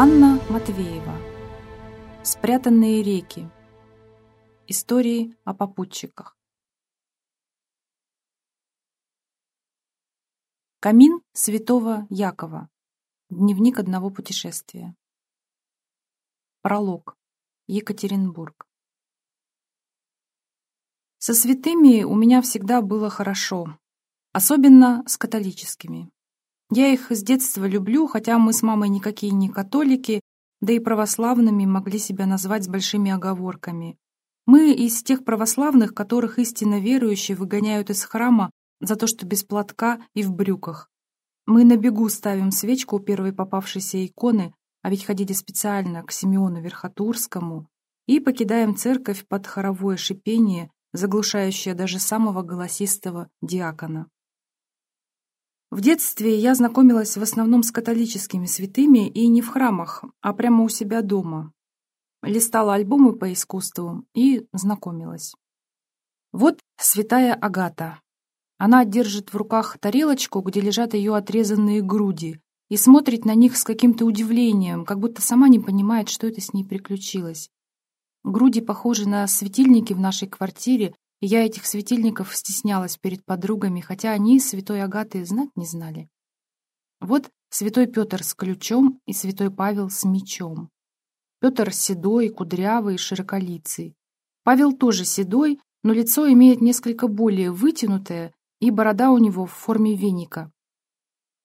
Анна Матвеева. Спрятанные реки. Истории о попутчиках. Камин святого Якова. Дневник одного путешествия. Пролог. Екатеринбург. Со святыми у меня всегда было хорошо, особенно с католическими. Я их с детства люблю, хотя мы с мамой никакие не католики, да и православными могли себя назвать с большими оговорками. Мы из тех православных, которых истинно верующие выгоняют из храма за то, что без платка и в брюках. Мы на бегу ставим свечку у первой попавшейся иконы, а ведь ходили специально к Симеону Верхотурскому, и покидаем церковь под хоровое шипение, заглушающее даже самого голосистого диакона. В детстве я знакомилась в основном с католическими святыми и не в храмах, а прямо у себя дома. Листала альбомы по искусству и знакомилась. Вот святая Агата. Она держит в руках тарелочку, где лежат ее отрезанные груди, и смотрит на них с каким-то удивлением, как будто сама не понимает, что это с ней приключилось. Груди похожи на светильники в нашей квартире, я этих светильников стеснялась перед подругами, хотя они святой Агаты знать не знали. Вот святой Петр с ключом и святой Павел с мечом. Петр седой, кудрявый, широколицый. Павел тоже седой, но лицо имеет несколько более вытянутое, и борода у него в форме веника.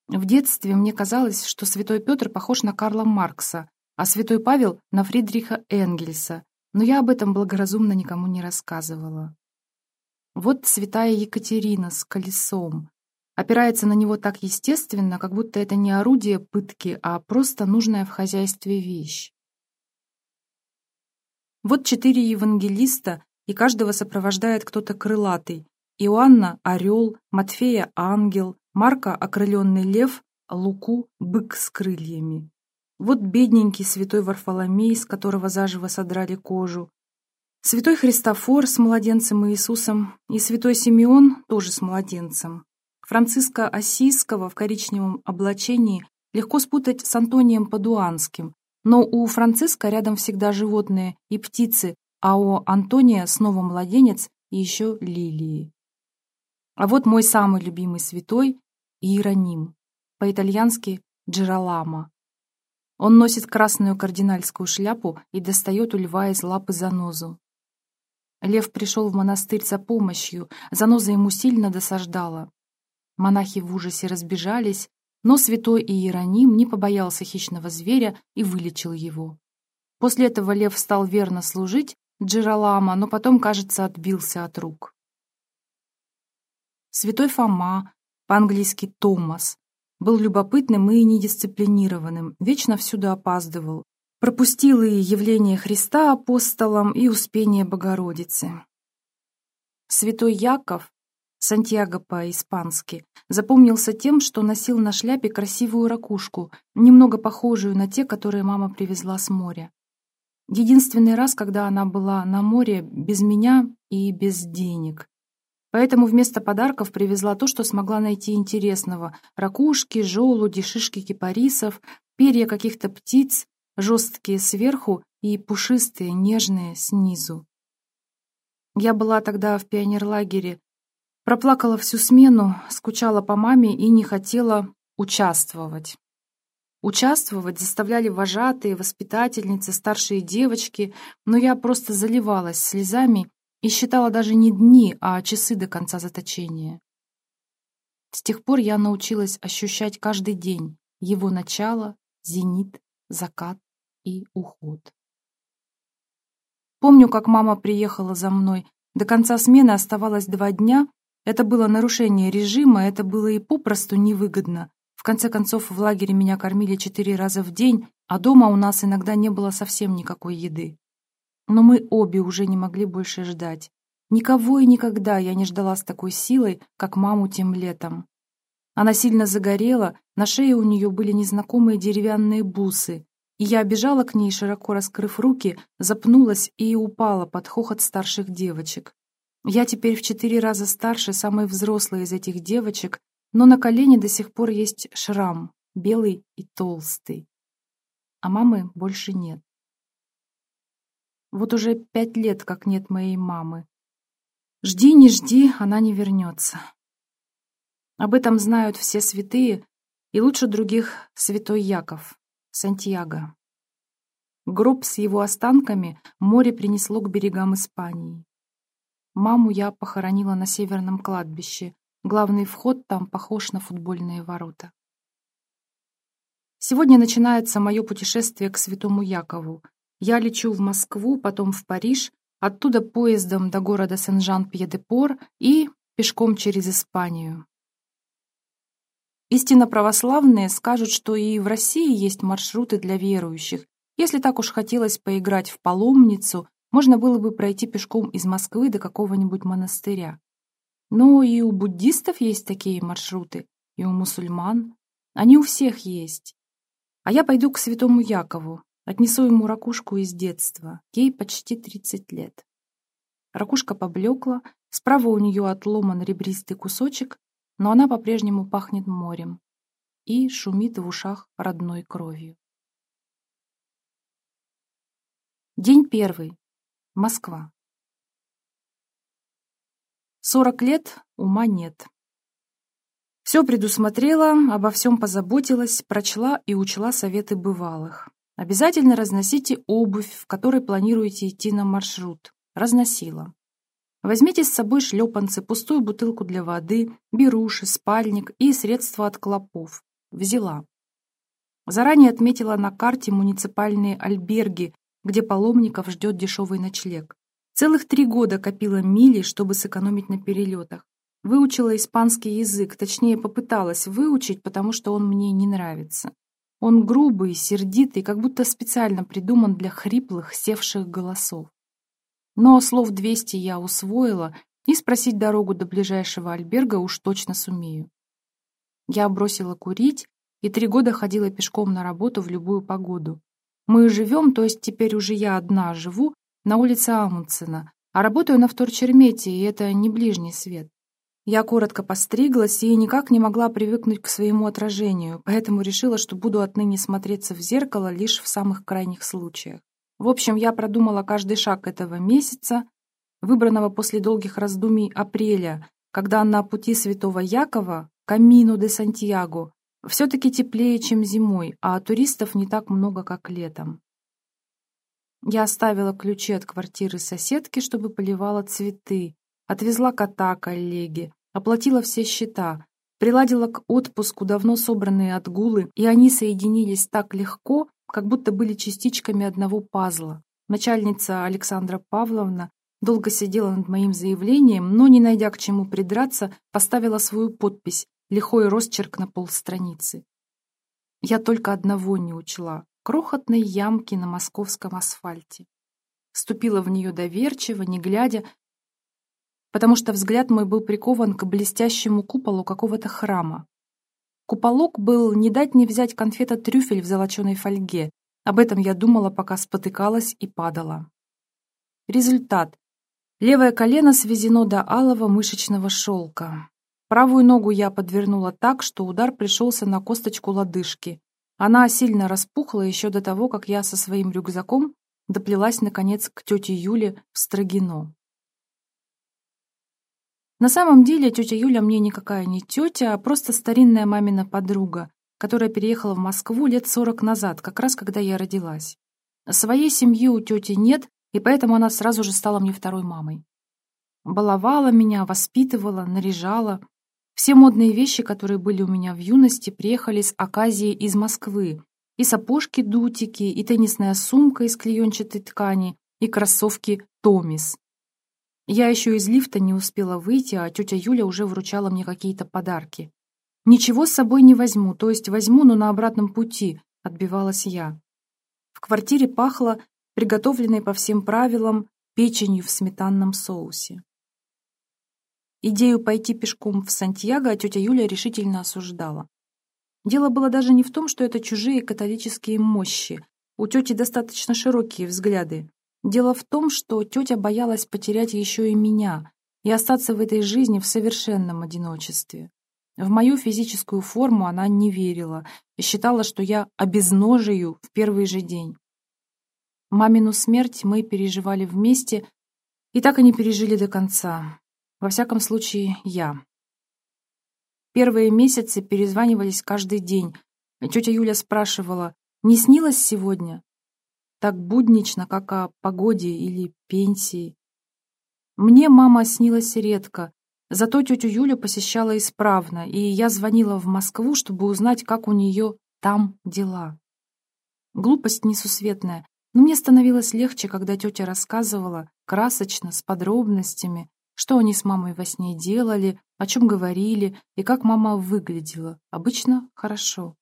В детстве мне казалось, что святой Петр похож на Карла Маркса, а святой Павел — на Фридриха Энгельса, но я об этом благоразумно никому не рассказывала. Вот святая Екатерина с колесом. Опирается на него так естественно, как будто это не орудие пытки, а просто нужная в хозяйстве вещь. Вот четыре евангелиста, и каждого сопровождает кто-то крылатый. Иоанна — орел, Матфея — ангел, Марка — окрыленный лев, Луку — бык с крыльями. Вот бедненький святой Варфоломей, с которого заживо содрали кожу, Святой Христофор с младенцем Иисусом и святой Симеон тоже с младенцем. Франциска Осийского в коричневом облачении легко спутать с Антонием Падуанским, но у Франциска рядом всегда животные и птицы, а у Антония снова младенец и еще лилии. А вот мой самый любимый святой — Иероним, по-итальянски Джералама. Он носит красную кардинальскую шляпу и достает у льва из лапы занозу. Лев пришел в монастырь за помощью, заноза ему сильно досаждала. Монахи в ужасе разбежались, но святой Иероним не побоялся хищного зверя и вылечил его. После этого лев стал верно служить Джералама, но потом, кажется, отбился от рук. Святой Фома, по-английски Томас, был любопытным и недисциплинированным, вечно всюду опаздывал, пропустил и явление Христа апостолам, и успение Богородицы. Святой Яков, Сантьяго по-испански, запомнился тем, что носил на шляпе красивую ракушку, немного похожую на те, которые мама привезла с моря. Единственный раз, когда она была на море без меня и без денег. Поэтому вместо подарков привезла то, что смогла найти интересного. Ракушки, желуди, шишки кипарисов, перья каких-то птиц, жесткие сверху и пушистые, нежные снизу. Я была тогда в пионерлагере, проплакала всю смену, скучала по маме и не хотела участвовать. Участвовать заставляли вожатые, воспитательницы, старшие девочки, но я просто заливалась слезами и считала даже не дни, а часы до конца заточения. С тех пор я научилась ощущать каждый день его начало, зенит, закат и уход. Помню, как мама приехала за мной. До конца смены оставалось два дня. Это было нарушение режима, это было и попросту невыгодно. В конце концов, в лагере меня кормили четыре раза в день, а дома у нас иногда не было совсем никакой еды. Но мы обе уже не могли больше ждать. Никого и никогда я не ждала с такой силой, как маму тем летом. Она сильно загорела, на шее у нее были незнакомые деревянные бусы, и я бежала к ней, широко раскрыв руки, запнулась и упала под хохот старших девочек. Я теперь в четыре раза старше самой взрослой из этих девочек, но на колене до сих пор есть шрам, белый и толстый. а мамы больше нет. Вот уже пять лет, как нет моей мамы. Жди, не жди, она не вернется. Об этом знают все святые, и лучше других святой Яков, Сантьяго. Гроб с его останками море принесло к берегам Испании. Маму я похоронила на северном кладбище. Главный вход там похож на футбольные ворота. Сегодня начинается мое путешествие к Святому Якову. Я лечу в Москву, потом в Париж, оттуда поездом до города Сен-Жан-Пье-де-Пор и пешком через Испанию. Истинно православные скажут, что и в России есть маршруты для верующих. Если так уж хотелось поиграть в паломницу, можно было бы пройти пешком из Москвы до какого-нибудь монастыря. Но и у буддистов есть такие маршруты, и у мусульман. Они у всех есть. А я пойду к святому Якову, отнесу ему ракушку из детства. Ей почти 30 лет. Ракушка поблекла, справа у нее отломан ребристый кусочек, но она по-прежнему пахнет морем и шумит в ушах родной кровью. День первый. Москва. Сорок лет, ума нет. Все предусмотрела, обо всем позаботилась, прочла и учла советы бывалых. Обязательно разносите обувь, в которой планируете идти на маршрут. Разносила. Возьмите с собой шлепанцы, пустую бутылку для воды, беруши, спальник и средства от клопов. Взяла. Заранее отметила на карте муниципальные альберги, где паломников ждет дешевый ночлег. Целых три года копила мили, чтобы сэкономить на перелетах. Выучила испанский язык, точнее попыталась выучить, потому что он мне не нравится. Он грубый, сердитый, как будто специально придуман для хриплых, севших голосов. Но слов двести я усвоила, и спросить дорогу до ближайшего альберга уж точно сумею. Я бросила курить и три года ходила пешком на работу в любую погоду. Мы живем, то есть теперь уже я одна живу, на улице Амундсена, а работаю на вторчермете, и это не ближний свет. Я коротко постриглась и никак не могла привыкнуть к своему отражению, поэтому решила, что буду отныне смотреться в зеркало лишь в самых крайних случаях. В общем, я продумала каждый шаг этого месяца, выбранного после долгих раздумий апреля, когда на пути Святого Якова, Камину де Сантьяго, все-таки теплее, чем зимой, а туристов не так много, как летом. Я оставила ключи от квартиры соседки, чтобы поливала цветы, Отвезла кота коллеге, оплатила все счета, приладила к отпуску давно собранные отгулы, и они соединились так легко, как будто были частичками одного пазла. Начальница Александра Павловна долго сидела над моим заявлением, но, не найдя к чему придраться, поставила свою подпись, лихой росчерк на полстраницы. Я только одного не учла — крохотной ямки на московском асфальте. Ступила в нее доверчиво, не глядя, потому что взгляд мой был прикован к блестящему куполу какого-то храма. Куполок был не дать не взять конфета-трюфель в золоченой фольге. Об этом я думала, пока спотыкалась и падала. Результат. Левое колено свезено до алого мышечного шелка. Правую ногу я подвернула так, что удар пришелся на косточку лодыжки. Она сильно распухла еще до того, как я со своим рюкзаком доплелась, наконец, к тете Юле в Строгино. На самом деле тетя Юля мне никакая не тетя, а просто старинная мамина подруга, которая переехала в Москву лет сорок назад, как раз когда я родилась. Своей семьи у тети нет, и поэтому она сразу же стала мне второй мамой. Баловала меня, воспитывала, наряжала. Все модные вещи, которые были у меня в юности, приехали с оказии из Москвы. И сапожки-дутики, и теннисная сумка из клеенчатой ткани, и кроссовки «Томис». Я еще из лифта не успела выйти, а тетя Юля уже вручала мне какие-то подарки. «Ничего с собой не возьму, то есть возьму, но на обратном пути», — отбивалась я. В квартире пахло, приготовленной по всем правилам, печенью в сметанном соусе. Идею пойти пешком в Сантьяго тетя Юля решительно осуждала. Дело было даже не в том, что это чужие католические мощи. У тети достаточно широкие взгляды. Дело в том, что тетя боялась потерять еще и меня и остаться в этой жизни в совершенном одиночестве. В мою физическую форму она не верила и считала, что я обезножию в первый же день. Мамину смерть мы переживали вместе и так и не пережили до конца. Во всяком случае, я. Первые месяцы перезванивались каждый день. Тетя Юля спрашивала, не снилось сегодня? Так буднично, как о погоде или пенсии. Мне мама снилась редко, зато тетю Юлю посещала исправно, и я звонила в Москву, чтобы узнать, как у нее там дела. Глупость несусветная, но мне становилось легче, когда тетя рассказывала, красочно, с подробностями, что они с мамой во сне делали, о чем говорили и как мама выглядела. Обычно хорошо.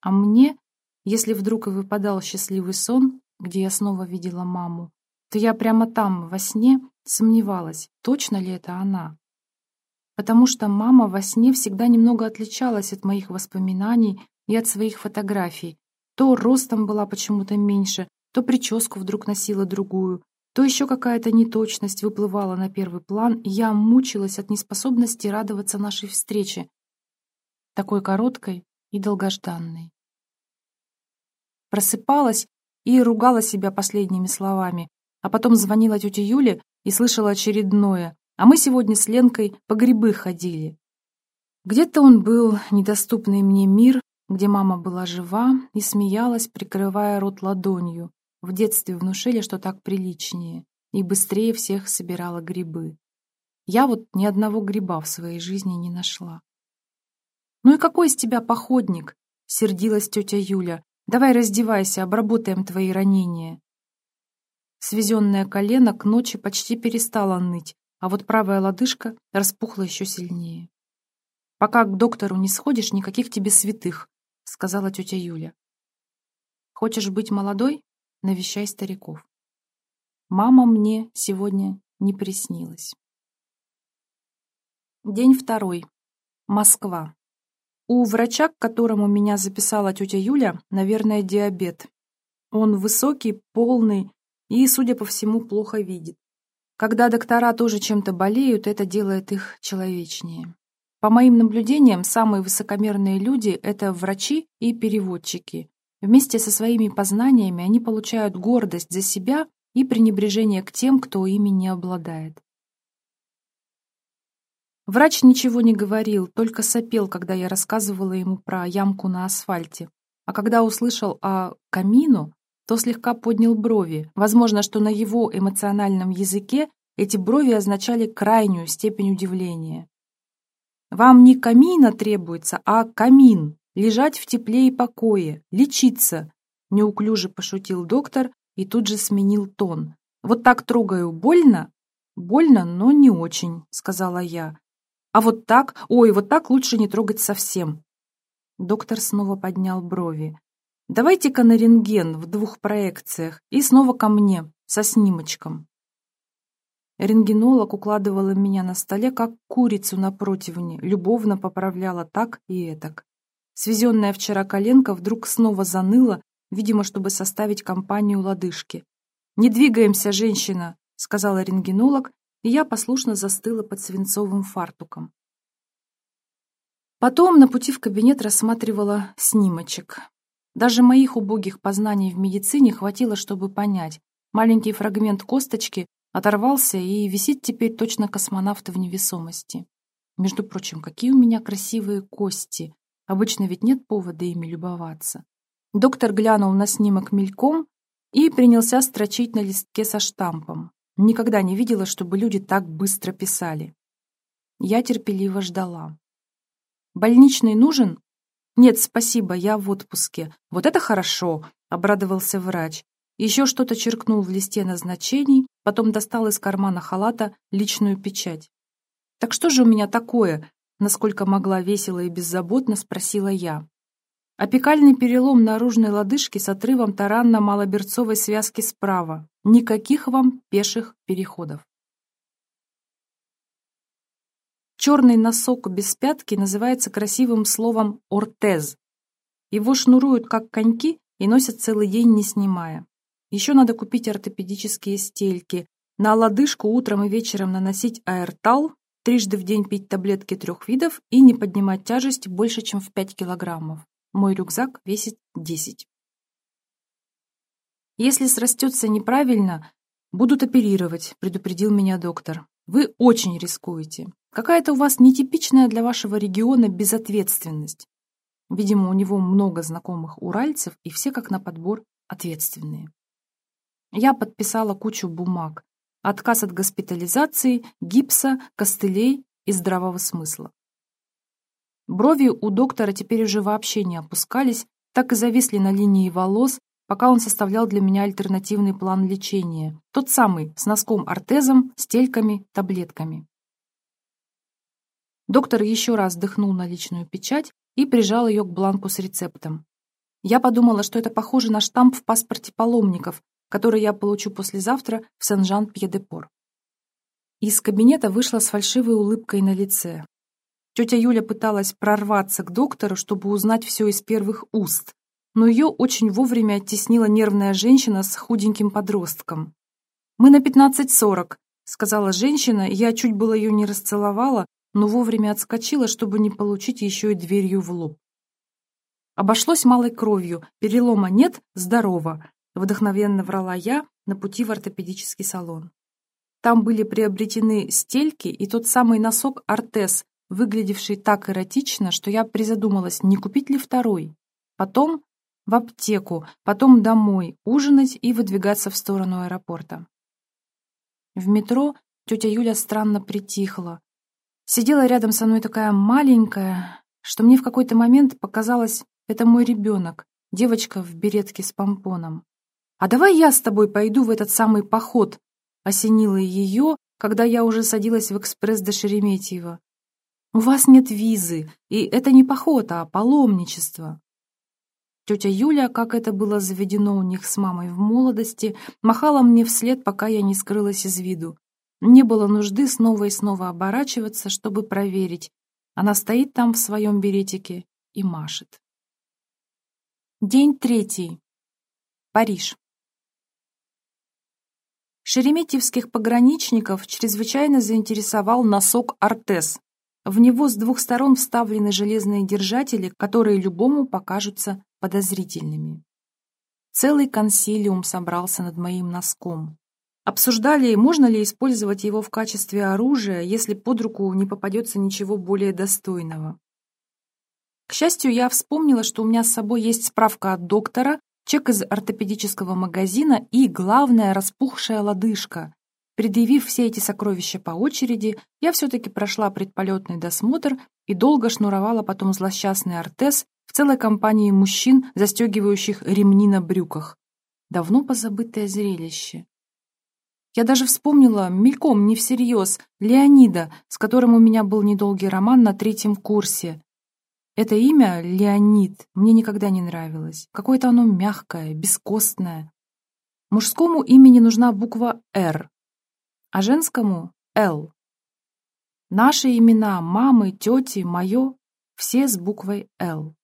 А мне, если вдруг и выпадал счастливый сон, где я снова видела маму, то я прямо там, во сне, сомневалась, точно ли это она. Потому что мама во сне всегда немного отличалась от моих воспоминаний и от своих фотографий. То ростом была почему-то меньше, то прическу вдруг носила другую, то еще какая-то неточность выплывала на первый план, и я мучилась от неспособности радоваться нашей встрече, такой короткой и долгожданной. Просыпалась и ругала себя последними словами, а потом звонила тете Юле и слышала очередное, а мы сегодня с Ленкой по грибы ходили. Где-то он был, недоступный мне мир, где мама была жива и смеялась, прикрывая рот ладонью, в детстве внушили, что так приличнее, и быстрее всех собирала грибы. Я вот ни одного гриба в своей жизни не нашла. «Ну и какой из тебя походник?» — сердилась тетя Юля. «Давай раздевайся, обработаем твои ранения». Свезенное колено к ночи почти перестало ныть, а вот правая лодыжка распухла еще сильнее. «Пока к доктору не сходишь, никаких тебе святых», — сказала тетя Юля. «Хочешь быть молодой? навещай стариков. Мама мне сегодня не приснилась. День второй. Москва. У врача, к которому меня записала тетя Юля, наверное, диабет. Он высокий, полный и, судя по всему, плохо видит. Когда доктора тоже чем-то болеют, это делает их человечнее. По моим наблюдениям, самые высокомерные люди — это врачи и переводчики, Вместе со своими познаниями они получают гордость за себя и пренебрежение к тем, кто ими не обладает. Врач ничего не говорил, только сопел, когда я рассказывала ему про ямку на асфальте. А когда услышал о камину, то слегка поднял брови. Возможно, что на его эмоциональном языке эти брови означали крайнюю степень удивления. «Вам не камина требуется, а камин», лежать в тепле и покое, лечиться», — неуклюже пошутил доктор и тут же сменил тон. «Вот так трогаю больно?» «Больно, но не очень», — сказала я. «А вот так? Ой, вот так лучше не трогать совсем». Доктор снова поднял брови. «Давайте-ка на рентген в двух проекциях и снова ко мне, со снимочком». Рентгенолог укладывала меня на столе, как курицу на противне, любовно поправляла так и этак. Свезенная вчера коленка вдруг снова заныла, видимо, чтобы составить компанию лодыжки. «Не двигаемся, женщина!» — сказала рентгенолог, я послушно застыла под свинцовым фартуком. Потом на пути в кабинет рассматривала снимочек. Даже моих убогих познаний в медицине хватило, чтобы понять. Маленький фрагмент косточки оторвался и висит теперь точно космонавт в невесомости. Между прочим, какие у меня красивые кости! Обычно ведь нет повода ими любоваться. Доктор глянул на снимок мельком и принялся строчить на листке со штампом. Никогда не видела, чтобы люди так быстро писали. Я терпеливо ждала. «Больничный нужен?» «Нет, спасибо, я в отпуске». «Вот это хорошо!» — обрадовался врач. Еще что-то черкнул в листе назначений, потом достал из кармана халата личную печать. «Так что же у меня такое?» Насколько могла весело и беззаботно, спросила я. Опекальный перелом наружной лодыжки с отрывом таранно-малоберцовой связки справа. Никаких вам пеших переходов. Черный носок без пятки называется красивым словом «ортез». Его шнуруют как коньки и носят целый день, не снимая. Еще надо купить ортопедические стельки. На лодыжку утром и вечером наносить аэртал, трижды в день пить таблетки трех видов и не поднимать тяжесть больше, чем в 5 килограммов. Мой рюкзак весит 10. Если срастется неправильно, будут оперировать, предупредил меня доктор. Вы очень рискуете. Какая-то у вас нетипичная для вашего региона безответственность. Видимо, у него много знакомых уральцев, и все как на подбор ответственные. Я подписала кучу бумаг. Отказ от госпитализации, гипса, костылей и здравого смысла. Брови у доктора теперь уже вообще не опускались, так и зависли на линии волос, пока он составлял для меня альтернативный план лечения. Тот самый, с носком-ортезом, стельками, таблетками. Доктор еще раз вдохнул на личную печать и прижал ее к бланку с рецептом. Я подумала, что это похоже на штамп в паспорте паломников, который я получу послезавтра в Сен-Жан-Пье-де-Пор. Из кабинета вышла с фальшивой улыбкой на лице. Тетя Юля пыталась прорваться к доктору, чтобы узнать все из первых уст, но ее очень вовремя оттеснила нервная женщина с худеньким подростком. «Мы на пятнадцать сорок», — сказала женщина, и я чуть было ее не расцеловала, но вовремя отскочила, чтобы не получить еще и дверью в лоб. Обошлось малой кровью, перелома нет, здорово, вдохновенно врала я на пути в ортопедический салон. Там были приобретены стельки и тот самый носок «Артес», выглядевший так эротично, что я призадумалась, не купить ли второй. Потом в аптеку, потом домой, ужинать и выдвигаться в сторону аэропорта. В метро тетя Юля странно притихла. Сидела рядом со мной такая маленькая, что мне в какой-то момент показалось, это мой ребенок, девочка в беретке с помпоном. «А давай я с тобой пойду в этот самый поход», — осенила ее, когда я уже садилась в экспресс до Шереметьево. У вас нет визы, и это не поход, а паломничество. Тетя Юля, как это было заведено у них с мамой в молодости, махала мне вслед, пока я не скрылась из виду. Не было нужды снова и снова оборачиваться, чтобы проверить. Она стоит там в своем беретике и машет. День третий. Париж. Шереметьевских пограничников чрезвычайно заинтересовал носок «Артес», в него с двух сторон вставлены железные держатели, которые любому покажутся подозрительными. Целый консилиум собрался над моим носком. Обсуждали, можно ли использовать его в качестве оружия, если под руку не попадется ничего более достойного. К счастью, я вспомнила, что у меня с собой есть справка от доктора, чек из ортопедического магазина и, главное, распухшая лодыжка, Предъявив все эти сокровища по очереди, я все-таки прошла предполетный досмотр и долго шнуровала потом злосчастный ортез в целой компании мужчин, застегивающих ремни на брюках. Давно позабытое зрелище. Я даже вспомнила, мельком, не всерьез, Леонида, с которым у меня был недолгий роман на третьем курсе. Это имя, Леонид, мне никогда не нравилось. Какое-то оно мягкое, бескостное. Мужскому имени нужна буква «Р», а женскому — Л. Наши имена, мамы, тети, мое — все с буквой «Л».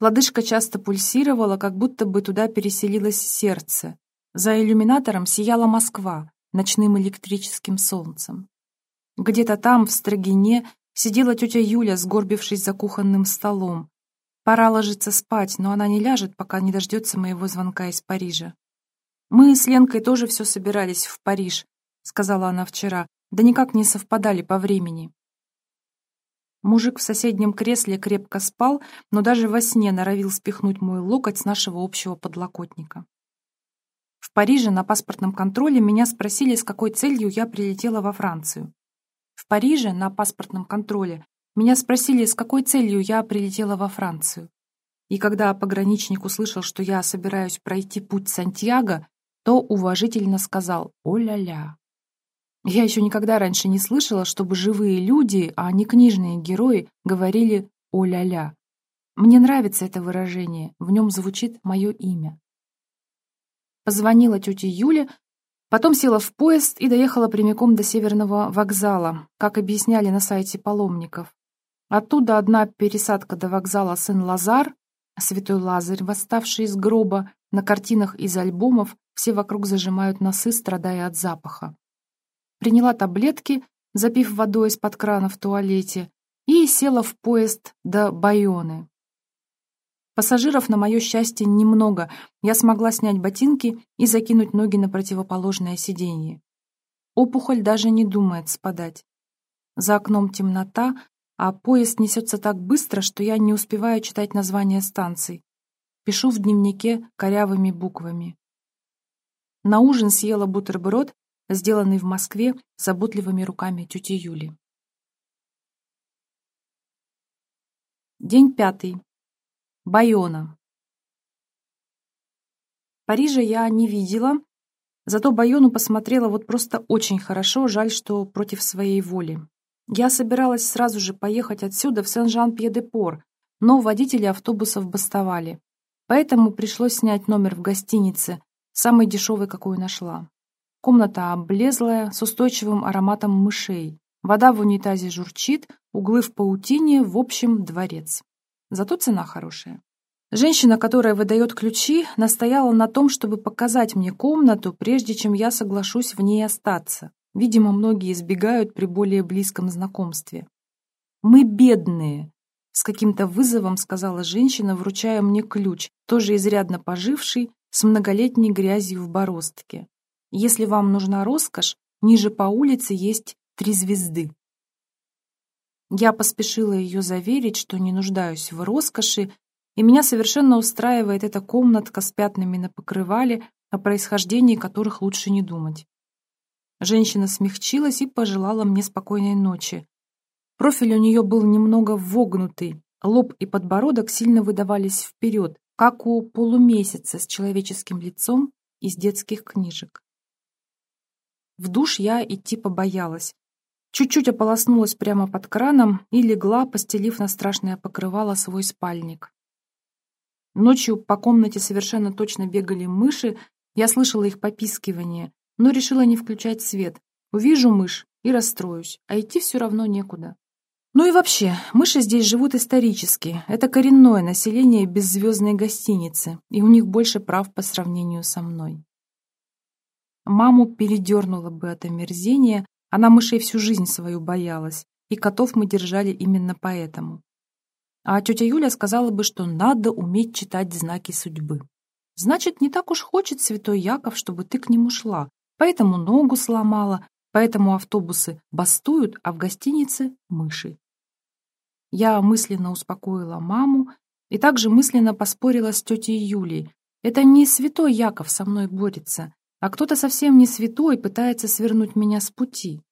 Лодыжка часто пульсировала, как будто бы туда переселилось сердце. За иллюминатором сияла Москва ночным электрическим солнцем. Где-то там, в Строгине, сидела тетя Юля, сгорбившись за кухонным столом. Пора ложиться спать, но она не ляжет, пока не дождется моего звонка из Парижа. «Мы с Ленкой тоже все собирались в Париж», — сказала она вчера, да никак не совпадали по времени. Мужик в соседнем кресле крепко спал, но даже во сне норовил спихнуть мой локоть с нашего общего подлокотника. В Париже на паспортном контроле меня спросили, с какой целью я прилетела во Францию. В Париже на паспортном контроле меня спросили, с какой целью я прилетела во Францию. И когда пограничник услышал, что я собираюсь пройти путь Сантьяго, то уважительно сказал «О-ля-ля». Я еще никогда раньше не слышала, чтобы живые люди, а не книжные герои, говорили «О-ля-ля». Мне нравится это выражение, в нем звучит мое имя. Позвонила тете Юле, потом села в поезд и доехала прямиком до Северного вокзала, как объясняли на сайте паломников. Оттуда одна пересадка до вокзала Сен-Лазар, святой Лазарь, восставший из гроба, на картинах из альбомов все вокруг зажимают носы, страдая от запаха. Приняла таблетки запив водой из-под крана в туалете, и села в поезд до Байоны. Пассажиров, на мое счастье, немного. Я смогла снять ботинки и закинуть ноги на противоположное сиденье. Опухоль даже не думает спадать. За окном темнота, а поезд несется так быстро, что я не успеваю читать название станций. Пишу в дневнике корявыми буквами. На ужин съела бутерброд, сделанный в Москве заботливыми руками тети Юли. День пятый. Байона. Парижа я не видела, зато Байону посмотрела вот просто очень хорошо, жаль, что против своей воли. Я собиралась сразу же поехать отсюда в Сен-Жан-Пье-де-Пор, но водители автобусов бастовали. Поэтому пришлось снять номер в гостинице, самый дешевый, какую нашла. Комната облезлая, с устойчивым ароматом мышей. Вода в унитазе журчит, углы в паутине, в общем, дворец. Зато цена хорошая. Женщина, которая выдает ключи, настояла на том, чтобы показать мне комнату, прежде чем я соглашусь в ней остаться. Видимо, многие избегают при более близком знакомстве. «Мы бедные», с каким-то вызовом сказала женщина, вручая мне ключ, тоже изрядно поживший, с многолетней грязью в бороздке. Если вам нужна роскошь, ниже по улице есть три звезды. Я поспешила ее заверить, что не нуждаюсь в роскоши, и меня совершенно устраивает эта комнатка с пятнами на покрывале, о происхождении которых лучше не думать. Женщина смягчилась и пожелала мне спокойной ночи, Профиль у нее был немного вогнутый, лоб и подбородок сильно выдавались вперед, как у полумесяца с человеческим лицом из детских книжек. В душ я идти побоялась. Чуть-чуть ополоснулась прямо под краном и легла, постелив на страшное покрывало свой спальник. Ночью по комнате совершенно точно бегали мыши, я слышала их попискивание, но решила не включать свет. Увижу мышь и расстроюсь, а идти все равно некуда. Ну и вообще, мыши здесь живут исторически. Это коренное население беззвездной гостиницы, и у них больше прав по сравнению со мной. Маму передернула бы от омерзения, она мышей всю жизнь свою боялась, и котов мы держали именно поэтому. А тетя Юля сказала бы, что надо уметь читать знаки судьбы. Значит, не так уж хочет святой Яков, чтобы ты к нему шла, поэтому ногу сломала, поэтому автобусы бастуют, а в гостинице мыши. Я мысленно успокоила маму и также мысленно поспорила с тетей Юлей. Это не святой Яков со мной борется, а кто-то совсем не святой пытается свернуть меня с пути.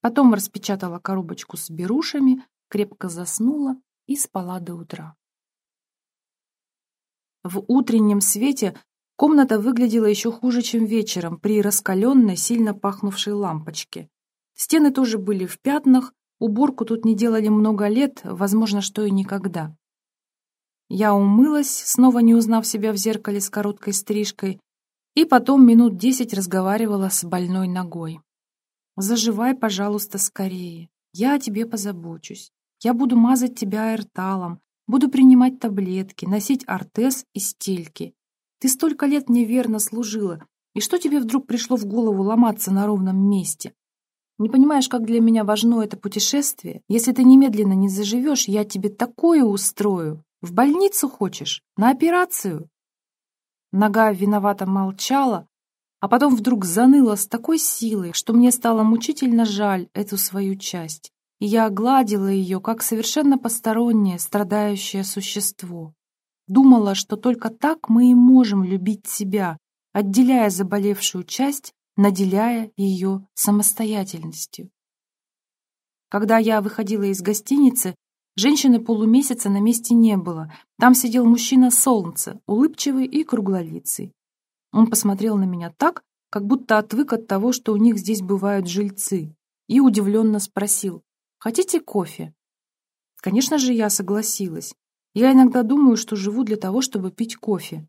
Потом распечатала коробочку с берушами, крепко заснула и спала до утра. В утреннем свете комната выглядела еще хуже, чем вечером при раскаленной, сильно пахнувшей лампочке. Стены тоже были в пятнах, Уборку тут не делали много лет, возможно, что и никогда. Я умылась, снова не узнав себя в зеркале с короткой стрижкой, и потом минут десять разговаривала с больной ногой. «Заживай, пожалуйста, скорее. Я о тебе позабочусь. Я буду мазать тебя аэрталом, буду принимать таблетки, носить ортез и стельки. Ты столько лет мне верно служила, и что тебе вдруг пришло в голову ломаться на ровном месте? Не понимаешь, как для меня важно это путешествие? Если ты немедленно не заживешь, я тебе такое устрою. В больницу хочешь? На операцию?» Нога виновато молчала, а потом вдруг заныла с такой силой, что мне стало мучительно жаль эту свою часть, и я огладила ее, как совершенно постороннее, страдающее существо. Думала, что только так мы и можем любить себя, отделяя заболевшую часть наделяя ее самостоятельностью. Когда я выходила из гостиницы, женщины полумесяца на месте не было. Там сидел мужчина солнце, улыбчивый и круглолицый. Он посмотрел на меня так, как будто отвык от того, что у них здесь бывают жильцы, и удивленно спросил, «Хотите кофе?» Конечно же, я согласилась. Я иногда думаю, что живу для того, чтобы пить кофе.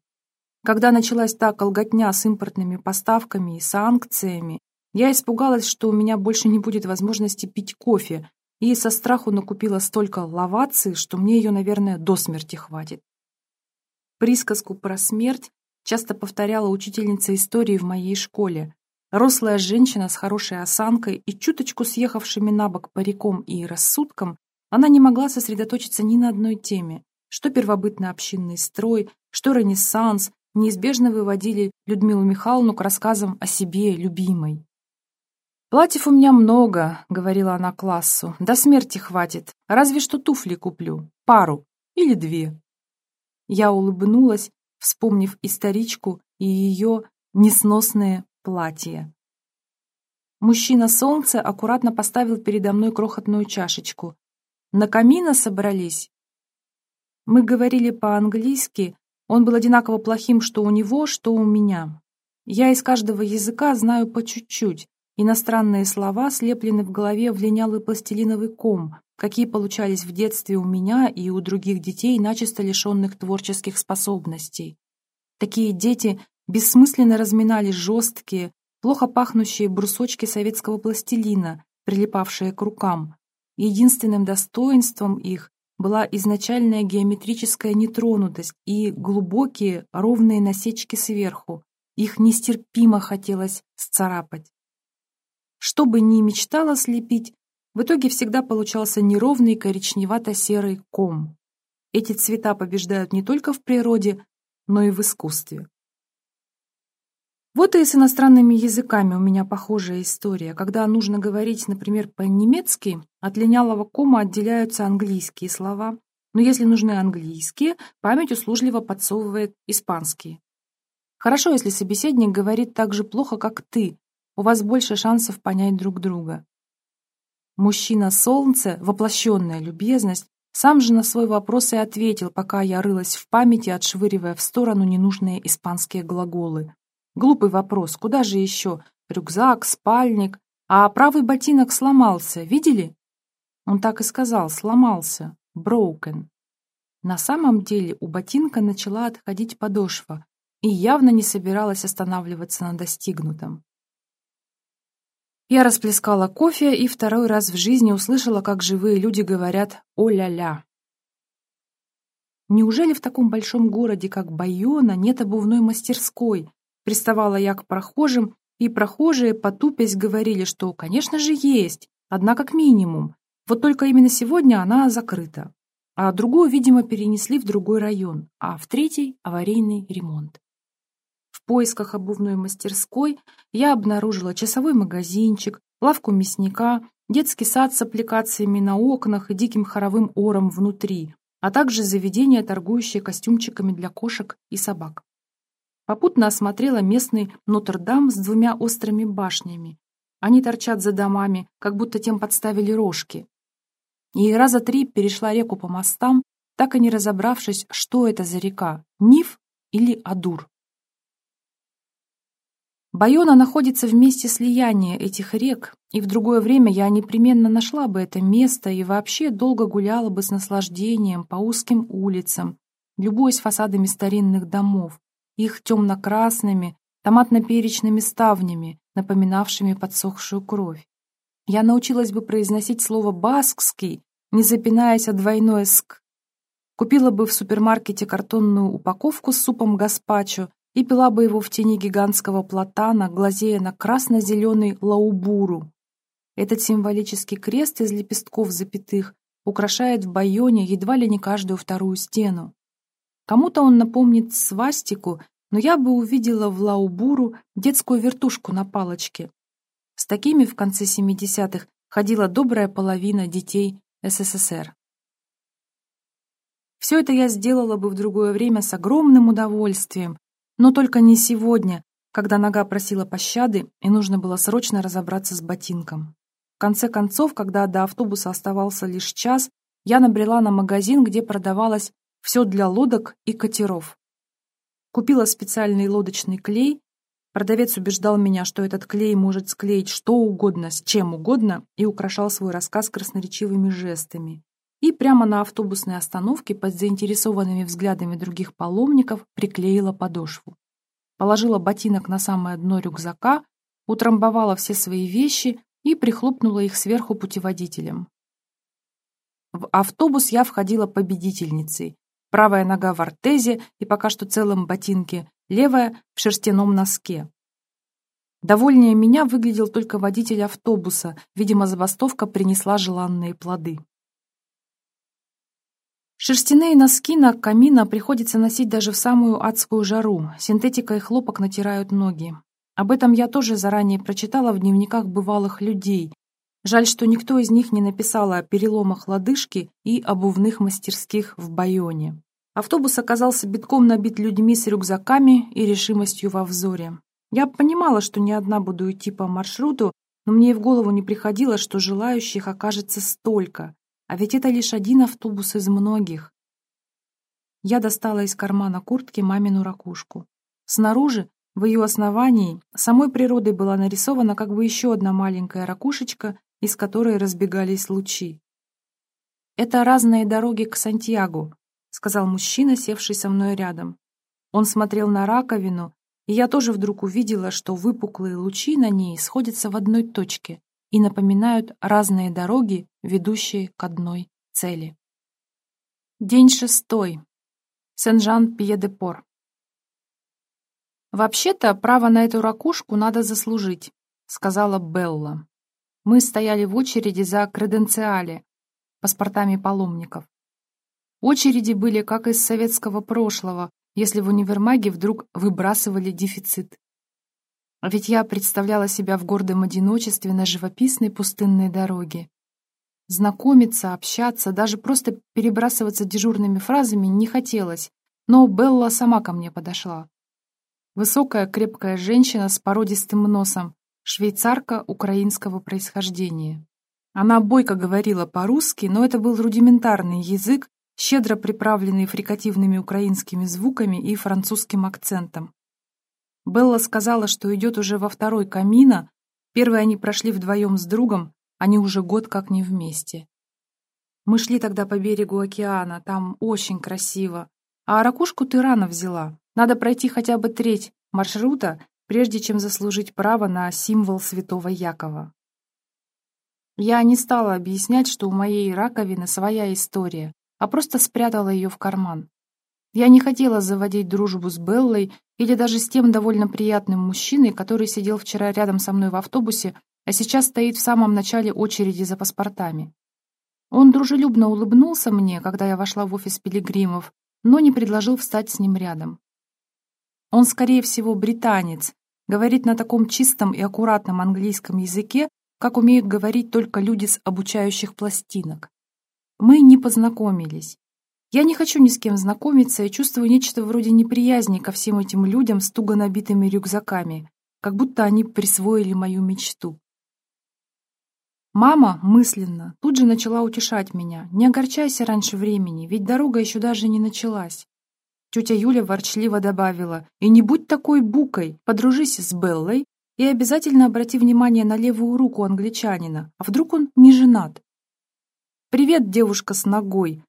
Когда началась та колготня с импортными поставками и санкциями, я испугалась, что у меня больше не будет возможности пить кофе, и со страху накупила столько лавации, что мне ее, наверное, до смерти хватит. Присказку про смерть часто повторяла учительница истории в моей школе. Рослая женщина с хорошей осанкой и чуточку съехавшими на бок париком и рассудком, она не могла сосредоточиться ни на одной теме. Что первобытный общинный строй, что ренессанс, неизбежно выводили Людмилу Михайловну к рассказам о себе, любимой. «Платьев у меня много», — говорила она классу. «До смерти хватит. Разве что туфли куплю. Пару. Или две». Я улыбнулась, вспомнив историчку и ее несносные платье. Мужчина солнца аккуратно поставил передо мной крохотную чашечку. «На камина собрались?» Мы говорили по-английски, он был одинаково плохим что у него, что у меня. Я из каждого языка знаю по чуть-чуть. Иностранные слова слеплены в голове в линялый пластилиновый ком, какие получались в детстве у меня и у других детей, начисто лишенных творческих способностей. Такие дети бессмысленно разминали жесткие, плохо пахнущие брусочки советского пластилина, прилипавшие к рукам. Единственным достоинством их была изначальная геометрическая нетронутость и глубокие ровные насечки сверху. Их нестерпимо хотелось сцарапать. Что бы ни мечтала слепить, в итоге всегда получался неровный коричневато-серый ком. Эти цвета побеждают не только в природе, но и в искусстве. Вот и с иностранными языками у меня похожая история. Когда нужно говорить, например, по-немецки, от линялого кома отделяются английские слова. Но если нужны английские, память услужливо подсовывает испанские. Хорошо, если собеседник говорит так же плохо, как ты. У вас больше шансов понять друг друга. Мужчина-солнце, воплощенная любезность, сам же на свой вопрос и ответил, пока я рылась в памяти, отшвыривая в сторону ненужные испанские глаголы. Глупый вопрос, куда же еще? Рюкзак, спальник. А правый ботинок сломался, видели? Он так и сказал, сломался. Broken. На самом деле у ботинка начала отходить подошва и явно не собиралась останавливаться на достигнутом. Я расплескала кофе и второй раз в жизни услышала, как живые люди говорят «о-ля-ля». Неужели в таком большом городе, как Байона, нет обувной мастерской, Приставала я к прохожим, и прохожие, потупясь, говорили, что, конечно же, есть, одна как минимум. Вот только именно сегодня она закрыта. А другую, видимо, перенесли в другой район, а в третий — аварийный ремонт. В поисках обувной мастерской я обнаружила часовой магазинчик, лавку мясника, детский сад с аппликациями на окнах и диким хоровым ором внутри, а также заведение, торгующее костюмчиками для кошек и собак. Попутно осмотрела местный Нотр-Дам с двумя острыми башнями. Они торчат за домами, как будто тем подставили рожки. И раза три перешла реку по мостам, так и не разобравшись, что это за река, Ниф или Адур. Байона находится в месте слияния этих рек, и в другое время я непременно нашла бы это место и вообще долго гуляла бы с наслаждением по узким улицам, любуясь фасадами старинных домов, их темно-красными, томатно-перечными ставнями, напоминавшими подсохшую кровь. Я научилась бы произносить слово «баскский», не запинаясь от двойное «ск». Купила бы в супермаркете картонную упаковку с супом гаспачо и пила бы его в тени гигантского платана, глазея на красно-зеленый лаубуру. Этот символический крест из лепестков запятых украшает в Байоне едва ли не каждую вторую стену. Кому-то он напомнит свастику, но я бы увидела в Лаубуру детскую вертушку на палочке. С такими в конце 70-х ходила добрая половина детей СССР. Все это я сделала бы в другое время с огромным удовольствием, но только не сегодня, когда нога просила пощады и нужно было срочно разобраться с ботинком. В конце концов, когда до автобуса оставался лишь час, я набрела на магазин, где продавалась все для лодок и катеров. Купила специальный лодочный клей. Продавец убеждал меня, что этот клей может склеить что угодно, с чем угодно, и украшал свой рассказ красноречивыми жестами. И прямо на автобусной остановке под заинтересованными взглядами других паломников приклеила подошву. Положила ботинок на самое дно рюкзака, утрамбовала все свои вещи и прихлопнула их сверху путеводителем. В автобус я входила победительницей, правая нога в артезе и пока что целом ботинке, левая в шерстяном носке. Довольнее меня выглядел только водитель автобуса. Видимо, забастовка принесла желанные плоды. Шерстяные носки на камина приходится носить даже в самую адскую жару. Синтетика и хлопок натирают ноги. Об этом я тоже заранее прочитала в дневниках бывалых людей. Жаль, что никто из них не написал о переломах лодыжки и обувных мастерских в Байоне. Автобус оказался битком набит людьми с рюкзаками и решимостью во взоре. Я понимала, что не одна буду идти по маршруту, но мне и в голову не приходило, что желающих окажется столько. А ведь это лишь один автобус из многих. Я достала из кармана куртки мамину ракушку. Снаружи, в ее основании, самой природой была нарисована как бы еще одна маленькая ракушечка, из которой разбегались лучи. «Это разные дороги к Сантьяго», — сказал мужчина, севший со мной рядом. Он смотрел на раковину, и я тоже вдруг увидела, что выпуклые лучи на ней сходятся в одной точке и напоминают разные дороги, ведущие к одной цели. День шестой. Сен-Жан-Пье-де-Пор. «Вообще-то, право на эту ракушку надо заслужить», — сказала Белла. Мы стояли в очереди за креденциале, паспортами паломников. Очереди были как из советского прошлого, если в универмаге вдруг выбрасывали дефицит. А ведь я представляла себя в гордом одиночестве на живописной пустынной дороге. Знакомиться, общаться, даже просто перебрасываться дежурными фразами не хотелось, но Белла сама ко мне подошла. Высокая, крепкая женщина с породистым носом, швейцарка украинского происхождения. Она бойко говорила по-русски, но это был рудиментарный язык, щедро приправленный фрикативными украинскими звуками и французским акцентом. Белла сказала, что идет уже во второй камина, первый они прошли вдвоем с другом, они уже год как не вместе. Мы шли тогда по берегу океана, там очень красиво. А ракушку ты рано взяла. Надо пройти хотя бы треть маршрута, прежде чем заслужить право на символ святого Якова. Я не стала объяснять, что у моей раковины своя история, а просто спрятала ее в карман. Я не хотела заводить дружбу с Беллой или даже с тем довольно приятным мужчиной, который сидел вчера рядом со мной в автобусе, а сейчас стоит в самом начале очереди за паспортами. Он дружелюбно улыбнулся мне, когда я вошла в офис пилигримов, но не предложил встать с ним рядом. Он, скорее всего, британец, говорит на таком чистом и аккуратном английском языке, как умеют говорить только люди с обучающих пластинок. Мы не познакомились. Я не хочу ни с кем знакомиться и чувствую нечто вроде неприязни ко всем этим людям с туго набитыми рюкзаками, как будто они присвоили мою мечту. Мама мысленно тут же начала утешать меня. Не огорчайся раньше времени, ведь дорога еще даже не началась. Тетя Юля ворчливо добавила, и не будь такой букой, подружись с Беллой и обязательно обрати внимание на левую руку англичанина, а вдруг он не женат. «Привет, девушка с ногой!»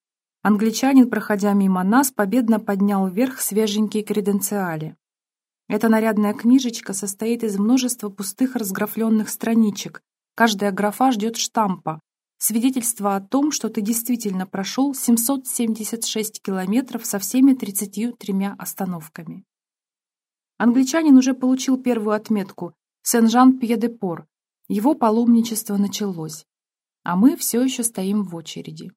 Англичанин, проходя мимо нас, победно поднял вверх свеженькие креденциали. Эта нарядная книжечка состоит из множества пустых разграфленных страничек. Каждая графа ждет штампа. Свидетельство о том, что ты действительно прошел 776 километров со всеми 33 остановками. Англичанин уже получил первую отметку «Сен-Жан-Пье-де-Пор». Его паломничество началось а мы все еще стоим в очереди.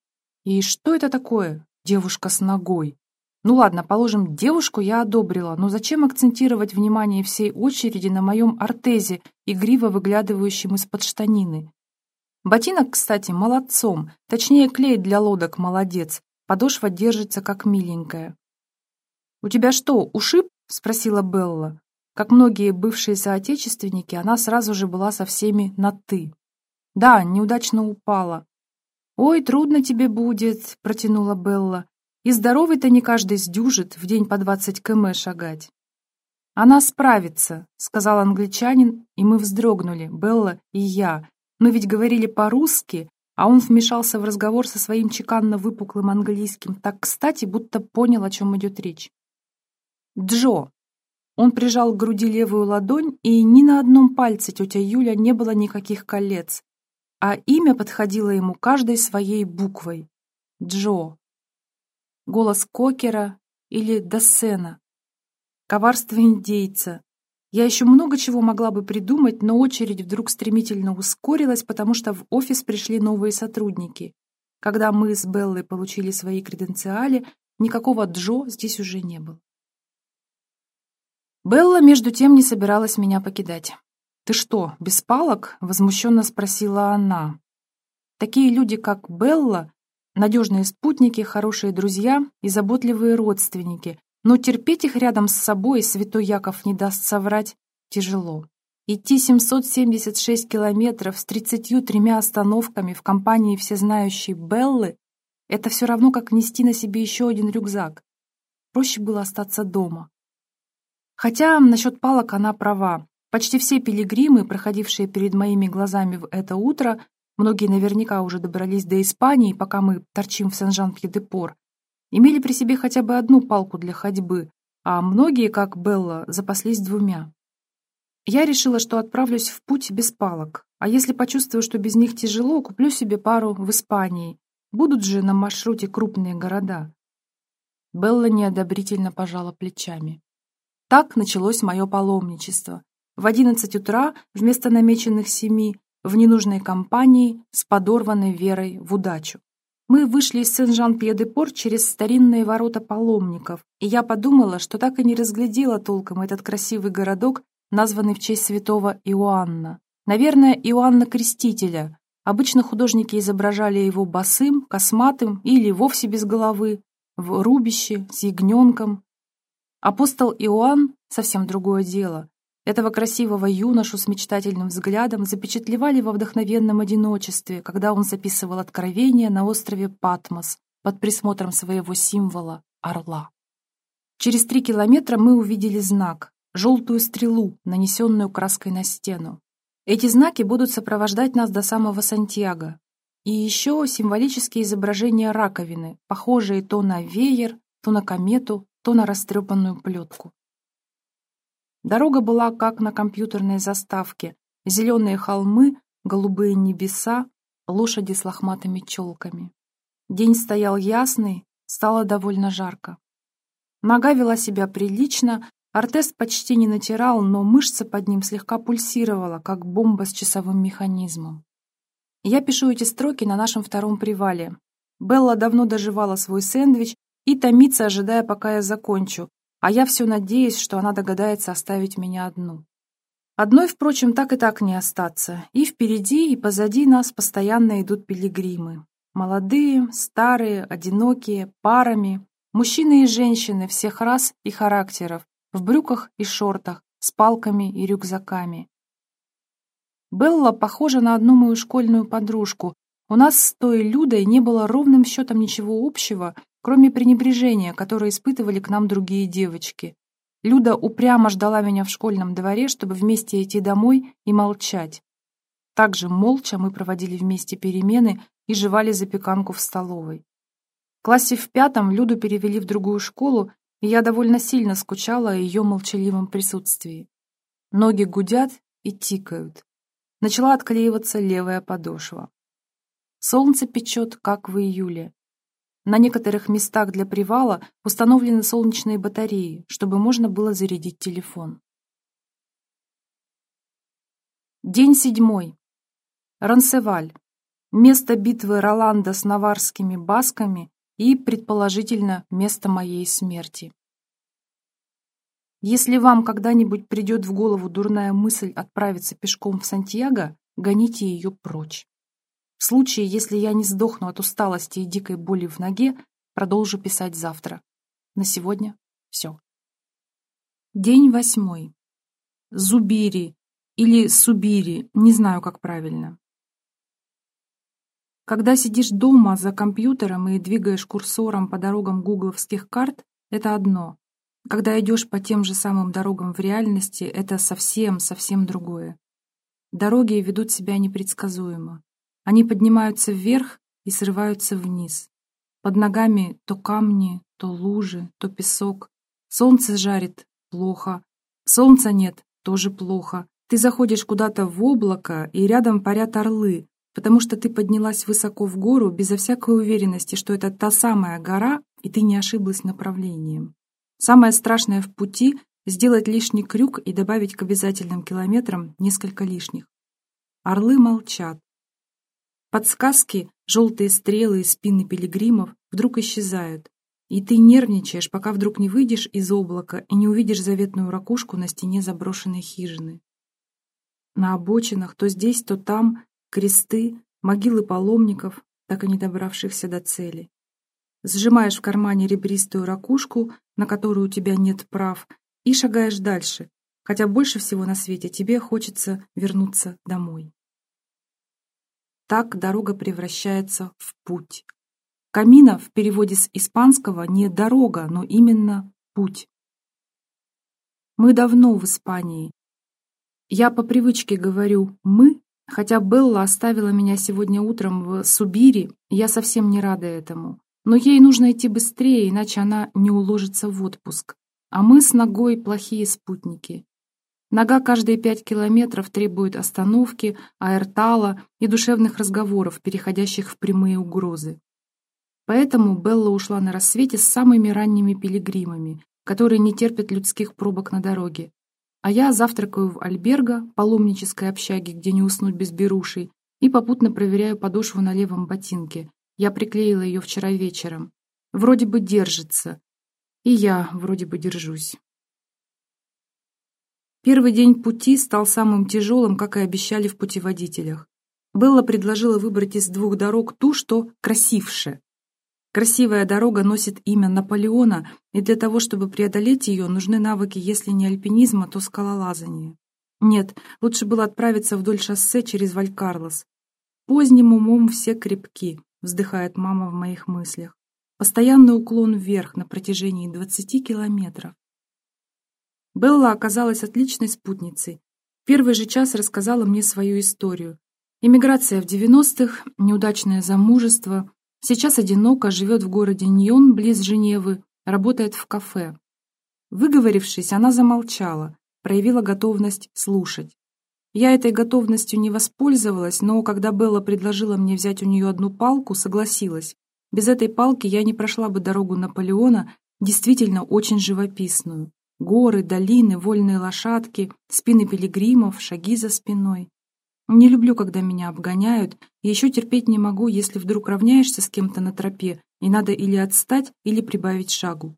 И что это такое, девушка с ногой? Ну ладно, положим, девушку я одобрила, но зачем акцентировать внимание всей очереди на моем ортезе, игриво выглядывающем из-под штанины? Ботинок, кстати, молодцом, точнее клей для лодок молодец, подошва держится как миленькая. «У тебя что, ушиб?» — спросила Белла. Как многие бывшие соотечественники, она сразу же была со всеми на «ты». Да, неудачно упала. «Ой, трудно тебе будет», — протянула Белла. «И здоровый-то не каждый сдюжит в день по двадцать км шагать». «Она справится», — сказал англичанин, и мы вздрогнули, Белла и я. Мы ведь говорили по-русски, а он вмешался в разговор со своим чеканно выпуклым английским так кстати, будто понял, о чем идет речь. «Джо!» Он прижал к груди левую ладонь, и ни на одном пальце тетя Юля не было никаких колец а имя подходило ему каждой своей буквой. Джо. Голос Кокера или Дассена. Коварство индейца. Я еще много чего могла бы придумать, но очередь вдруг стремительно ускорилась, потому что в офис пришли новые сотрудники. Когда мы с Беллой получили свои креденциали, никакого Джо здесь уже не было. Белла, между тем, не собиралась меня покидать. «Ты что, без палок?» — возмущенно спросила она. Такие люди, как Белла, надежные спутники, хорошие друзья и заботливые родственники, но терпеть их рядом с собой святой Яков не даст соврать тяжело. Идти 776 километров с 33 остановками в компании всезнающей Беллы — это все равно, как нести на себе еще один рюкзак. Проще было остаться дома. Хотя насчет палок она права. Почти все пилигримы, проходившие перед моими глазами в это утро, многие наверняка уже добрались до Испании, пока мы торчим в Сен-Жан-Пье-де-Пор, имели при себе хотя бы одну палку для ходьбы, а многие, как Белла, запаслись двумя. Я решила, что отправлюсь в путь без палок, а если почувствую, что без них тяжело, куплю себе пару в Испании. Будут же на маршруте крупные города. Белла неодобрительно пожала плечами. Так началось мое паломничество. В одиннадцать утра вместо намеченных семи в ненужной компании с подорванной верой в удачу. Мы вышли из Сен-Жан-Пье-де-Пор через старинные ворота паломников, и я подумала, что так и не разглядела толком этот красивый городок, названный в честь святого Иоанна. Наверное, Иоанна Крестителя. Обычно художники изображали его босым, косматым или вовсе без головы, в рубище, с ягненком. Апостол Иоанн — совсем другое дело. Этого красивого юношу с мечтательным взглядом запечатлевали во вдохновенном одиночестве, когда он записывал откровения на острове Патмос под присмотром своего символа — орла. Через три километра мы увидели знак — желтую стрелу, нанесенную краской на стену. Эти знаки будут сопровождать нас до самого Сантьяго. И еще символические изображения раковины, похожие то на веер, то на комету, то на растрепанную плетку. Дорога была как на компьютерной заставке. Зеленые холмы, голубые небеса, лошади с лохматыми челками. День стоял ясный, стало довольно жарко. Нога вела себя прилично, Артест почти не натирал, но мышца под ним слегка пульсировала, как бомба с часовым механизмом. Я пишу эти строки на нашем втором привале. Белла давно доживала свой сэндвич и томится, ожидая, пока я закончу, а я все надеюсь, что она догадается оставить меня одну. Одной, впрочем, так и так не остаться. И впереди, и позади нас постоянно идут пилигримы. Молодые, старые, одинокие, парами, мужчины и женщины всех рас и характеров, в брюках и шортах, с палками и рюкзаками. Белла похожа на одну мою школьную подружку. У нас с той Людой не было ровным счетом ничего общего, кроме пренебрежения, которое испытывали к нам другие девочки. Люда упрямо ждала меня в школьном дворе, чтобы вместе идти домой и молчать. Также молча мы проводили вместе перемены и жевали запеканку в столовой. В классе в пятом Люду перевели в другую школу, и я довольно сильно скучала о ее молчаливом присутствии. Ноги гудят и тикают. Начала отклеиваться левая подошва. Солнце печет, как в июле. На некоторых местах для привала установлены солнечные батареи, чтобы можно было зарядить телефон. День седьмой. Рансеваль. Место битвы Роланда с наварскими басками и, предположительно, место моей смерти. Если вам когда-нибудь придет в голову дурная мысль отправиться пешком в Сантьяго, гоните ее прочь. В случае, если я не сдохну от усталости и дикой боли в ноге, продолжу писать завтра. На сегодня все. День восьмой. Зубири или Субири, не знаю, как правильно. Когда сидишь дома за компьютером и двигаешь курсором по дорогам гугловских карт, это одно. Когда идешь по тем же самым дорогам в реальности, это совсем-совсем другое. Дороги ведут себя непредсказуемо. Они поднимаются вверх и срываются вниз. Под ногами то камни, то лужи, то песок. Солнце жарит — плохо. Солнца нет — тоже плохо. Ты заходишь куда-то в облако, и рядом парят орлы, потому что ты поднялась высоко в гору безо всякой уверенности, что это та самая гора, и ты не ошиблась направлением. Самое страшное в пути — сделать лишний крюк и добавить к обязательным километрам несколько лишних. Орлы молчат. Подсказки, желтые стрелы и спины пилигримов вдруг исчезают, и ты нервничаешь, пока вдруг не выйдешь из облака и не увидишь заветную ракушку на стене заброшенной хижины. На обочинах то здесь, то там кресты, могилы паломников, так и не добравшихся до цели. Сжимаешь в кармане ребристую ракушку, на которую у тебя нет прав, и шагаешь дальше, хотя больше всего на свете тебе хочется вернуться домой. Так дорога превращается в путь. Камина в переводе с испанского не «дорога», но именно «путь». Мы давно в Испании. Я по привычке говорю «мы», хотя Белла оставила меня сегодня утром в Субири, я совсем не рада этому. Но ей нужно идти быстрее, иначе она не уложится в отпуск. А мы с ногой плохие спутники. Нога каждые пять километров требует остановки, аэртала и душевных разговоров, переходящих в прямые угрозы. Поэтому Белла ушла на рассвете с самыми ранними пилигримами, которые не терпят людских пробок на дороге. А я завтракаю в альберго, паломнической общаге, где не уснуть без берушей, и попутно проверяю подошву на левом ботинке. Я приклеила ее вчера вечером. Вроде бы держится. И я вроде бы держусь. Первый день пути стал самым тяжелым, как и обещали в путеводителях. Белла предложила выбрать из двух дорог ту, что красивше. Красивая дорога носит имя Наполеона, и для того, чтобы преодолеть ее, нужны навыки, если не альпинизма, то скалолазания. Нет, лучше было отправиться вдоль шоссе через Валькарлос. Поздним умом все крепки, вздыхает мама в моих мыслях. Постоянный уклон вверх на протяжении 20 километров. Белла оказалась отличной спутницей. Первый же час рассказала мне свою историю. Иммиграция в 90-х, неудачное замужество, Сейчас одиноко, живет в городе Ньон, близ Женевы, работает в кафе. Выговорившись, она замолчала, проявила готовность слушать. Я этой готовностью не воспользовалась, но когда Белла предложила мне взять у нее одну палку, согласилась. Без этой палки я не прошла бы дорогу Наполеона, действительно очень живописную. Горы, долины, вольные лошадки, спины пилигримов, шаги за спиной. Не люблю, когда меня обгоняют, и еще терпеть не могу, если вдруг равняешься с кем-то на тропе, и надо или отстать, или прибавить шагу.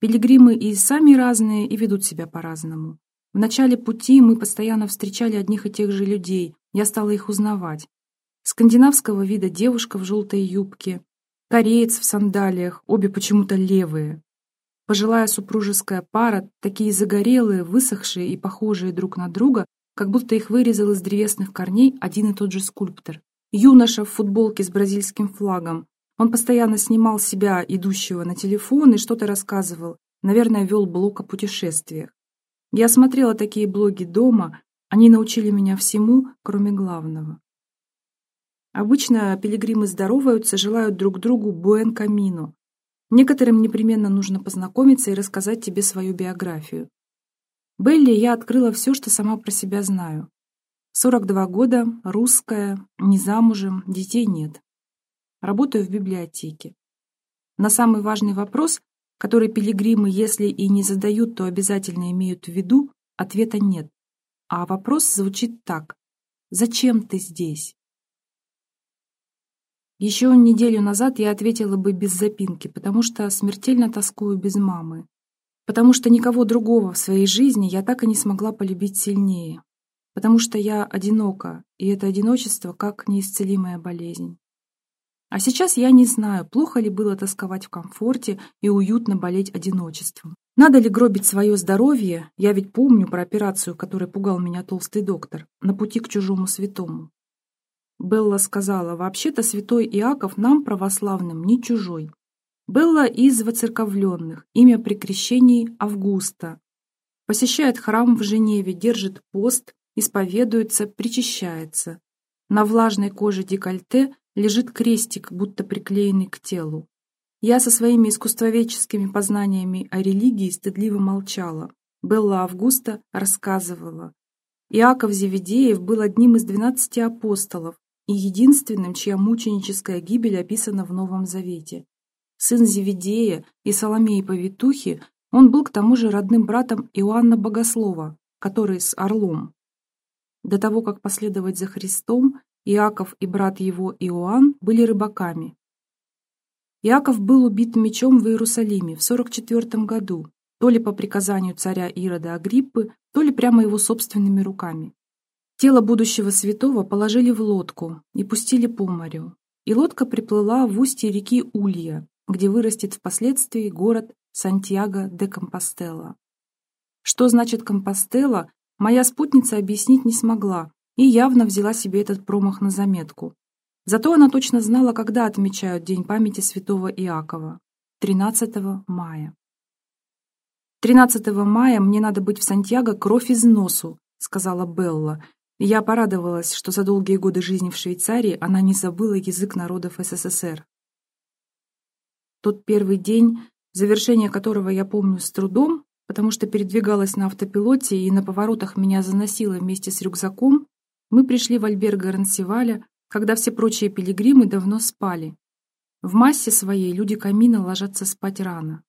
Пилигримы и сами разные, и ведут себя по-разному. В начале пути мы постоянно встречали одних и тех же людей, я стала их узнавать. Скандинавского вида девушка в желтой юбке, кореец в сандалиях, обе почему-то левые. Пожилая супружеская пара, такие загорелые, высохшие и похожие друг на друга, как будто их вырезал из древесных корней один и тот же скульптор. Юноша в футболке с бразильским флагом. Он постоянно снимал себя, идущего на телефон, и что-то рассказывал. Наверное, вел блог о путешествиях. Я смотрела такие блоги дома, они научили меня всему, кроме главного. Обычно пилигримы здороваются, желают друг другу буэн камино. Некоторым непременно нужно познакомиться и рассказать тебе свою биографию. Белли я открыла все, что сама про себя знаю. 42 года, русская, не замужем, детей нет. Работаю в библиотеке. На самый важный вопрос, который пилигримы, если и не задают, то обязательно имеют в виду, ответа нет. А вопрос звучит так. «Зачем ты здесь?» Еще неделю назад я ответила бы без запинки, потому что смертельно тоскую без мамы потому что никого другого в своей жизни я так и не смогла полюбить сильнее, потому что я одинока, и это одиночество как неисцелимая болезнь. А сейчас я не знаю, плохо ли было тосковать в комфорте и уютно болеть одиночеством. Надо ли гробить свое здоровье, я ведь помню про операцию, которой пугал меня толстый доктор, на пути к чужому святому. Белла сказала, вообще-то святой Иаков нам, православным, не чужой. Белла из воцерковленных, имя при крещении Августа. Посещает храм в Женеве, держит пост, исповедуется, причащается. На влажной коже декольте лежит крестик, будто приклеенный к телу. Я со своими искусствоведческими познаниями о религии стыдливо молчала. Белла Августа рассказывала. Иаков Зеведеев был одним из двенадцати апостолов и единственным, чья мученическая гибель описана в Новом Завете сын Зеведея и Соломеи Повитухи, Он был к тому же родным братом Иоанна Богослова, который с Орлом. До того, как последовать за Христом, Иаков и брат его Иоанн были рыбаками. Иаков был убит мечом в Иерусалиме в 44 году, то ли по приказанию царя Ирода Агриппы, то ли прямо его собственными руками. Тело будущего святого положили в лодку и пустили по морю, и лодка приплыла в устье реки Улья, где вырастет впоследствии город Сантьяго де Компостела. Что значит Компостела, моя спутница объяснить не смогла и явно взяла себе этот промах на заметку. Зато она точно знала, когда отмечают День памяти святого Иакова – 13 мая. 13 мая мне надо быть в Сантьяго кровь из носу, сказала Белла. Я порадовалась, что за долгие годы жизни в Швейцарии она не забыла язык народов СССР. Тот первый день, завершение которого я помню с трудом, потому что передвигалась на автопилоте и на поворотах меня заносило вместе с рюкзаком, мы пришли в альберго Рансеваля, когда все прочие пилигримы давно спали. В массе своей люди камина ложатся спать рано.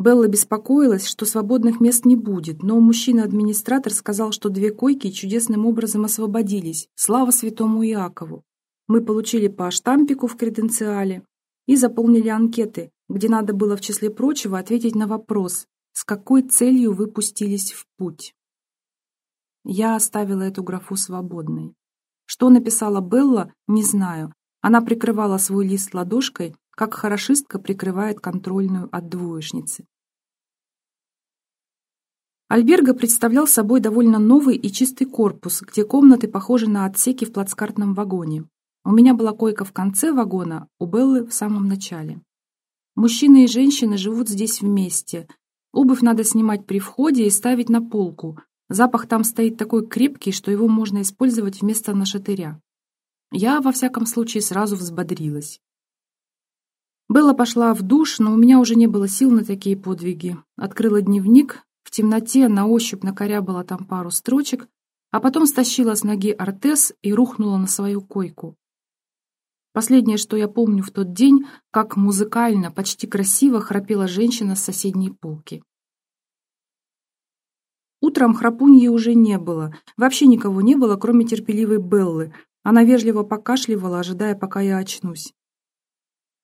Белла беспокоилась, что свободных мест не будет, но мужчина-администратор сказал, что две койки чудесным образом освободились. Слава святому Иакову! Мы получили по штампику в креденциале и заполнили анкеты, где надо было в числе прочего ответить на вопрос, с какой целью вы пустились в путь. Я оставила эту графу свободной. Что написала Белла, не знаю. Она прикрывала свой лист ладошкой, как хорошистка прикрывает контрольную от двоечницы. Альберго представлял собой довольно новый и чистый корпус, где комнаты похожи на отсеки в плацкартном вагоне. У меня была койка в конце вагона, у Беллы в самом начале. Мужчины и женщины живут здесь вместе. Обувь надо снимать при входе и ставить на полку. Запах там стоит такой крепкий, что его можно использовать вместо нашатыря. Я, во всяком случае, сразу взбодрилась. Белла пошла в душ, но у меня уже не было сил на такие подвиги. Открыла дневник, в темноте на ощупь накорябала там пару строчек, а потом стащила с ноги артез и рухнула на свою койку. Последнее, что я помню в тот день, как музыкально, почти красиво храпела женщина с соседней полки. Утром храпуньи уже не было, вообще никого не было, кроме терпеливой Беллы. Она вежливо покашливала, ожидая, пока я очнусь.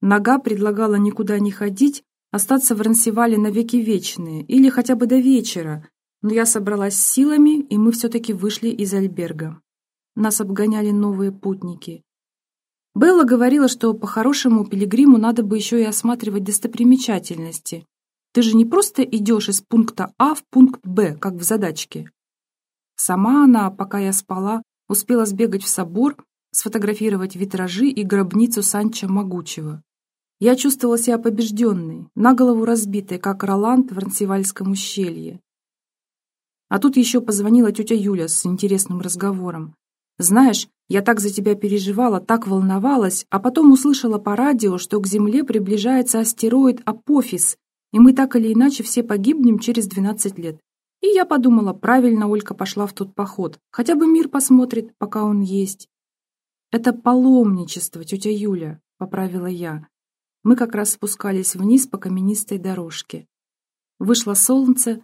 Нога предлагала никуда не ходить, остаться в Рансевале навеки вечные, или хотя бы до вечера, но я собралась силами, и мы все-таки вышли из альберга. Нас обгоняли новые путники. Белла говорила, что по-хорошему пилигриму надо бы еще и осматривать достопримечательности. Ты же не просто идешь из пункта А в пункт Б, как в задачке. Сама она, пока я спала, успела сбегать в собор, сфотографировать витражи и гробницу Санча Могучего. Я чувствовала себя побежденной, на голову разбитой, как Роланд в Рансевальском ущелье. А тут еще позвонила тетя Юля с интересным разговором. «Знаешь, я так за тебя переживала, так волновалась, а потом услышала по радио, что к Земле приближается астероид Апофис, и мы так или иначе все погибнем через 12 лет. И я подумала, правильно Олька пошла в тот поход. Хотя бы мир посмотрит, пока он есть. «Это паломничество, тетя Юля», — поправила я. Мы как раз спускались вниз по каменистой дорожке. Вышло солнце,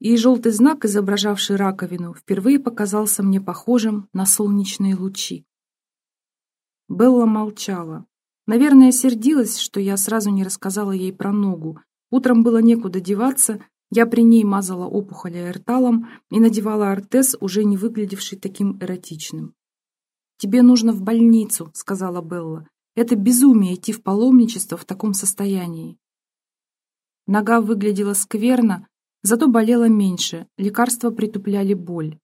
и желтый знак, изображавший раковину, впервые показался мне похожим на солнечные лучи. Белла молчала. Наверное, сердилась, что я сразу не рассказала ей про ногу. Утром было некуда деваться, я при ней мазала опухоль аэрталом и надевала ортез, уже не выглядевший таким эротичным. «Тебе нужно в больницу», — сказала Белла. Это безумие идти в паломничество в таком состоянии. Нога выглядела скверно, зато болела меньше, лекарства притупляли боль.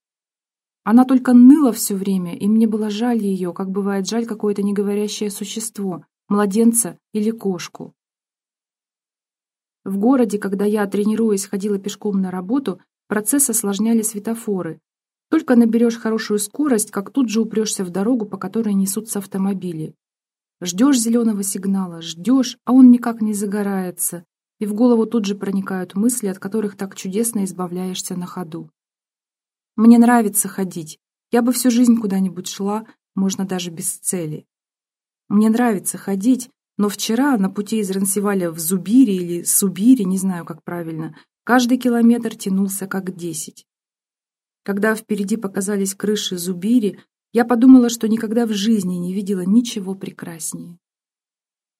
Она только ныла все время, и мне было жаль ее, как бывает жаль какое-то неговорящее существо, младенца или кошку. В городе, когда я, тренируясь, ходила пешком на работу, процесс осложняли светофоры. Только наберешь хорошую скорость, как тут же упрешься в дорогу, по которой несутся автомобили. Ждешь зеленого сигнала, ждешь, а он никак не загорается, и в голову тут же проникают мысли, от которых так чудесно избавляешься на ходу. Мне нравится ходить. Я бы всю жизнь куда-нибудь шла, можно даже без цели. Мне нравится ходить, Но вчера на пути из Рансеваля в Зубири или Субири, не знаю, как правильно, каждый километр тянулся как десять. Когда впереди показались крыши Зубири, я подумала, что никогда в жизни не видела ничего прекраснее.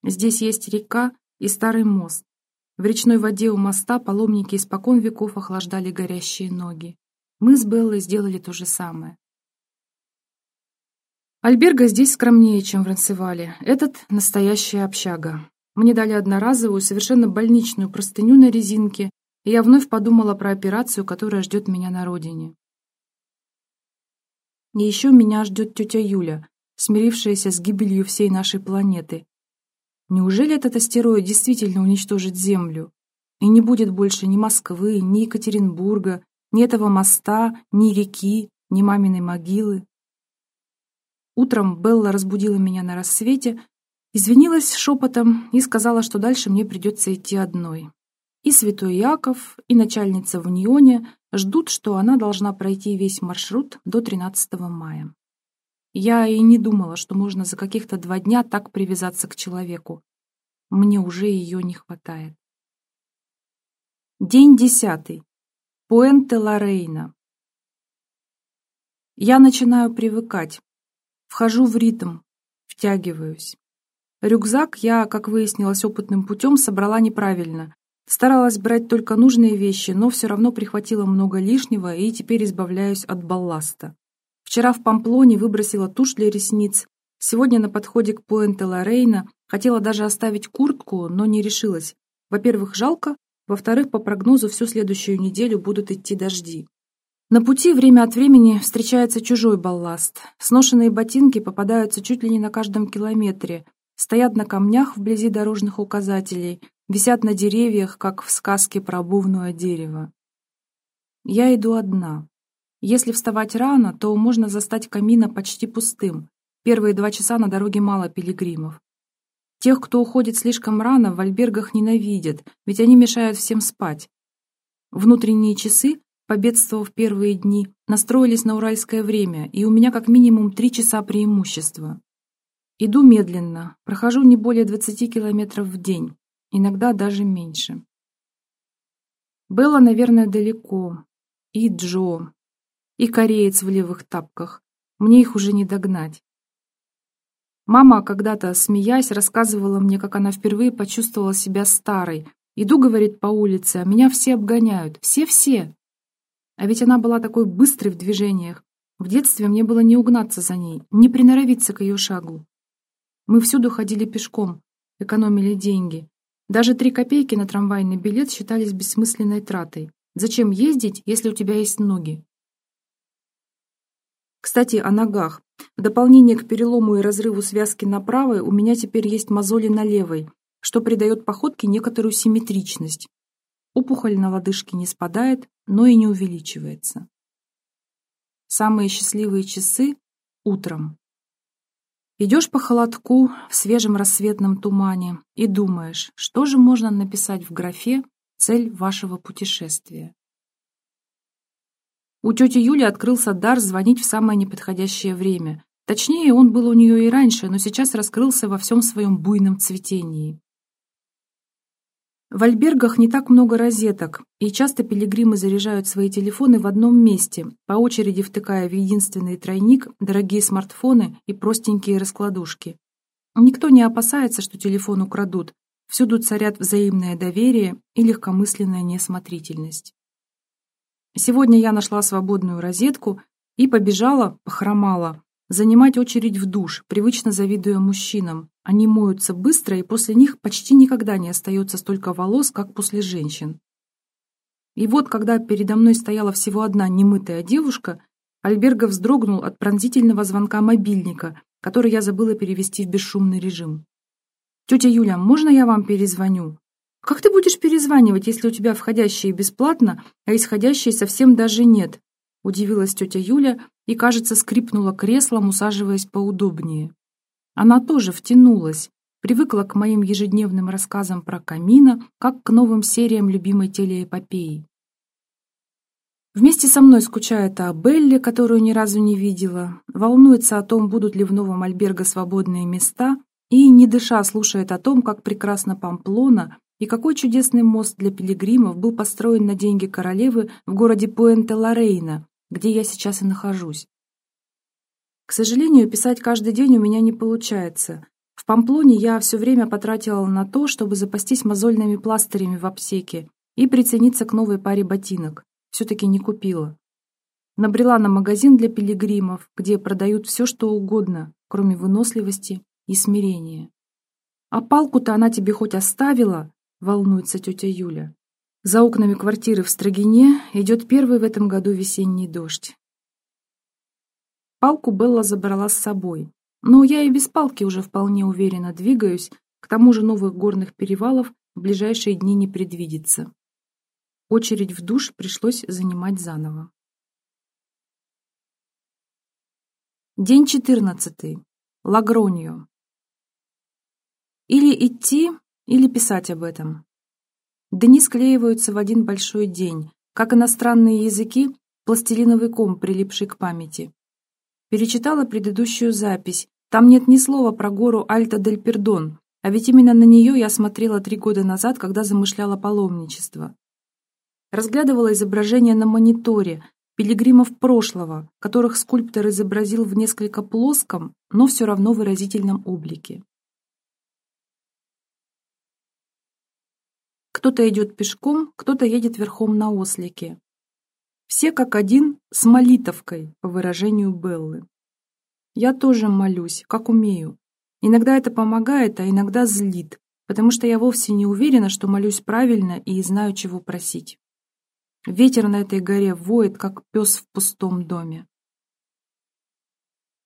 Здесь есть река и старый мост. В речной воде у моста паломники испокон веков охлаждали горящие ноги. Мы с Беллой сделали то же самое. Альберга здесь скромнее, чем в Ранцевале. Этот — настоящая общага. Мне дали одноразовую, совершенно больничную простыню на резинке, и я вновь подумала про операцию, которая ждет меня на родине. И еще меня ждет тетя Юля, смирившаяся с гибелью всей нашей планеты. Неужели этот астероид действительно уничтожит Землю? И не будет больше ни Москвы, ни Екатеринбурга, ни этого моста, ни реки, ни маминой могилы? Утром Белла разбудила меня на рассвете, извинилась шепотом и сказала, что дальше мне придется идти одной. И святой Яков, и начальница в Нионе ждут, что она должна пройти весь маршрут до 13 мая. Я и не думала, что можно за каких-то два дня так привязаться к человеку. Мне уже ее не хватает. День десятый. Пуэнте-Лорейна. Я начинаю привыкать, Вхожу в ритм, втягиваюсь. Рюкзак я, как выяснилось опытным путем, собрала неправильно. Старалась брать только нужные вещи, но все равно прихватила много лишнего и теперь избавляюсь от балласта. Вчера в Памплоне выбросила тушь для ресниц. Сегодня на подходе к Пуэнте-Лорейна хотела даже оставить куртку, но не решилась. Во-первых, жалко, во-вторых, по прогнозу всю следующую неделю будут идти дожди. На пути время от времени встречается чужой балласт. Сношенные ботинки попадаются чуть ли не на каждом километре, стоят на камнях вблизи дорожных указателей, висят на деревьях, как в сказке про обувное дерево. Я иду одна. Если вставать рано, то можно застать камина почти пустым. Первые два часа на дороге мало пилигримов. Тех, кто уходит слишком рано, в альбергах ненавидят, ведь они мешают всем спать. Внутренние часы победствовав первые дни, настроились на уральское время, и у меня как минимум три часа преимущества. Иду медленно, прохожу не более 20 километров в день, иногда даже меньше. Белла, наверное, далеко. И Джо, и кореец в левых тапках. Мне их уже не догнать. Мама когда-то, смеясь, рассказывала мне, как она впервые почувствовала себя старой. Иду, говорит, по улице, а меня все обгоняют. Все-все. А ведь она была такой быстрой в движениях. В детстве мне было не угнаться за ней, не приноровиться к ее шагу. Мы всюду ходили пешком, экономили деньги. Даже три копейки на трамвайный билет считались бессмысленной тратой. Зачем ездить, если у тебя есть ноги? Кстати, о ногах. В дополнение к перелому и разрыву связки на правой у меня теперь есть мозоли на левой, что придает походке некоторую симметричность. Опухоль на лодыжке не спадает, но и не увеличивается. Самые счастливые часы — утром. Идешь по холодку в свежем рассветном тумане и думаешь, что же можно написать в графе «Цель вашего путешествия». У тети Юли открылся дар звонить в самое неподходящее время. Точнее, он был у нее и раньше, но сейчас раскрылся во всем своем буйном цветении. В альбергах не так много розеток, и часто пилигримы заряжают свои телефоны в одном месте, по очереди втыкая в единственный тройник дорогие смартфоны и простенькие раскладушки. Никто не опасается, что телефон украдут, всюду царят взаимное доверие и легкомысленная неосмотрительность. Сегодня я нашла свободную розетку и побежала, похромала, занимать очередь в душ, привычно завидуя мужчинам. Они моются быстро, и после них почти никогда не остается столько волос, как после женщин. И вот, когда передо мной стояла всего одна немытая девушка, Альберга вздрогнул от пронзительного звонка мобильника, который я забыла перевести в бесшумный режим. «Тетя Юля, можно я вам перезвоню?» «Как ты будешь перезванивать, если у тебя входящие бесплатно, а исходящие совсем даже нет?» Удивилась тетя Юля и, кажется, скрипнула креслом, усаживаясь поудобнее. Она тоже втянулась, привыкла к моим ежедневным рассказам про камина, как к новым сериям любимой телеэпопеи. Вместе со мной скучает о Белле, которую ни разу не видела, волнуется о том, будут ли в новом альберго свободные места, и, не дыша, слушает о том, как прекрасна Памплона и какой чудесный мост для пилигримов был построен на деньги королевы в городе Пуэнте-Лорейна, где я сейчас и нахожусь. К сожалению, писать каждый день у меня не получается. В Памплоне я все время потратила на то, чтобы запастись мозольными пластырями в аптеке и прицениться к новой паре ботинок. Все-таки не купила. Набрела на магазин для пилигримов, где продают все, что угодно, кроме выносливости и смирения. «А палку-то она тебе хоть оставила?» — волнуется тетя Юля. За окнами квартиры в Строгине идет первый в этом году весенний дождь. Палку Белла забрала с собой, но я и без палки уже вполне уверенно двигаюсь, к тому же новых горных перевалов в ближайшие дни не предвидится. Очередь в душ пришлось занимать заново. День четырнадцатый. Лагронью. Или идти, или писать об этом. Дни склеиваются в один большой день, как иностранные языки, пластилиновый ком, прилипший к памяти. Перечитала предыдущую запись. Там нет ни слова про гору Альта-дель-Пердон, а ведь именно на нее я смотрела три года назад, когда замышляла паломничество. Разглядывала изображение на мониторе, пилигримов прошлого, которых скульптор изобразил в несколько плоском, но все равно выразительном облике. Кто-то идет пешком, кто-то едет верхом на ослике. Все как один с молитовкой, по выражению Беллы. Я тоже молюсь, как умею. Иногда это помогает, а иногда злит, потому что я вовсе не уверена, что молюсь правильно и знаю, чего просить. Ветер на этой горе воет, как пес в пустом доме.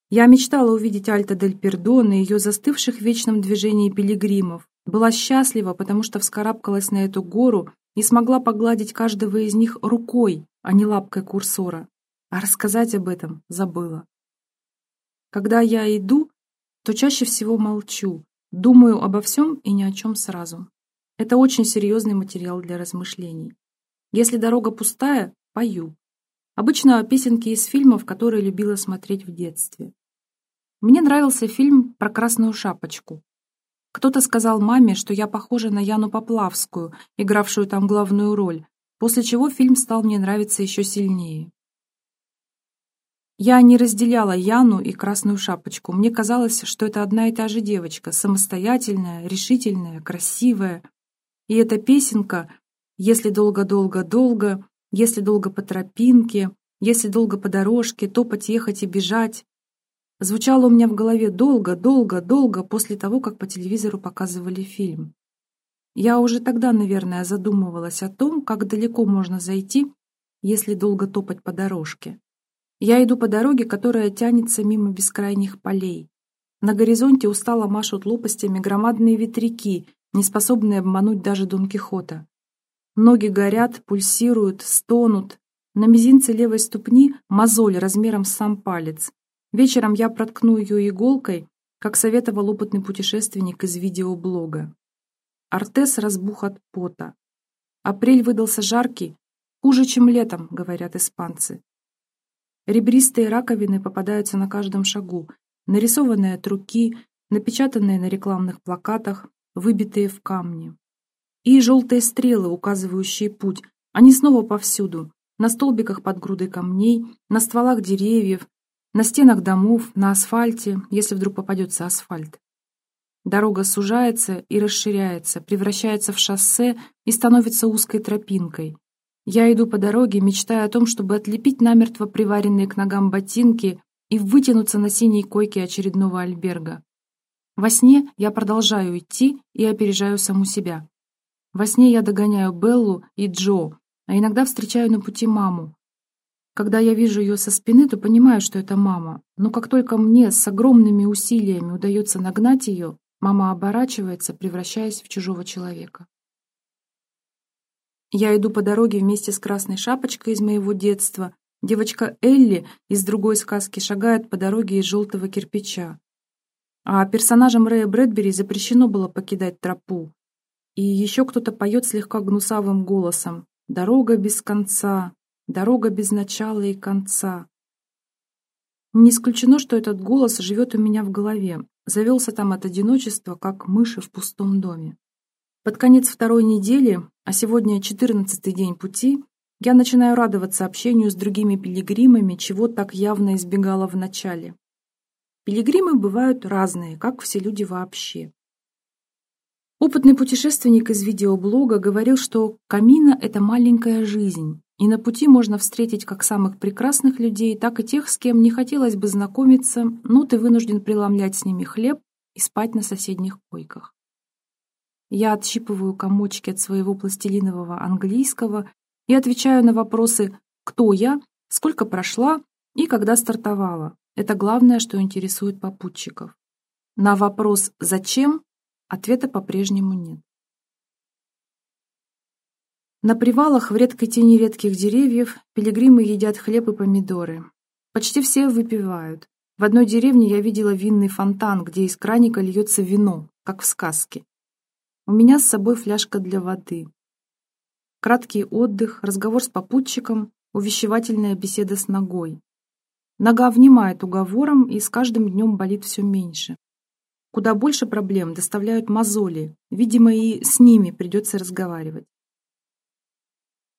Я мечтала увидеть Альта дель Пердон и ее застывших в вечном движении пилигримов. Была счастлива, потому что вскарабкалась на эту гору и смогла погладить каждого из них рукой, а не лапкой курсора. А рассказать об этом забыла. Когда я иду, то чаще всего молчу, думаю обо всем и ни о чем сразу. Это очень серьезный материал для размышлений. Если дорога пустая, пою. Обычно песенки из фильмов, которые любила смотреть в детстве. Мне нравился фильм про Красную Шапочку. Кто-то сказал маме, что я похожа на Яну Поплавскую, игравшую там главную роль, после чего фильм стал мне нравиться еще сильнее. Я не разделяла Яну и Красную Шапочку. Мне казалось, что это одна и та же девочка, самостоятельная, решительная, красивая. И эта песенка если долго-долго-долго, если долго по тропинке, если долго по дорожке, топать, ехать и бежать. Звучало у меня в голове долго, долго, долго после того, как по телевизору показывали фильм. Я уже тогда, наверное, задумывалась о том, как далеко можно зайти, если долго топать по дорожке. Я иду по дороге, которая тянется мимо бескрайних полей. На горизонте устало машут лопастями громадные ветряки, не способные обмануть даже Дон Кихота. Ноги горят, пульсируют, стонут. На мизинце левой ступни мозоль размером с сам палец. Вечером я проткну ее иголкой, как советовал опытный путешественник из видеоблога. Артес разбух от пота. Апрель выдался жаркий, хуже, чем летом, говорят испанцы. Ребристые раковины попадаются на каждом шагу, нарисованные от руки, напечатанные на рекламных плакатах, выбитые в камни. И желтые стрелы, указывающие путь, они снова повсюду. На столбиках под грудой камней, на стволах деревьев, на стенах домов, на асфальте, если вдруг попадется асфальт. Дорога сужается и расширяется, превращается в шоссе и становится узкой тропинкой. Я иду по дороге, мечтая о том, чтобы отлепить намертво приваренные к ногам ботинки и вытянуться на синей койке очередного альберга. Во сне я продолжаю идти и опережаю саму себя. Во сне я догоняю Беллу и Джо, а иногда встречаю на пути маму. Когда я вижу ее со спины, то понимаю, что это мама. Но как только мне с огромными усилиями удается нагнать ее, мама оборачивается, превращаясь в чужого человека. Я иду по дороге вместе с красной шапочкой из моего детства. Девочка Элли из другой сказки шагает по дороге из желтого кирпича. А персонажам Рэя Брэдбери запрещено было покидать тропу. И еще кто-то поет слегка гнусавым голосом «Дорога без конца, дорога без начала и конца». Не исключено, что этот голос живет у меня в голове, завелся там от одиночества, как мыши в пустом доме. Под конец второй недели, а сегодня четырнадцатый день пути, я начинаю радоваться общению с другими пилигримами, чего так явно избегала в начале. Пилигримы бывают разные, как все люди вообще. Опытный путешественник из видеоблога говорил, что камина — это маленькая жизнь, и на пути можно встретить как самых прекрасных людей, так и тех, с кем не хотелось бы знакомиться, но ты вынужден преломлять с ними хлеб и спать на соседних койках. Я отщипываю комочки от своего пластилинового английского и отвечаю на вопросы «Кто я?», «Сколько прошла?» и «Когда стартовала?». Это главное, что интересует попутчиков. На вопрос «Зачем?» ответа по-прежнему нет. На привалах в редкой тени редких деревьев пилигримы едят хлеб и помидоры. Почти все выпивают. В одной деревне я видела винный фонтан, где из краника льется вино, как в сказке. У меня с собой фляжка для воды. Краткий отдых, разговор с попутчиком, увещевательная беседа с ногой. Нога внимает уговорам и с каждым днем болит все меньше. Куда больше проблем доставляют мозоли, видимо, и с ними придется разговаривать.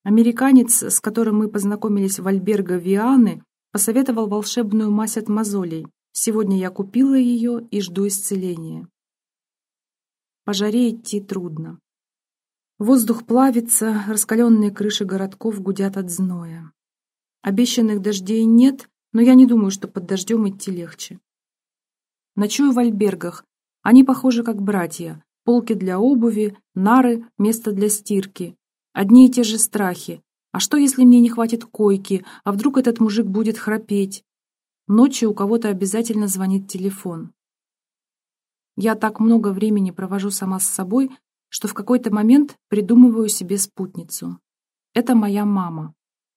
Американец, с которым мы познакомились в Альберго Вианы, посоветовал волшебную мазь от мозолей. Сегодня я купила ее и жду исцеления. По жаре идти трудно. Воздух плавится, раскаленные крыши городков гудят от зноя. Обещанных дождей нет, но я не думаю, что под дождем идти легче. Ночую в альбергах. Они похожи как братья. Полки для обуви, нары, место для стирки. Одни и те же страхи. А что, если мне не хватит койки? А вдруг этот мужик будет храпеть? Ночью у кого-то обязательно звонит телефон. Я так много времени провожу сама с собой, что в какой-то момент придумываю себе спутницу. Это моя мама.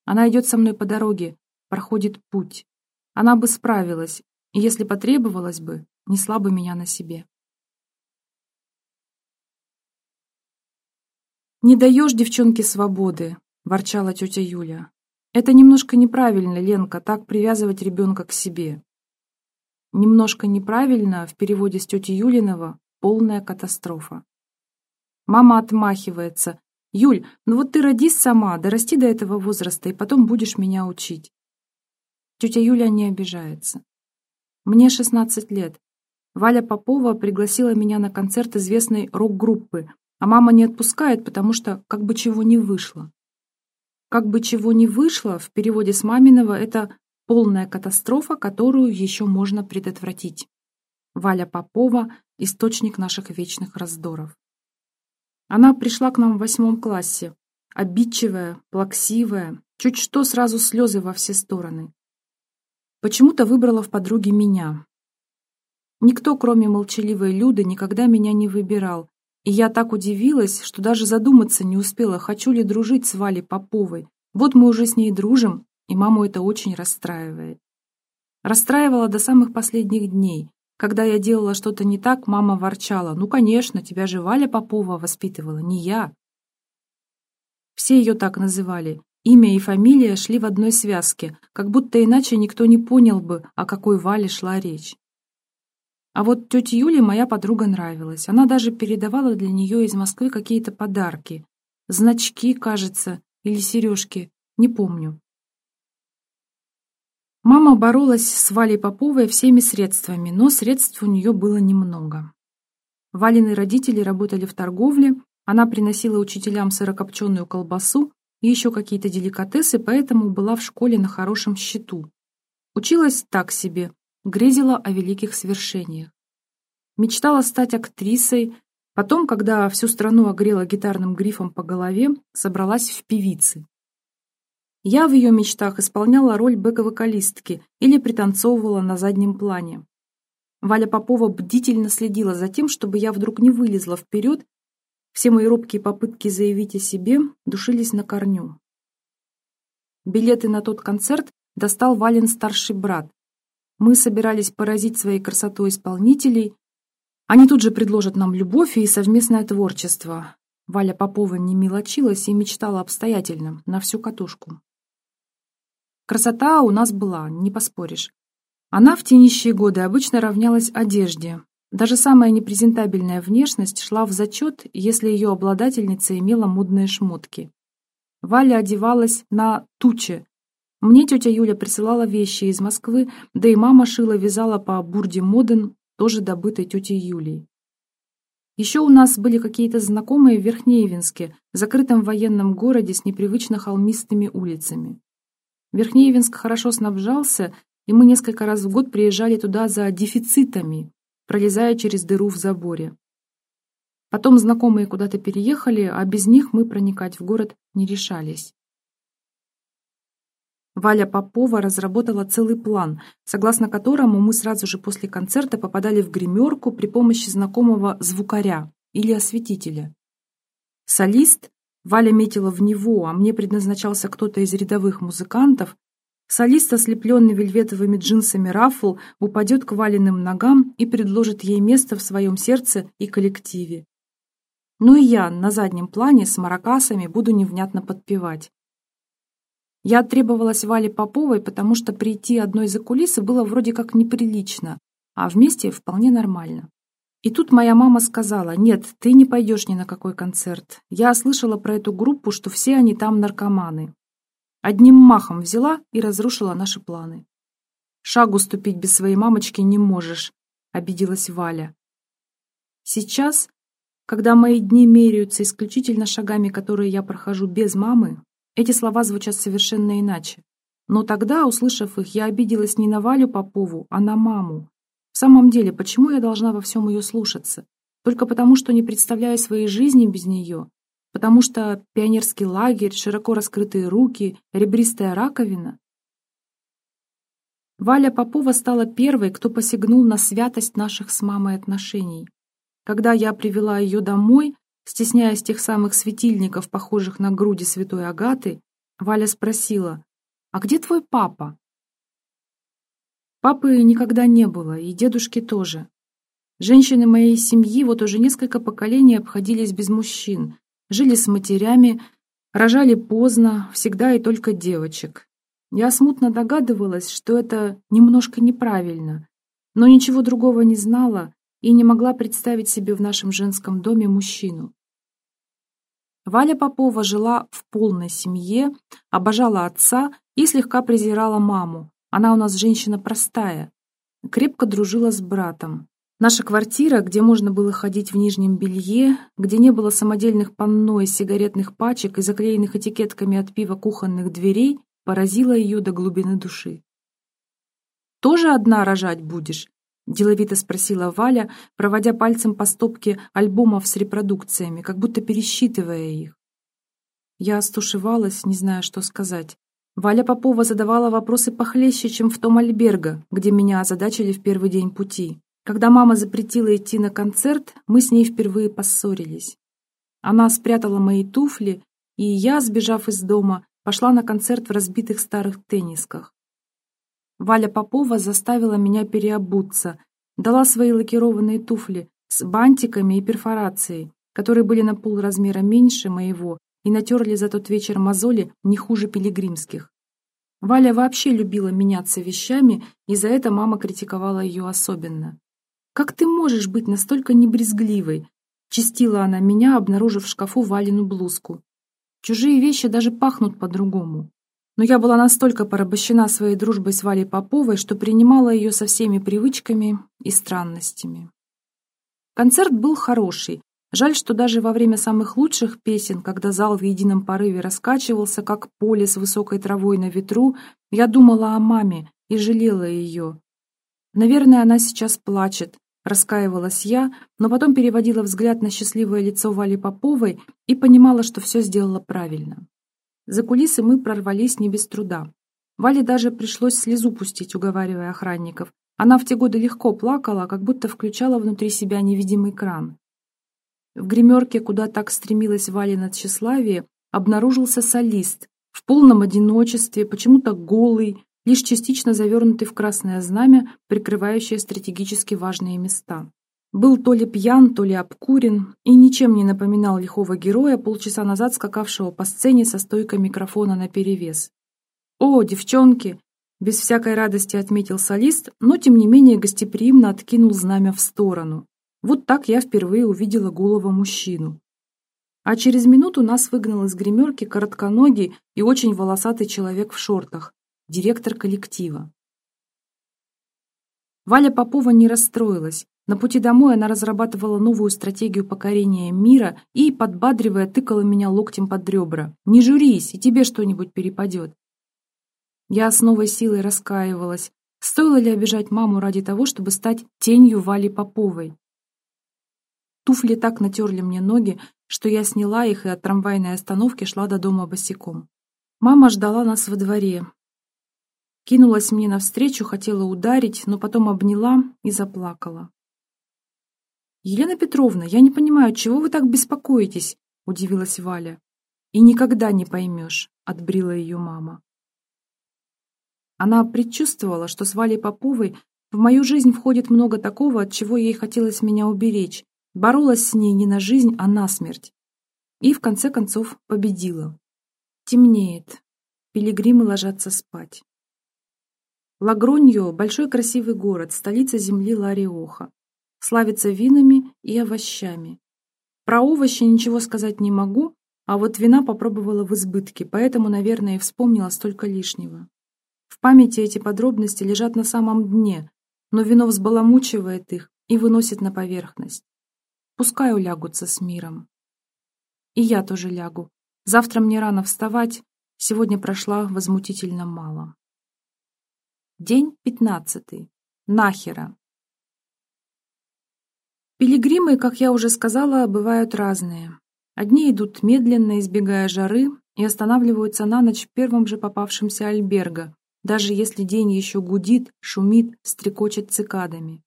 Она идет со мной по дороге, проходит путь. Она бы справилась, и если потребовалось бы, несла бы меня на себе. «Не даешь девчонке свободы», — ворчала тетя Юля. «Это немножко неправильно, Ленка, так привязывать ребенка к себе». «Немножко неправильно» в переводе с тети Юлиного «полная катастрофа». Мама отмахивается. «Юль, ну вот ты родись сама, дорасти до этого возраста, и потом будешь меня учить». Тетя Юля не обижается. Мне 16 лет. Валя Попова пригласила меня на концерт известной рок-группы, а мама не отпускает, потому что как бы чего не вышло. Как бы чего не вышло, в переводе с маминого, это полная катастрофа, которую еще можно предотвратить. Валя Попова – источник наших вечных раздоров. Она пришла к нам в восьмом классе, обидчивая, плаксивая, чуть что сразу слезы во все стороны. Почему-то выбрала в подруги меня. Никто, кроме молчаливой Люды, никогда меня не выбирал, и я так удивилась, что даже задуматься не успела, хочу ли дружить с Валей Поповой. Вот мы уже с ней дружим, и маму это очень расстраивает. Расстраивала до самых последних дней. Когда я делала что-то не так, мама ворчала. «Ну, конечно, тебя же Валя Попова воспитывала, не я». Все ее так называли, Имя и фамилия шли в одной связке, как будто иначе никто не понял бы, о какой Вале шла речь. А вот тете Юле моя подруга нравилась. Она даже передавала для нее из Москвы какие-то подарки. Значки, кажется, или сережки, не помню. Мама боролась с Валей Поповой всеми средствами, но средств у нее было немного. Валины родители работали в торговле, она приносила учителям сырокопченую колбасу, и еще какие-то деликатесы, поэтому была в школе на хорошем счету. Училась так себе, грезила о великих свершениях. Мечтала стать актрисой, потом, когда всю страну огрела гитарным грифом по голове, собралась в певицы. Я в ее мечтах исполняла роль бэк-вокалистки или пританцовывала на заднем плане. Валя Попова бдительно следила за тем, чтобы я вдруг не вылезла вперед все мои робкие попытки заявить о себе душились на корню. Билеты на тот концерт достал Вален старший брат. Мы собирались поразить своей красотой исполнителей. Они тут же предложат нам любовь и совместное творчество. Валя Попова не мелочилась и мечтала обстоятельно, на всю катушку. Красота у нас была, не поспоришь. Она в те нищие годы обычно равнялась одежде. Даже самая непрезентабельная внешность шла в зачет, если ее обладательница имела модные шмотки. Валя одевалась на туче. Мне тетя Юля присылала вещи из Москвы, да и мама шила-вязала по бурде моден, тоже добытой тетей Юлей. Еще у нас были какие-то знакомые в Верхнеевенске, закрытом военном городе с непривычно холмистыми улицами. Верхнеевенск хорошо снабжался, и мы несколько раз в год приезжали туда за дефицитами, пролезая через дыру в заборе. Потом знакомые куда-то переехали, а без них мы проникать в город не решались. Валя Попова разработала целый план, согласно которому мы сразу же после концерта попадали в гримерку при помощи знакомого звукаря или осветителя. Солист, Валя метила в него, а мне предназначался кто-то из рядовых музыкантов, Солист, ослепленный вельветовыми джинсами рафл, упадет к валенным ногам и предложит ей место в своем сердце и коллективе. Ну и я на заднем плане с маракасами буду невнятно подпевать. Я требовалась Вале Поповой, потому что прийти одной за кулисы было вроде как неприлично, а вместе вполне нормально. И тут моя мама сказала, нет, ты не пойдешь ни на какой концерт. Я слышала про эту группу, что все они там наркоманы. Одним махом взяла и разрушила наши планы. «Шагу ступить без своей мамочки не можешь», — обиделась Валя. Сейчас, когда мои дни меряются исключительно шагами, которые я прохожу без мамы, эти слова звучат совершенно иначе. Но тогда, услышав их, я обиделась не на Валю Попову, а на маму. В самом деле, почему я должна во всем ее слушаться? Только потому, что не представляю своей жизни без нее, потому что пионерский лагерь, широко раскрытые руки, ребристая раковина. Валя Попова стала первой, кто посягнул на святость наших с мамой отношений. Когда я привела ее домой, стесняясь тех самых светильников, похожих на груди святой Агаты, Валя спросила, «А где твой папа?» Папы никогда не было, и дедушки тоже. Женщины моей семьи вот уже несколько поколений обходились без мужчин, жили с матерями, рожали поздно, всегда и только девочек. Я смутно догадывалась, что это немножко неправильно, но ничего другого не знала и не могла представить себе в нашем женском доме мужчину. Валя Попова жила в полной семье, обожала отца и слегка презирала маму. Она у нас женщина простая. Крепко дружила с братом. Наша квартира, где можно было ходить в нижнем белье, где не было самодельных панно из сигаретных пачек и заклеенных этикетками от пива кухонных дверей, поразила ее до глубины души. «Тоже одна рожать будешь?» — деловито спросила Валя, проводя пальцем по стопке альбомов с репродукциями, как будто пересчитывая их. Я стушевалась, не зная, что сказать. Валя Попова задавала вопросы похлеще, чем в том альберго, где меня озадачили в первый день пути. Когда мама запретила идти на концерт, мы с ней впервые поссорились. Она спрятала мои туфли, и я, сбежав из дома, пошла на концерт в разбитых старых теннисках. Валя Попова заставила меня переобуться, дала свои лакированные туфли с бантиками и перфорацией, которые были на полразмера меньше моего и натерли за тот вечер мозоли не хуже пилигримских. Валя вообще любила меняться вещами, и за это мама критиковала ее особенно. «Как ты можешь быть настолько небрезгливой?» — чистила она меня, обнаружив в шкафу Валину блузку. Чужие вещи даже пахнут по-другому. Но я была настолько порабощена своей дружбой с Валей Поповой, что принимала ее со всеми привычками и странностями. Концерт был хороший. Жаль, что даже во время самых лучших песен, когда зал в едином порыве раскачивался, как поле с высокой травой на ветру, я думала о маме и жалела ее. Наверное, она сейчас плачет, Раскаивалась я, но потом переводила взгляд на счастливое лицо Вали Поповой и понимала, что все сделала правильно. За кулисы мы прорвались не без труда. Вале даже пришлось слезу пустить, уговаривая охранников. Она в те годы легко плакала, как будто включала внутри себя невидимый кран. В гримерке, куда так стремилась Валина тщеславие, обнаружился солист, в полном одиночестве, почему-то голый, лишь частично завернутый в красное знамя, прикрывающее стратегически важные места. Был то ли пьян, то ли обкурен и ничем не напоминал лихого героя, полчаса назад скакавшего по сцене со стойкой микрофона наперевес. «О, девчонки!» Без всякой радости отметил солист, но тем не менее гостеприимно откинул знамя в сторону. Вот так я впервые увидела голого мужчину. А через минуту нас выгнал из гримерки коротконогий и очень волосатый человек в шортах, директор коллектива. Валя Попова не расстроилась. На пути домой она разрабатывала новую стратегию покорения мира и, подбадривая, тыкала меня локтем под ребра. «Не журись, и тебе что-нибудь перепадет». Я с новой силой раскаивалась. Стоило ли обижать маму ради того, чтобы стать тенью Вали Поповой? Туфли так натерли мне ноги, что я сняла их и от трамвайной остановки шла до дома босиком. Мама ждала нас во дворе. Кинулась мне навстречу, хотела ударить, но потом обняла и заплакала. «Елена Петровна, я не понимаю, чего вы так беспокоитесь?» — удивилась Валя. «И никогда не поймешь», — отбрила ее мама. Она предчувствовала, что с Валей Поповой в мою жизнь входит много такого, от чего ей хотелось меня уберечь, боролась с ней не на жизнь, а на смерть. И, в конце концов, победила. Темнеет. Пилигримы ложатся спать. Лагроньо — большой красивый город, столица земли Лариоха. Славится винами и овощами. Про овощи ничего сказать не могу, а вот вина попробовала в избытке, поэтому, наверное, и вспомнила столько лишнего. В памяти эти подробности лежат на самом дне, но вино взбаламучивает их и выносит на поверхность. Пускай улягутся с миром. И я тоже лягу. Завтра мне рано вставать, сегодня прошла возмутительно мало. День пятнадцатый. Нахера. Пилигримы, как я уже сказала, бывают разные. Одни идут медленно, избегая жары, и останавливаются на ночь в первом же попавшемся альберго, даже если день еще гудит, шумит, стрекочет цикадами.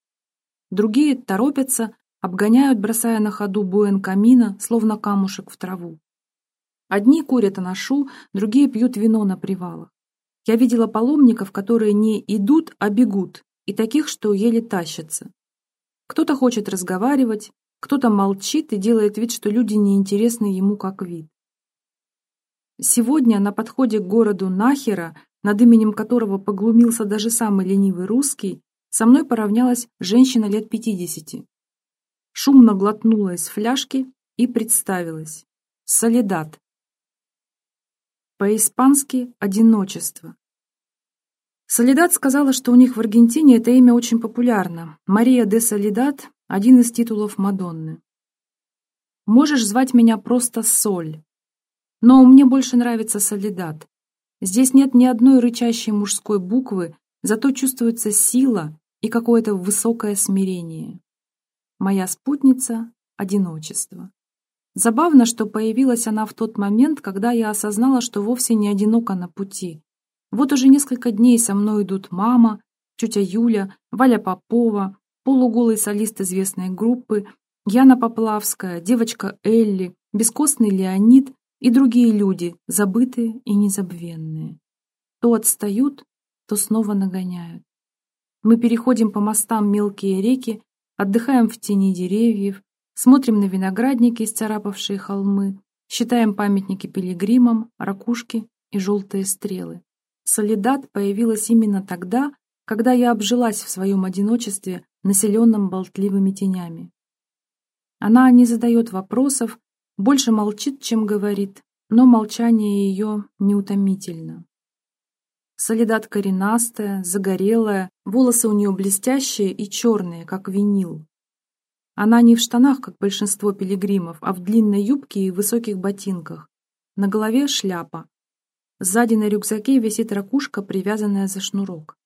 Другие торопятся, обгоняют, бросая на ходу буэн камина, словно камушек в траву. Одни курят анашу, другие пьют вино на привалах. Я видела паломников, которые не идут, а бегут, и таких, что еле тащатся. Кто-то хочет разговаривать, кто-то молчит и делает вид, что люди неинтересны ему как вид. Сегодня на подходе к городу Нахера над именем которого поглумился даже самый ленивый русский, со мной поравнялась женщина лет пятидесяти. Шумно глотнула из фляжки и представилась. Солидат. По-испански «одиночество». Солидат сказала, что у них в Аргентине это имя очень популярно. Мария де Солидат – один из титулов Мадонны. Можешь звать меня просто Соль. Но мне больше нравится Солидат. Здесь нет ни одной рычащей мужской буквы, зато чувствуется сила и какое-то высокое смирение. Моя спутница — одиночество. Забавно, что появилась она в тот момент, когда я осознала, что вовсе не одинока на пути. Вот уже несколько дней со мной идут мама, тетя Юля, Валя Попова, полуголый солист известной группы, Яна Поплавская, девочка Элли, бескостный Леонид и другие люди, забытые и незабвенные. То отстают, то снова нагоняют. Мы переходим по мостам мелкие реки, отдыхаем в тени деревьев, смотрим на виноградники, исцарапавшие холмы, считаем памятники пилигримам, ракушки и желтые стрелы. Солидат появилась именно тогда, когда я обжилась в своем одиночестве, населенном болтливыми тенями. Она не задает вопросов, больше молчит, чем говорит, но молчание ее неутомительно. Солидат коренастая, загорелая, волосы у нее блестящие и черные, как винил. Она не в штанах, как большинство пилигримов, а в длинной юбке и высоких ботинках. На голове шляпа. Сзади на рюкзаке висит ракушка, привязанная за шнурок.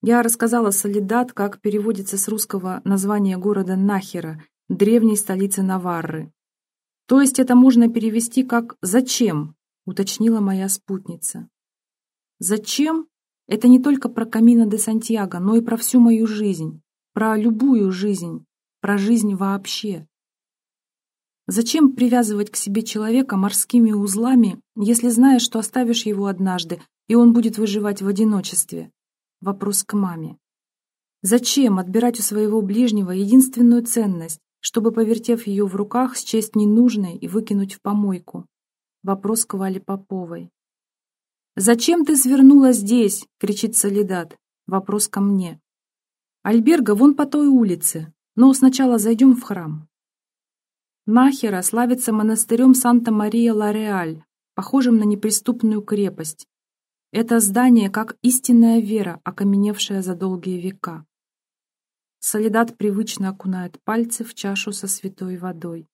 Я рассказала Солидат, как переводится с русского название города Нахера, древней столицы Наварры. То есть это можно перевести как «зачем», уточнила моя спутница. «Зачем» — это не только про Камина де Сантьяго, но и про всю мою жизнь, про любую жизнь, про жизнь вообще. Зачем привязывать к себе человека морскими узлами, если знаешь, что оставишь его однажды, и он будет выживать в одиночестве? Вопрос к маме. Зачем отбирать у своего ближнего единственную ценность, чтобы, повертев ее в руках, счесть ненужной и выкинуть в помойку. Вопрос к Вале Поповой. «Зачем ты свернула здесь?» — кричит Солидат. Вопрос ко мне. «Альберга вон по той улице, но сначала зайдем в храм». Нахера славится монастырем Санта-Мария-Ла-Реаль, похожим на неприступную крепость. Это здание как истинная вера, окаменевшая за долгие века. Солидат привычно окунает пальцы в чашу со святой водой.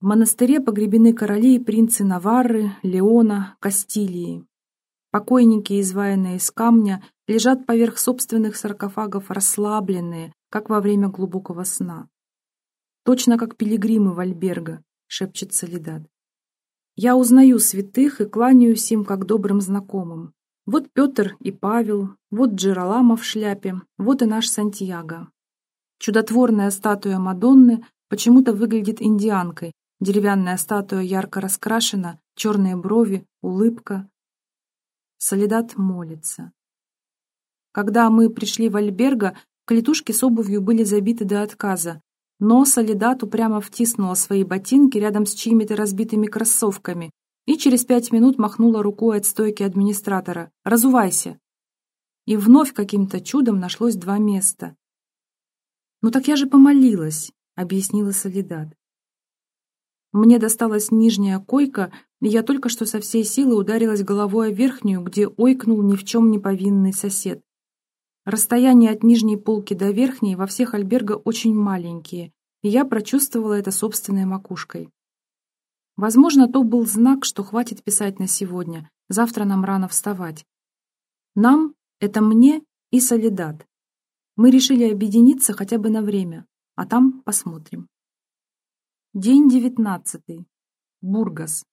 В монастыре погребены короли и принцы Наварры, Леона, Кастилии. Покойники, изваянные из камня, лежат поверх собственных саркофагов расслабленные, как во время глубокого сна. Точно как пилигримы в Альберго, шепчет Солидат. Я узнаю святых и кланяюсь им как добрым знакомым. Вот Петр и Павел, вот Джералама в шляпе, вот и наш Сантьяго. Чудотворная статуя Мадонны почему-то выглядит индианкой, деревянная статуя ярко раскрашена, черные брови, улыбка. Солидат молится. Когда мы пришли в Альберго, клетушки с обувью были забиты до отказа, но Солидат упрямо втиснула свои ботинки рядом с чьими-то разбитыми кроссовками и через пять минут махнула рукой от стойки администратора. «Разувайся!» И вновь каким-то чудом нашлось два места. «Ну так я же помолилась», — объяснила Солидат. Мне досталась нижняя койка, и я только что со всей силы ударилась головой о верхнюю, где ойкнул ни в чем не повинный сосед. Расстояние от нижней полки до верхней во всех альберго очень маленькие, и я прочувствовала это собственной макушкой. Возможно, то был знак, что хватит писать на сегодня, завтра нам рано вставать. Нам — это мне и Солидат. Мы решили объединиться хотя бы на время, а там посмотрим. День девятнадцатый. Бургас.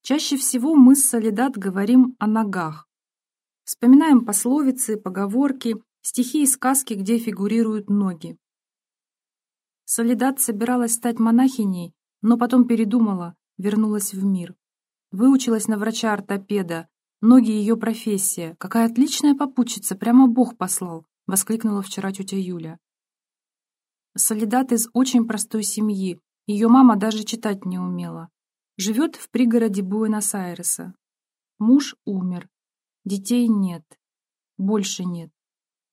Чаще всего мы с Солидат говорим о ногах, Вспоминаем пословицы, поговорки, стихи и сказки, где фигурируют ноги. Солидат собиралась стать монахиней, но потом передумала, вернулась в мир. Выучилась на врача-ортопеда, ноги ее профессия. Какая отличная попутчица, прямо Бог послал, воскликнула вчера тетя Юля. Солидат из очень простой семьи, ее мама даже читать не умела. Живет в пригороде Буэнос-Айреса. Муж умер, Детей нет. Больше нет.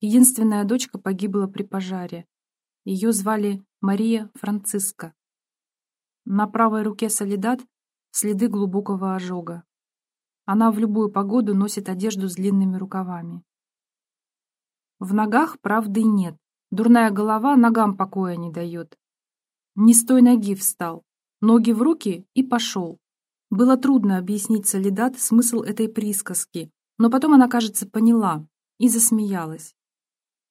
Единственная дочка погибла при пожаре. Ее звали Мария Франциска. На правой руке Солидат следы глубокого ожога. Она в любую погоду носит одежду с длинными рукавами. В ногах правды нет. Дурная голова ногам покоя не дает. Не с той ноги встал. Ноги в руки и пошел. Было трудно объяснить Солидат смысл этой присказки, но потом она, кажется, поняла и засмеялась.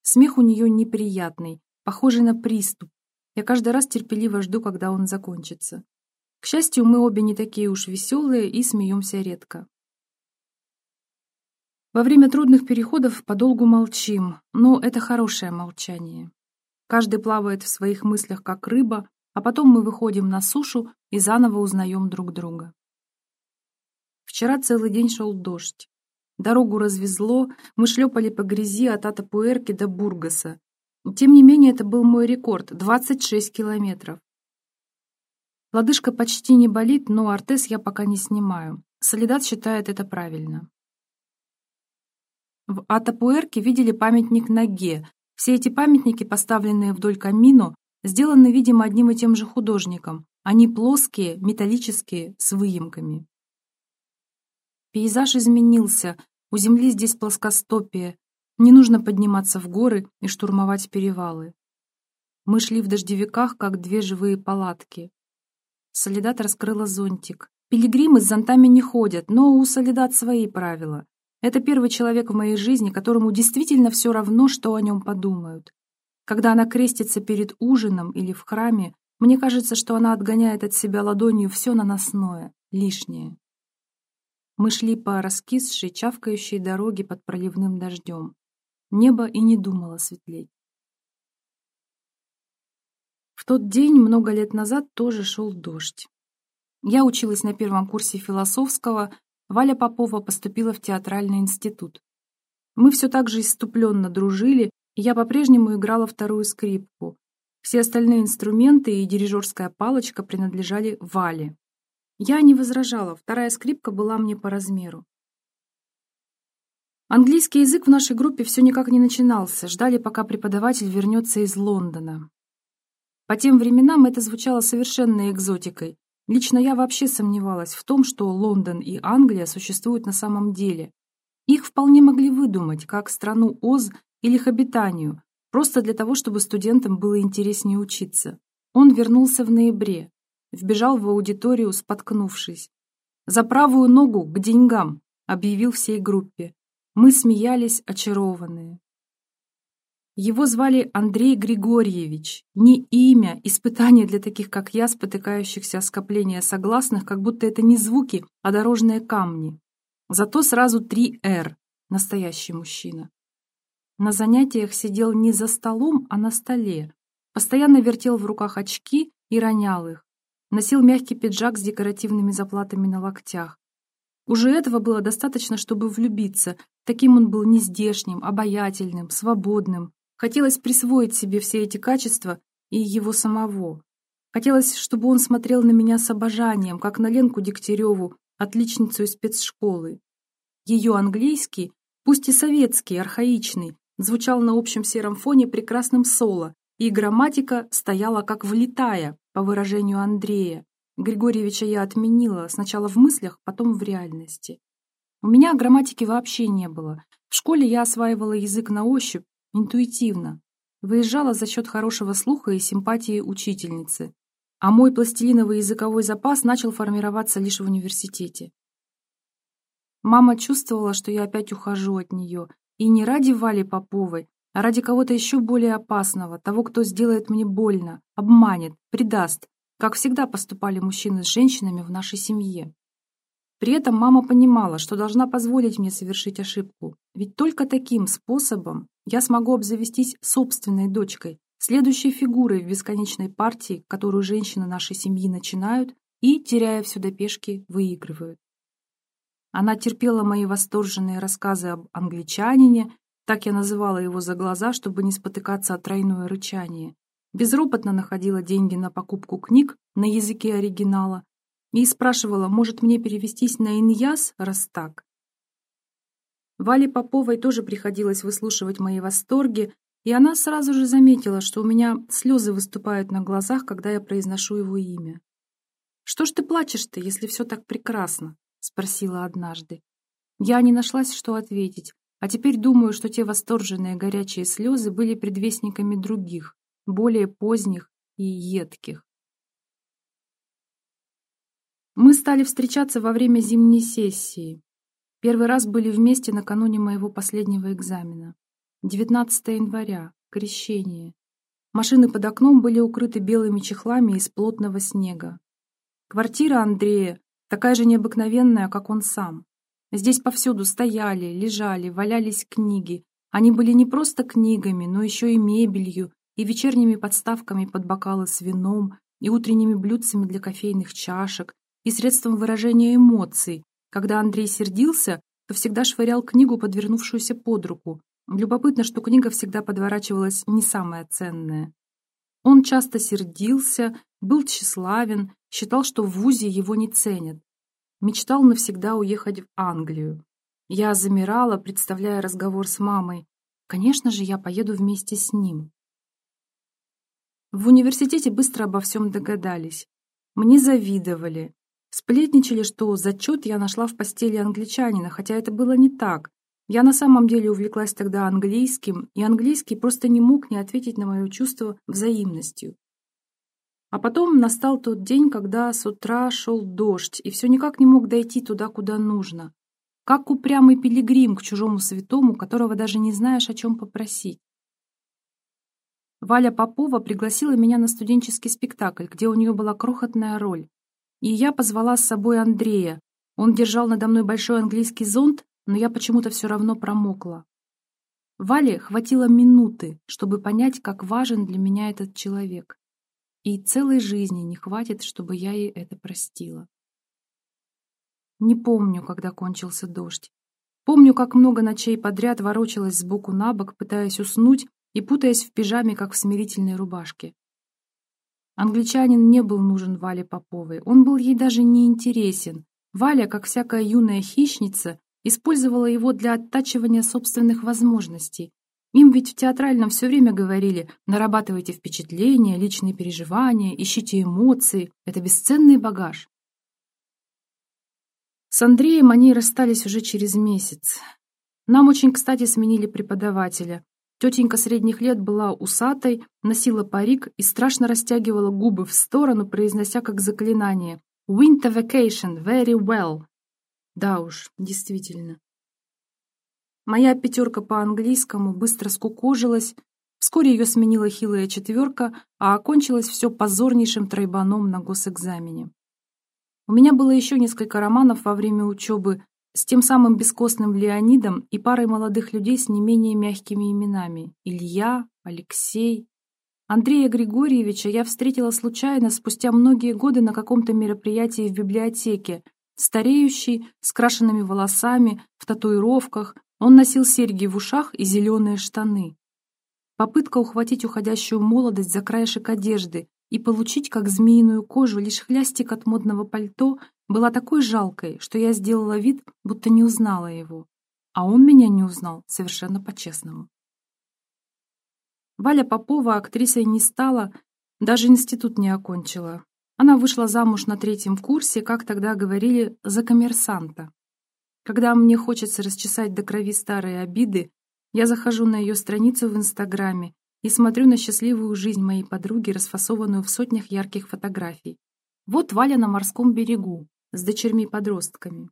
Смех у нее неприятный, похожий на приступ. Я каждый раз терпеливо жду, когда он закончится. К счастью, мы обе не такие уж веселые и смеемся редко. Во время трудных переходов подолгу молчим, но это хорошее молчание. Каждый плавает в своих мыслях, как рыба, а потом мы выходим на сушу и заново узнаем друг друга. Вчера целый день шел дождь. Дорогу развезло, мы шлепали по грязи от Атапуэрки до Бургаса. Тем не менее, это был мой рекорд — 26 километров. Лодыжка почти не болит, но ортез я пока не снимаю. Солидат считает это правильно. В Атапуэрке видели памятник ноге. Все эти памятники, поставленные вдоль камино, сделаны, видимо, одним и тем же художником. Они плоские, металлические, с выемками. Пейзаж изменился, у земли здесь плоскостопие, не нужно подниматься в горы и штурмовать перевалы. Мы шли в дождевиках, как две живые палатки. Солидат раскрыла зонтик. Пилигримы с зонтами не ходят, но у Солидат свои правила. Это первый человек в моей жизни, которому действительно все равно, что о нем подумают. Когда она крестится перед ужином или в храме, мне кажется, что она отгоняет от себя ладонью все наносное, лишнее. Мы шли по раскисшей, чавкающей дороге под проливным дождем. Небо и не думало светлеть. В тот день, много лет назад, тоже шел дождь. Я училась на первом курсе философского, Валя Попова поступила в театральный институт. Мы все так же иступленно дружили, и я по-прежнему играла вторую скрипку. Все остальные инструменты и дирижерская палочка принадлежали Вале. Я не возражала, вторая скрипка была мне по размеру. Английский язык в нашей группе все никак не начинался, ждали, пока преподаватель вернется из Лондона. По тем временам это звучало совершенной экзотикой. Лично я вообще сомневалась в том, что Лондон и Англия существуют на самом деле. Их вполне могли выдумать, как страну Оз или их обитанию, просто для того, чтобы студентам было интереснее учиться. Он вернулся в ноябре, вбежал в аудиторию, споткнувшись. «За правую ногу, к деньгам!» — объявил всей группе. Мы смеялись, очарованные. Его звали Андрей Григорьевич. Не имя, испытание для таких, как я, спотыкающихся о скопления согласных, как будто это не звуки, а дорожные камни. Зато сразу три «Р» — настоящий мужчина. На занятиях сидел не за столом, а на столе. Постоянно вертел в руках очки и ронял их. Носил мягкий пиджак с декоративными заплатами на локтях. Уже этого было достаточно, чтобы влюбиться. Таким он был нездешним, обаятельным, свободным. Хотелось присвоить себе все эти качества и его самого. Хотелось, чтобы он смотрел на меня с обожанием, как на Ленку Дегтяреву, отличницу из спецшколы. Ее английский, пусть и советский, архаичный, звучал на общем сером фоне прекрасным соло, и грамматика стояла как влитая, по выражению Андрея. Григорьевича я отменила, сначала в мыслях, потом в реальности. У меня грамматики вообще не было. В школе я осваивала язык на ощупь, интуитивно. Выезжала за счет хорошего слуха и симпатии учительницы. А мой пластилиновый языковой запас начал формироваться лишь в университете. Мама чувствовала, что я опять ухожу от нее, и не ради Вали Поповой, а ради кого-то еще более опасного, того, кто сделает мне больно, обманет, предаст, как всегда поступали мужчины с женщинами в нашей семье. При этом мама понимала, что должна позволить мне совершить ошибку, ведь только таким способом я смогу обзавестись собственной дочкой, следующей фигурой в бесконечной партии, которую женщины нашей семьи начинают и, теряя все до пешки, выигрывают. Она терпела мои восторженные рассказы об англичанине, так я называла его за глаза, чтобы не спотыкаться от тройное рычание, безропотно находила деньги на покупку книг на языке оригинала и спрашивала, может мне перевестись на иньяс, раз так. Вале Поповой тоже приходилось выслушивать мои восторги, и она сразу же заметила, что у меня слезы выступают на глазах, когда я произношу его имя. «Что ж ты плачешь-то, если все так прекрасно?» — спросила однажды. Я не нашлась, что ответить, а теперь думаю, что те восторженные горячие слезы были предвестниками других, более поздних и едких. Мы стали встречаться во время зимней сессии. Первый раз были вместе накануне моего последнего экзамена. 19 января. Крещение. Машины под окном были укрыты белыми чехлами из плотного снега. Квартира Андрея такая же необыкновенная, как он сам. Здесь повсюду стояли, лежали, валялись книги. Они были не просто книгами, но еще и мебелью, и вечерними подставками под бокалы с вином, и утренними блюдцами для кофейных чашек, и средством выражения эмоций. Когда Андрей сердился, то всегда швырял книгу, подвернувшуюся под руку. Любопытно, что книга всегда подворачивалась не самая ценная. Он часто сердился, был тщеславен, считал, что в ВУЗе его не ценят. Мечтал навсегда уехать в Англию. Я замирала, представляя разговор с мамой. Конечно же, я поеду вместе с ним. В университете быстро обо всем догадались. Мне завидовали. Сплетничали, что зачет я нашла в постели англичанина, хотя это было не так. Я на самом деле увлеклась тогда английским, и английский просто не мог не ответить на мое чувство взаимностью. А потом настал тот день, когда с утра шел дождь, и все никак не мог дойти туда, куда нужно. Как упрямый пилигрим к чужому святому, которого даже не знаешь, о чем попросить. Валя Попова пригласила меня на студенческий спектакль, где у нее была крохотная роль. И я позвала с собой Андрея. Он держал надо мной большой английский зонт, но я почему-то все равно промокла. Вале хватило минуты, чтобы понять, как важен для меня этот человек. И целой жизни не хватит, чтобы я ей это простила. Не помню, когда кончился дождь. Помню, как много ночей подряд ворочалась сбоку на бок, пытаясь уснуть, и путаясь в пижаме, как в смирительной рубашке. Англичанин не был нужен Вале Поповой, он был ей даже не интересен. Валя, как всякая юная хищница, использовала его для оттачивания собственных возможностей. Им ведь в театральном все время говорили «нарабатывайте впечатления, личные переживания, ищите эмоции, это бесценный багаж». С Андреем они расстались уже через месяц. Нам очень кстати сменили преподавателя. Тетенька средних лет была усатой, носила парик и страшно растягивала губы в сторону, произнося как заклинание «Winter vacation, very well». Да уж, действительно. Моя пятерка по английскому быстро скукожилась, вскоре ее сменила хилая четверка, а окончилось все позорнейшим тройбаном на госэкзамене. У меня было еще несколько романов во время учебы, с тем самым бескостным Леонидом и парой молодых людей с не менее мягкими именами – Илья, Алексей. Андрея Григорьевича я встретила случайно спустя многие годы на каком-то мероприятии в библиотеке. Стареющий, с крашенными волосами, в татуировках, он носил серьги в ушах и зеленые штаны. Попытка ухватить уходящую молодость за краешек одежды и получить, как змеиную кожу, лишь хлястик от модного пальто – была такой жалкой, что я сделала вид, будто не узнала его. А он меня не узнал совершенно по-честному. Валя Попова актрисой не стала, даже институт не окончила. Она вышла замуж на третьем курсе, как тогда говорили, за коммерсанта. Когда мне хочется расчесать до крови старые обиды, я захожу на ее страницу в Инстаграме и смотрю на счастливую жизнь моей подруги, расфасованную в сотнях ярких фотографий. Вот Валя на морском берегу, с дочерьми-подростками.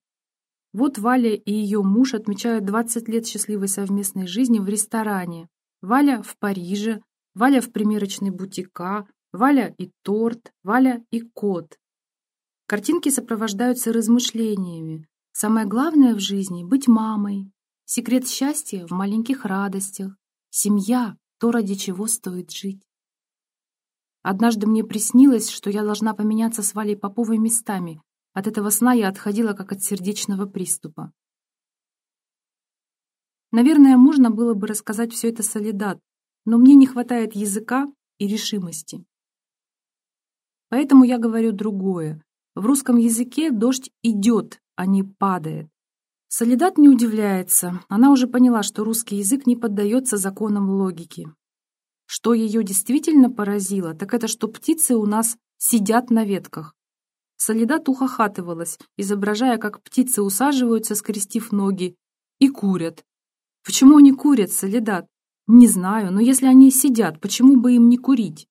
Вот Валя и ее муж отмечают 20 лет счастливой совместной жизни в ресторане. Валя в Париже, Валя в примерочной бутика, Валя и торт, Валя и кот. Картинки сопровождаются размышлениями. Самое главное в жизни — быть мамой. Секрет счастья в маленьких радостях. Семья — то, ради чего стоит жить. Однажды мне приснилось, что я должна поменяться с Валей Поповой местами, от этого сна я отходила, как от сердечного приступа. Наверное, можно было бы рассказать все это Солидат, но мне не хватает языка и решимости. Поэтому я говорю другое. В русском языке дождь идет, а не падает. Солидат не удивляется. Она уже поняла, что русский язык не поддается законам логики. Что ее действительно поразило, так это что птицы у нас сидят на ветках. Солидат ухахатывалась, изображая, как птицы усаживаются, скрестив ноги, и курят. Почему они курят, Солидат? Не знаю, но если они сидят, почему бы им не курить?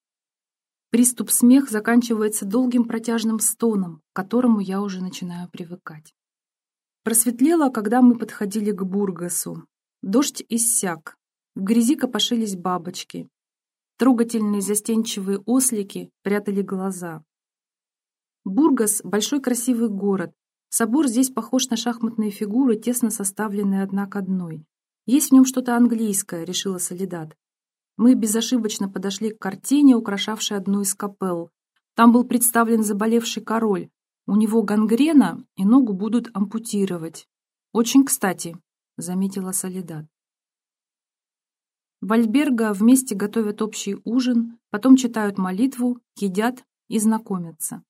Приступ смех заканчивается долгим протяжным стоном, к которому я уже начинаю привыкать. Просветлело, когда мы подходили к Бургасу. Дождь иссяк. В грязи копошились бабочки. Трогательные застенчивые ослики прятали глаза. Бургас — большой красивый город. Собор здесь похож на шахматные фигуры, тесно составленные одна к одной. Есть в нем что-то английское, решила Солидат. Мы безошибочно подошли к картине, украшавшей одну из капелл. Там был представлен заболевший король. У него гангрена, и ногу будут ампутировать. Очень кстати, заметила Солидат. В Альберго вместе готовят общий ужин, потом читают молитву, едят и знакомятся.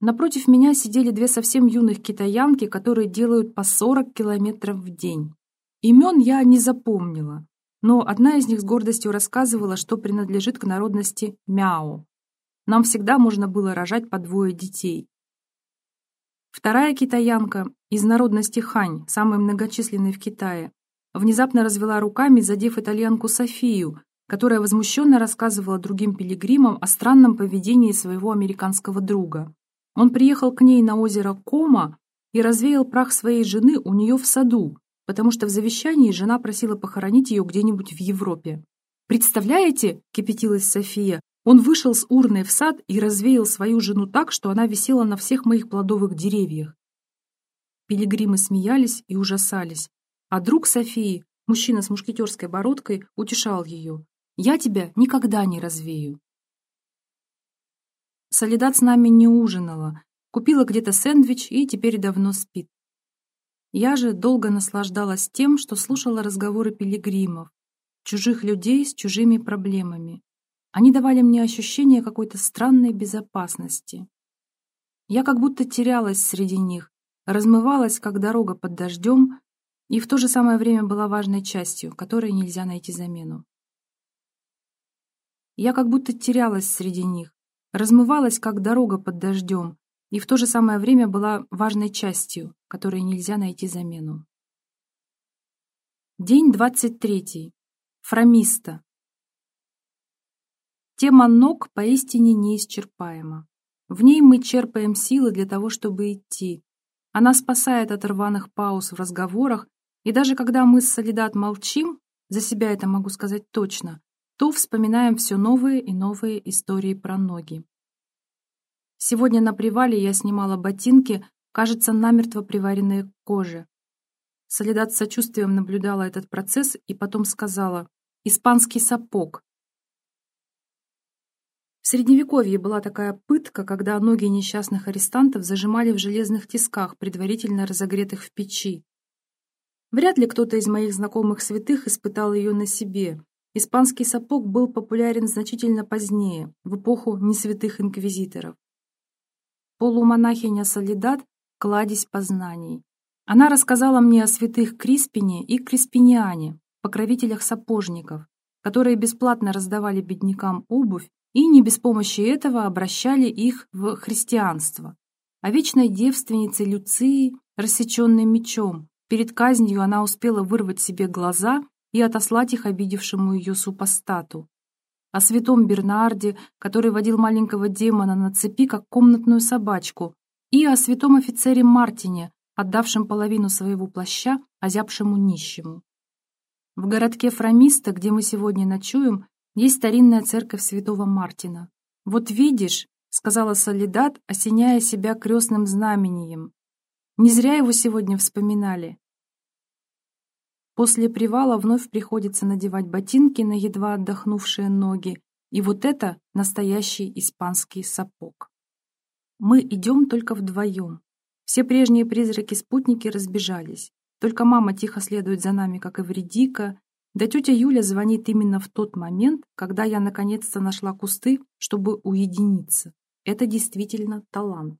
Напротив меня сидели две совсем юных китаянки, которые делают по 40 километров в день. Имен я не запомнила, но одна из них с гордостью рассказывала, что принадлежит к народности Мяо. Нам всегда можно было рожать по двое детей. Вторая китаянка из народности Хань, самой многочисленной в Китае, внезапно развела руками, задев итальянку Софию, которая возмущенно рассказывала другим пилигримам о странном поведении своего американского друга. Он приехал к ней на озеро Кома и развеял прах своей жены у нее в саду, потому что в завещании жена просила похоронить ее где-нибудь в Европе. «Представляете?» — кипятилась София. Он вышел с урной в сад и развеял свою жену так, что она висела на всех моих плодовых деревьях. Пилигримы смеялись и ужасались. А друг Софии, мужчина с мушкетерской бородкой, утешал ее. «Я тебя никогда не развею». Солидат с нами не ужинала, купила где-то сэндвич и теперь давно спит. Я же долго наслаждалась тем, что слушала разговоры пилигримов, чужих людей с чужими проблемами. Они давали мне ощущение какой-то странной безопасности. Я как будто терялась среди них, размывалась, как дорога под дождем, и в то же самое время была важной частью, которой нельзя найти замену. Я как будто терялась среди них, размывалась, как дорога под дождем, и в то же самое время была важной частью, которой нельзя найти замену. День 23. Фрамиста. Тема ног поистине неисчерпаема. В ней мы черпаем силы для того, чтобы идти. Она спасает от рваных пауз в разговорах, и даже когда мы с Солидат молчим, за себя это могу сказать точно, то вспоминаем все новые и новые истории про ноги. Сегодня на привале я снимала ботинки, кажется, намертво приваренные к коже. Солидат с сочувствием наблюдала этот процесс и потом сказала «Испанский сапог». В Средневековье была такая пытка, когда ноги несчастных арестантов зажимали в железных тисках, предварительно разогретых в печи. Вряд ли кто-то из моих знакомых святых испытал ее на себе. Испанский сапог был популярен значительно позднее, в эпоху несвятых инквизиторов. Полумонахиня Солидат – кладезь познаний. Она рассказала мне о святых Криспине и Криспиниане, покровителях сапожников, которые бесплатно раздавали беднякам обувь и не без помощи этого обращали их в христианство. О вечной девственнице Люции, рассеченной мечом, перед казнью она успела вырвать себе глаза и отослать их обидевшему ее супостату о святом Бернарде, который водил маленького демона на цепи, как комнатную собачку, и о святом офицере Мартине, отдавшем половину своего плаща озябшему нищему. В городке Фрамиста, где мы сегодня ночуем, есть старинная церковь святого Мартина. «Вот видишь», — сказала Солидат, осеняя себя крестным знамением, «не зря его сегодня вспоминали. После привала вновь приходится надевать ботинки на едва отдохнувшие ноги, и вот это настоящий испанский сапог. Мы идем только вдвоем. Все прежние призраки-спутники разбежались. Только мама тихо следует за нами, как и вредика, да тетя Юля звонит именно в тот момент, когда я наконец-то нашла кусты, чтобы уединиться. Это действительно талант.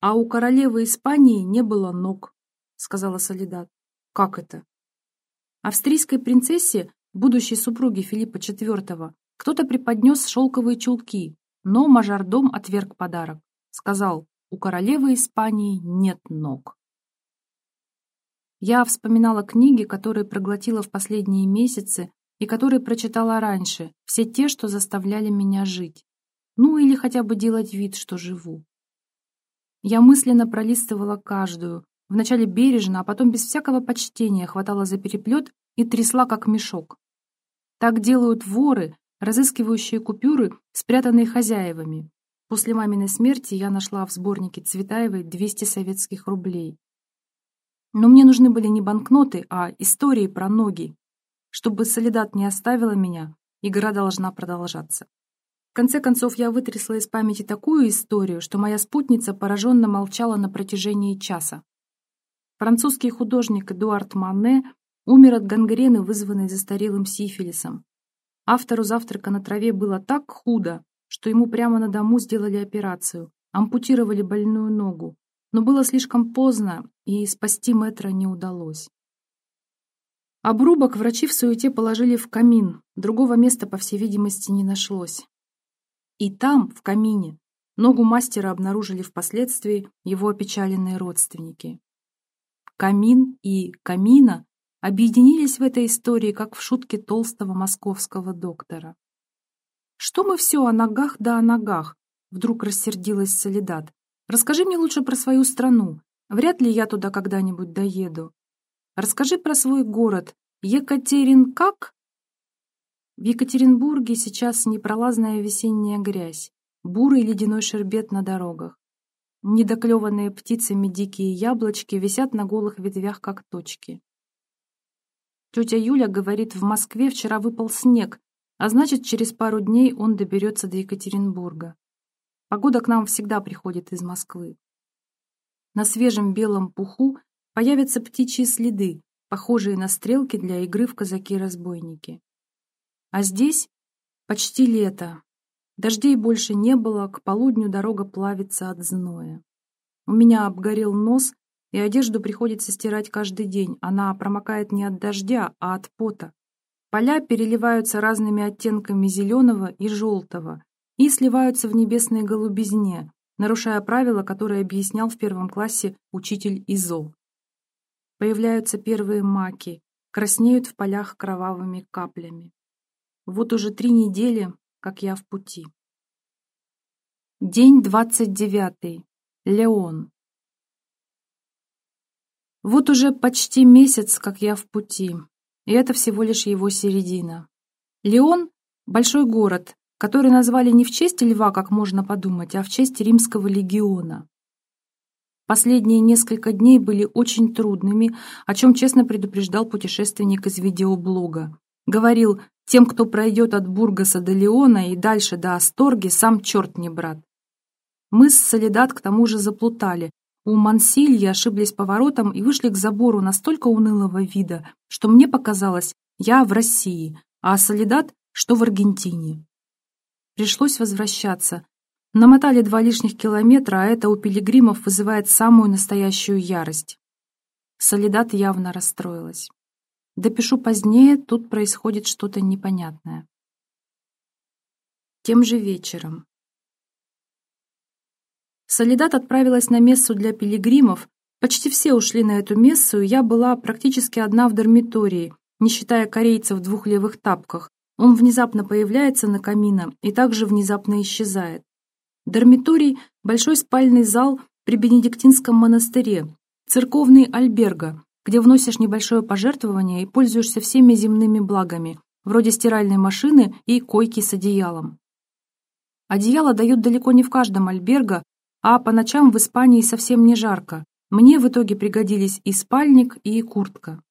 «А у королевы Испании не было ног», — сказала Солидат. Как это? Австрийской принцессе, будущей супруге Филиппа IV, кто-то преподнес шелковые чулки, но мажордом отверг подарок. Сказал, у королевы Испании нет ног. Я вспоминала книги, которые проглотила в последние месяцы и которые прочитала раньше, все те, что заставляли меня жить. Ну или хотя бы делать вид, что живу. Я мысленно пролистывала каждую, Вначале бережно, а потом без всякого почтения хватала за переплет и трясла, как мешок. Так делают воры, разыскивающие купюры, спрятанные хозяевами. После маминой смерти я нашла в сборнике Цветаевой 200 советских рублей. Но мне нужны были не банкноты, а истории про ноги. Чтобы солидат не оставила меня, игра должна продолжаться. В конце концов, я вытрясла из памяти такую историю, что моя спутница пораженно молчала на протяжении часа. Французский художник Эдуард Мане умер от гангрены, вызванной застарелым сифилисом. Автору завтрака на траве было так худо, что ему прямо на дому сделали операцию, ампутировали больную ногу. Но было слишком поздно, и спасти мэтра не удалось. Обрубок врачи в суете положили в камин, другого места, по всей видимости, не нашлось. И там, в камине, ногу мастера обнаружили впоследствии его опечаленные родственники. Камин и Камина объединились в этой истории, как в шутке толстого московского доктора. «Что мы все о ногах да о ногах?» — вдруг рассердилась Солидат. «Расскажи мне лучше про свою страну. Вряд ли я туда когда-нибудь доеду. Расскажи про свой город. Екатерин как?» В Екатеринбурге сейчас непролазная весенняя грязь, бурый ледяной шербет на дорогах. Недоклеванные птицами дикие яблочки висят на голых ветвях, как точки. Тетя Юля говорит, в Москве вчера выпал снег, а значит, через пару дней он доберется до Екатеринбурга. Погода к нам всегда приходит из Москвы. На свежем белом пуху появятся птичьи следы, похожие на стрелки для игры в казаки-разбойники. А здесь Почти лето. Дождей больше не было, к полудню дорога плавится от зноя. У меня обгорел нос, и одежду приходится стирать каждый день. Она промокает не от дождя, а от пота. Поля переливаются разными оттенками зеленого и желтого и сливаются в небесной голубизне, нарушая правила, которые объяснял в первом классе учитель ИЗО. Появляются первые маки, краснеют в полях кровавыми каплями. Вот уже три недели, как я в пути. День двадцать девятый. Леон. Вот уже почти месяц, как я в пути, и это всего лишь его середина. Леон — большой город, который назвали не в честь льва, как можно подумать, а в честь римского легиона. Последние несколько дней были очень трудными, о чем честно предупреждал путешественник из видеоблога. Говорил, тем, кто пройдет от Бургаса до Леона и дальше до Асторги, сам черт не брат. Мы с Солидат к тому же заплутали. У Мансильи ошиблись поворотом и вышли к забору настолько унылого вида, что мне показалось, я в России, а Солидат, что в Аргентине. Пришлось возвращаться. Намотали два лишних километра, а это у пилигримов вызывает самую настоящую ярость. Солидат явно расстроилась. Допишу позднее, тут происходит что-то непонятное. Тем же вечером. Солидат отправилась на мессу для пилигримов. Почти все ушли на эту мессу, и я была практически одна в дармитории, не считая корейца в двух левых тапках. Он внезапно появляется на камина и также внезапно исчезает. Дармиторий – большой спальный зал при Бенедиктинском монастыре, церковный альберго, где вносишь небольшое пожертвование и пользуешься всеми земными благами, вроде стиральной машины и койки с одеялом. Одеяло дают далеко не в каждом альберго, а по ночам в Испании совсем не жарко. Мне в итоге пригодились и спальник, и куртка.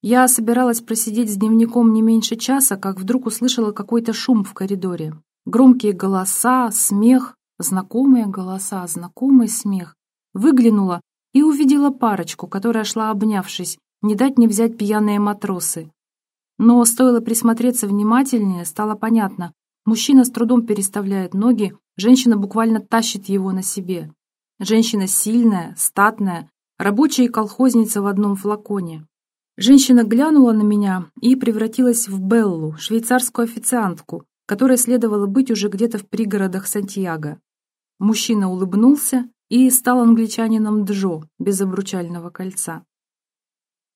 Я собиралась просидеть с дневником не меньше часа, как вдруг услышала какой-то шум в коридоре. Громкие голоса, смех, знакомые голоса, знакомый смех. Выглянула и увидела парочку, которая шла обнявшись, не дать не взять пьяные матросы. Но стоило присмотреться внимательнее, стало понятно. Мужчина с трудом переставляет ноги, женщина буквально тащит его на себе. Женщина сильная, статная, рабочая и колхозница в одном флаконе. Женщина глянула на меня и превратилась в Беллу, швейцарскую официантку, которой следовало быть уже где-то в пригородах Сантьяго. Мужчина улыбнулся и стал англичанином Джо без обручального кольца.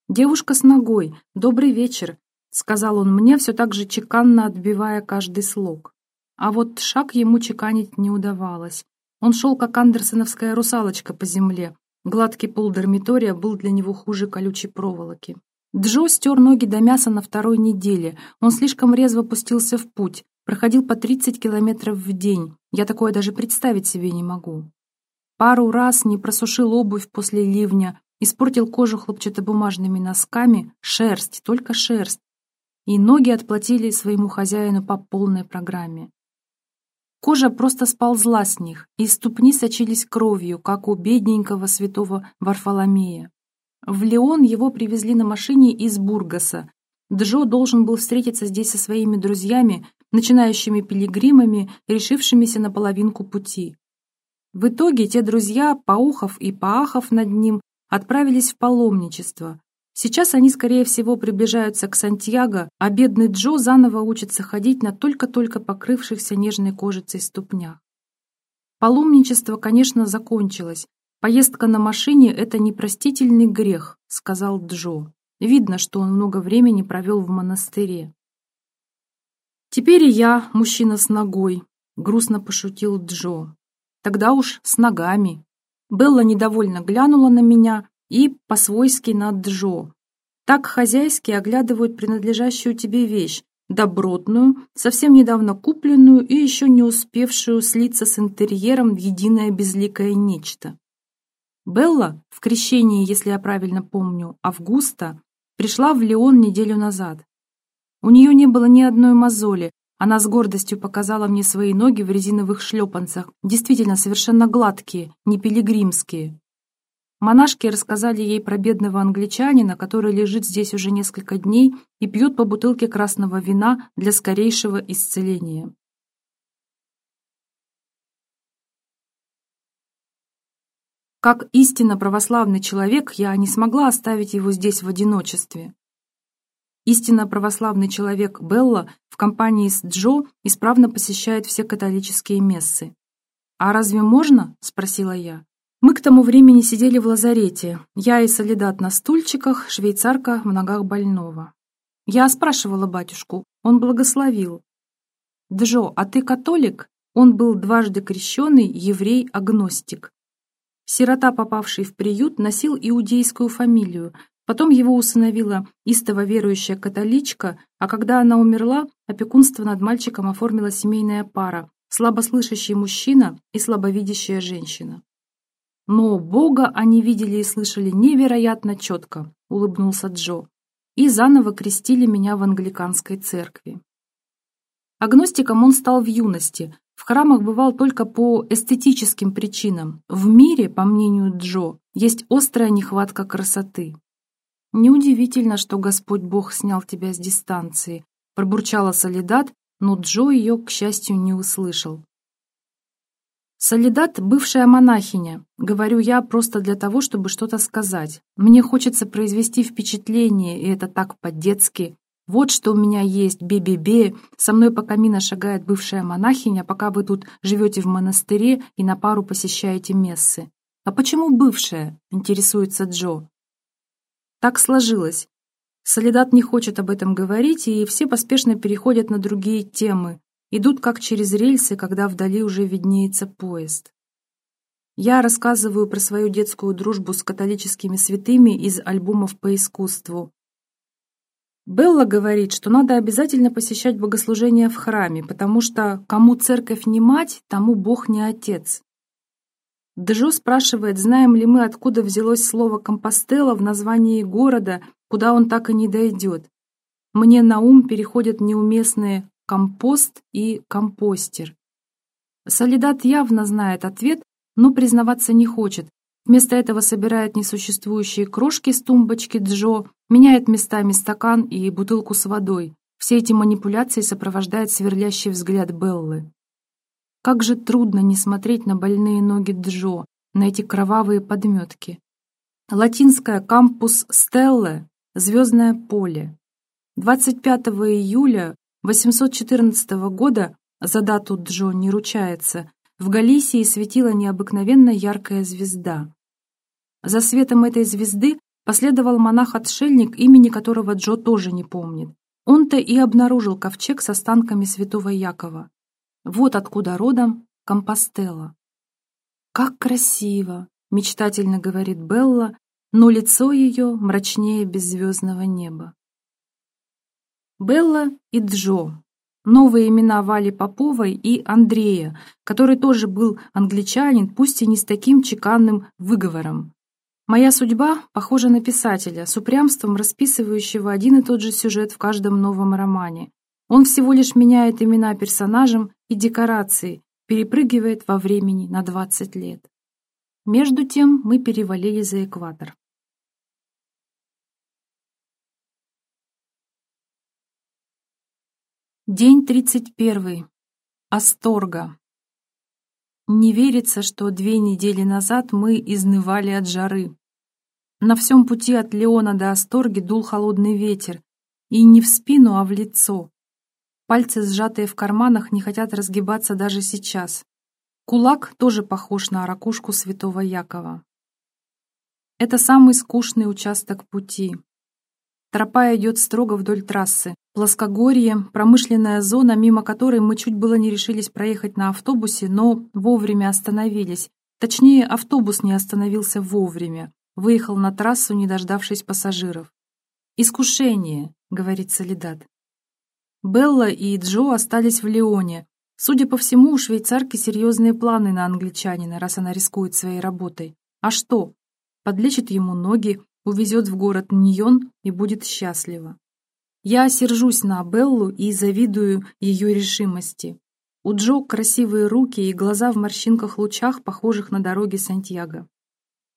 «Девушка с ногой, добрый вечер», — сказал он мне, все так же чеканно отбивая каждый слог. А вот шаг ему чеканить не удавалось. Он шел, как андерсоновская русалочка по земле. Гладкий пол дармитория был для него хуже колючей проволоки. Джо стер ноги до мяса на второй неделе. Он слишком резво пустился в путь, проходил по 30 километров в день. Я такое даже представить себе не могу. Пару раз не просушил обувь после ливня, испортил кожу хлопчатобумажными носками, шерсть, только шерсть. И ноги отплатили своему хозяину по полной программе. Кожа просто сползла с них, и ступни сочились кровью, как у бедненького святого Варфоломея. В Леон его привезли на машине из Бургаса. Джо должен был встретиться здесь со своими друзьями, начинающими пилигримами, решившимися на половинку пути. В итоге те друзья, поухов и поахов над ним, отправились в паломничество. Сейчас они, скорее всего, приближаются к Сантьяго, а бедный Джо заново учится ходить на только-только покрывшихся нежной кожицей ступнях. Паломничество, конечно, закончилось. Поездка на машине — это непростительный грех, сказал Джо. Видно, что он много времени провел в монастыре. «Теперь и я, мужчина с ногой», — грустно пошутил Джо. Тогда уж с ногами. Белла недовольно глянула на меня и по-свойски на Джо. Так хозяйски оглядывают принадлежащую тебе вещь, добротную, совсем недавно купленную и еще не успевшую слиться с интерьером в единое безликое нечто. Белла, в крещении, если я правильно помню, Августа, пришла в Леон неделю назад. У нее не было ни одной мозоли, она с гордостью показала мне свои ноги в резиновых шлепанцах, действительно совершенно гладкие, не пилигримские. Монашки рассказали ей про бедного англичанина, который лежит здесь уже несколько дней и пьет по бутылке красного вина для скорейшего исцеления. Как истинно православный человек, я не смогла оставить его здесь в одиночестве. Истинно православный человек Белла в компании с Джо исправно посещает все католические мессы. «А разве можно?» — спросила я. Мы к тому времени сидели в лазарете. Я и солидат на стульчиках, швейцарка в ногах больного. Я спрашивала батюшку, он благословил. «Джо, а ты католик?» Он был дважды крещеный еврей-агностик. Сирота, попавший в приют, носил иудейскую фамилию. Потом его усыновила истово верующая католичка, а когда она умерла, опекунство над мальчиком оформила семейная пара, слабослышащий мужчина и слабовидящая женщина. Но Бога они видели и слышали невероятно четко, улыбнулся Джо, и заново крестили меня в англиканской церкви. Агностиком он стал в юности, в храмах бывал только по эстетическим причинам. В мире, по мнению Джо, есть острая нехватка красоты. Неудивительно, что Господь Бог снял тебя с дистанции, пробурчала Солидат, но Джо ее, к счастью, не услышал. Солидат — бывшая монахиня. Говорю я просто для того, чтобы что-то сказать. Мне хочется произвести впечатление, и это так по-детски. Вот что у меня есть, бе-бе-бе. Со мной по камину шагает бывшая монахиня, пока вы тут живете в монастыре и на пару посещаете мессы. А почему бывшая? Интересуется Джо. Так сложилось. Солидат не хочет об этом говорить, и все поспешно переходят на другие темы идут как через рельсы, когда вдали уже виднеется поезд. Я рассказываю про свою детскую дружбу с католическими святыми из альбомов по искусству. Белла говорит, что надо обязательно посещать богослужения в храме, потому что кому церковь не мать, тому Бог не отец. Джо спрашивает, знаем ли мы, откуда взялось слово «компостела» в названии города, куда он так и не дойдет. Мне на ум переходят неуместные компост и компостер. Солидат явно знает ответ, но признаваться не хочет. Вместо этого собирает несуществующие крошки с тумбочки Джо, меняет местами стакан и бутылку с водой. Все эти манипуляции сопровождает сверлящий взгляд Беллы. Как же трудно не смотреть на больные ноги Джо, на эти кровавые подметки. Латинское «кампус Стелле» — звездное поле. 25 июля 814 года, за дату Джо не ручается, в Галисии светила необыкновенно яркая звезда. За светом этой звезды последовал монах-отшельник, имени которого Джо тоже не помнит. Он-то и обнаружил ковчег с останками святого Якова. Вот откуда родом Компостела. «Как красиво!» — мечтательно говорит Белла, но лицо ее мрачнее беззвездного неба. Белла и Джо. Новые имена Вали Поповой и Андрея, который тоже был англичанин, пусть и не с таким чеканным выговором. Моя судьба похожа на писателя, с упрямством расписывающего один и тот же сюжет в каждом новом романе. Он всего лишь меняет имена персонажам и декорации, перепрыгивает во времени на 20 лет. Между тем мы перевалили за экватор. День тридцать первый. Асторга. Не верится, что две недели назад мы изнывали от жары. На всем пути от Леона до Асторги дул холодный ветер, и не в спину, а в лицо. Пальцы, сжатые в карманах, не хотят разгибаться даже сейчас. Кулак тоже похож на ракушку святого Якова. Это самый скучный участок пути. Тропа идет строго вдоль трассы. Плоскогорье, промышленная зона, мимо которой мы чуть было не решились проехать на автобусе, но вовремя остановились. Точнее, автобус не остановился вовремя. Выехал на трассу, не дождавшись пассажиров. «Искушение», — говорит Солидат. Белла и Джо остались в Леоне. Судя по всему, у швейцарки серьезные планы на англичанина, раз она рискует своей работой. А что? Подлечит ему ноги, увезет в город Ньон и будет счастлива. Я сержусь на Беллу и завидую ее решимости. У Джо красивые руки и глаза в морщинках-лучах, похожих на дороги Сантьяго.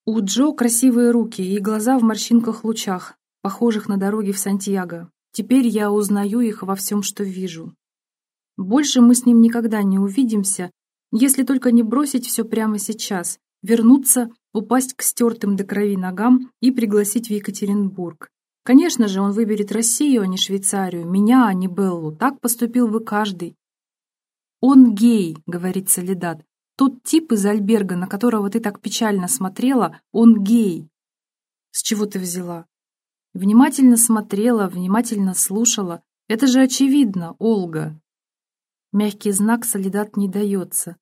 У Джо красивые руки и глаза в морщинках-лучах, похожих на дороги в Сантьяго. Теперь я узнаю их во всем, что вижу. Больше мы с ним никогда не увидимся, если только не бросить все прямо сейчас, вернуться, упасть к стертым до крови ногам и пригласить в Екатеринбург. Конечно же, он выберет Россию, а не Швейцарию, меня, а не Беллу. Так поступил бы каждый. «Он гей», — говорит Солидат. «Тот тип из Альберга, на которого ты так печально смотрела, он гей». «С чего ты взяла?» Внимательно смотрела, внимательно слушала. Это же очевидно, Олга. Мягкий знак Солидат не дается.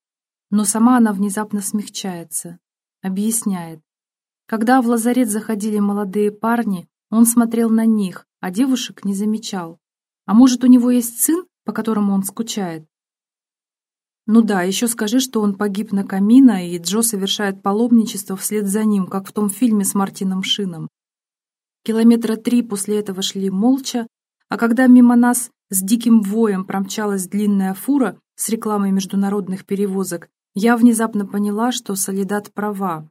Но сама она внезапно смягчается. Объясняет. Когда в лазарет заходили молодые парни, он смотрел на них, а девушек не замечал. А может, у него есть сын, по которому он скучает? Ну да, еще скажи, что он погиб на камина, и Джо совершает паломничество вслед за ним, как в том фильме с Мартином Шином. Километра три после этого шли молча, а когда мимо нас с диким воем промчалась длинная фура с рекламой международных перевозок, я внезапно поняла, что Солидат права.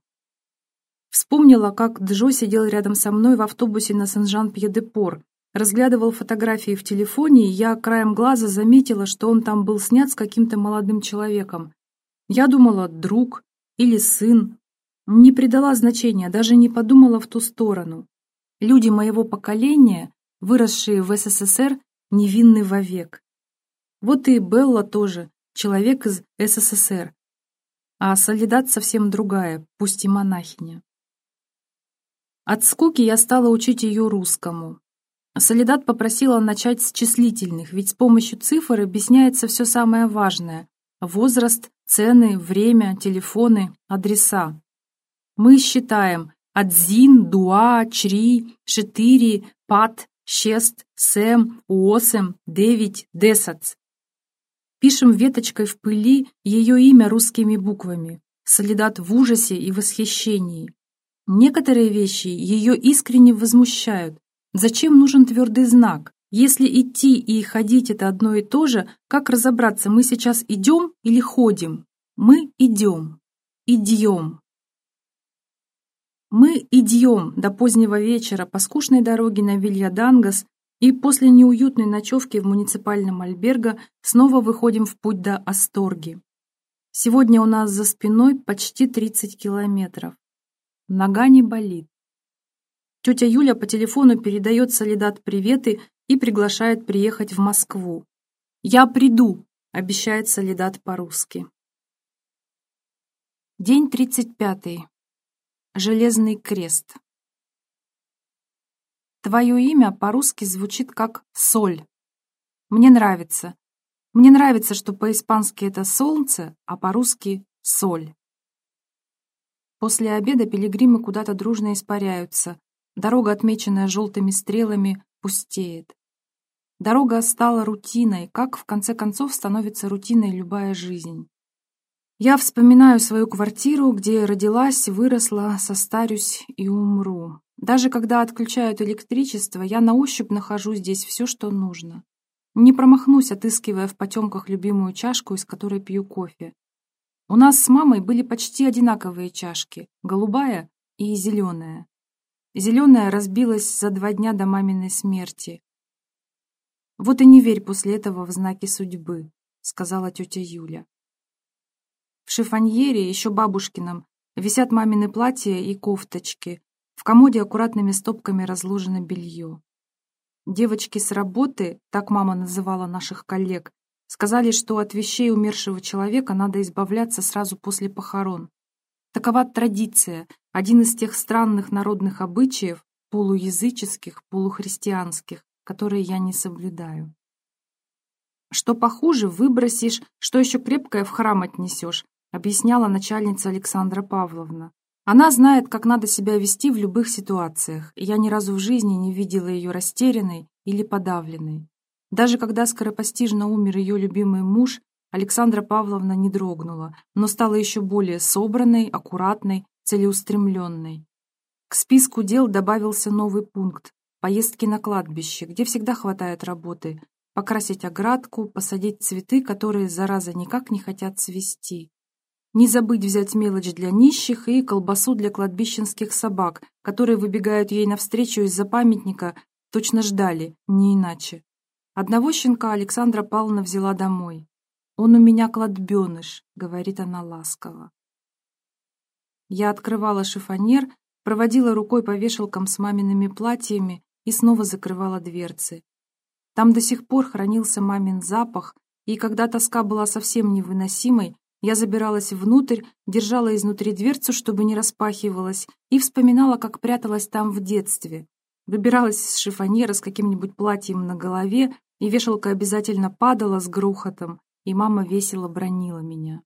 Вспомнила, как Джо сидел рядом со мной в автобусе на Сен-Жан-Пье-де-Пор, разглядывал фотографии в телефоне, и я краем глаза заметила, что он там был снят с каким-то молодым человеком. Я думала, друг или сын. Не придала значения, даже не подумала в ту сторону. Люди моего поколения, выросшие в СССР, невинны вовек. Вот и Белла тоже, человек из СССР. А Солидат совсем другая, пусть и монахиня. От скуки я стала учить ее русскому. Солидат попросила начать с числительных, ведь с помощью цифр объясняется все самое важное – возраст, цены, время, телефоны, адреса. Мы считаем Адзин, Дуа, Чри, Четыре, Пат, Шест, Сэм, Уосем, Девять, Десац. Пишем веточкой в пыли ее имя русскими буквами. Солидат в ужасе и восхищении. Некоторые вещи ее искренне возмущают. Зачем нужен твердый знак? Если идти и ходить это одно и то же, как разобраться, мы сейчас идем или ходим? Мы идем. Идем. Мы идем до позднего вечера по скучной дороге на Вильядангас и после неуютной ночевки в муниципальном альберго снова выходим в путь до Асторги. Сегодня у нас за спиной почти 30 километров. Нога не болит. Тетя Юля по телефону передает Солидат приветы и приглашает приехать в Москву. «Я приду», — обещает Солидат по-русски. День тридцать пятый. Железный крест. Твое имя по-русски звучит как «соль». Мне нравится. Мне нравится, что по-испански это «солнце», а по-русски «соль». После обеда пилигримы куда-то дружно испаряются. Дорога, отмеченная желтыми стрелами, пустеет. Дорога стала рутиной, как в конце концов становится рутиной любая жизнь. Я вспоминаю свою квартиру, где родилась, выросла, состарюсь и умру. Даже когда отключают электричество, я на ощупь нахожу здесь все, что нужно. Не промахнусь, отыскивая в потемках любимую чашку, из которой пью кофе. У нас с мамой были почти одинаковые чашки, голубая и зеленая. Зеленая разбилась за два дня до маминой смерти. «Вот и не верь после этого в знаки судьбы», — сказала тетя Юля. В шифоньере, еще бабушкином, висят мамины платья и кофточки. В комоде аккуратными стопками разложено белье. Девочки с работы, так мама называла наших коллег, Сказали, что от вещей умершего человека надо избавляться сразу после похорон. Такова традиция, один из тех странных народных обычаев, полуязыческих, полухристианских, которые я не соблюдаю. Что похуже, выбросишь, что еще крепкое в храм отнесешь, объясняла начальница Александра Павловна. Она знает, как надо себя вести в любых ситуациях, и я ни разу в жизни не видела ее растерянной или подавленной. Даже когда скоропостижно умер ее любимый муж, Александра Павловна не дрогнула, но стала еще более собранной, аккуратной, целеустремленной. К списку дел добавился новый пункт – поездки на кладбище, где всегда хватает работы, покрасить оградку, посадить цветы, которые, зараза, никак не хотят цвести. Не забыть взять мелочь для нищих и колбасу для кладбищенских собак, которые выбегают ей навстречу из-за памятника, точно ждали, не иначе. Одного щенка Александра Павловна взяла домой. «Он у меня кладбеныш», — говорит она ласково. Я открывала шифонер, проводила рукой по вешалкам с мамиными платьями и снова закрывала дверцы. Там до сих пор хранился мамин запах, и когда тоска была совсем невыносимой, я забиралась внутрь, держала изнутри дверцу, чтобы не распахивалась, и вспоминала, как пряталась там в детстве. Выбиралась из шифонера с каким-нибудь платьем на голове, и вешалка обязательно падала с грохотом, и мама весело бронила меня.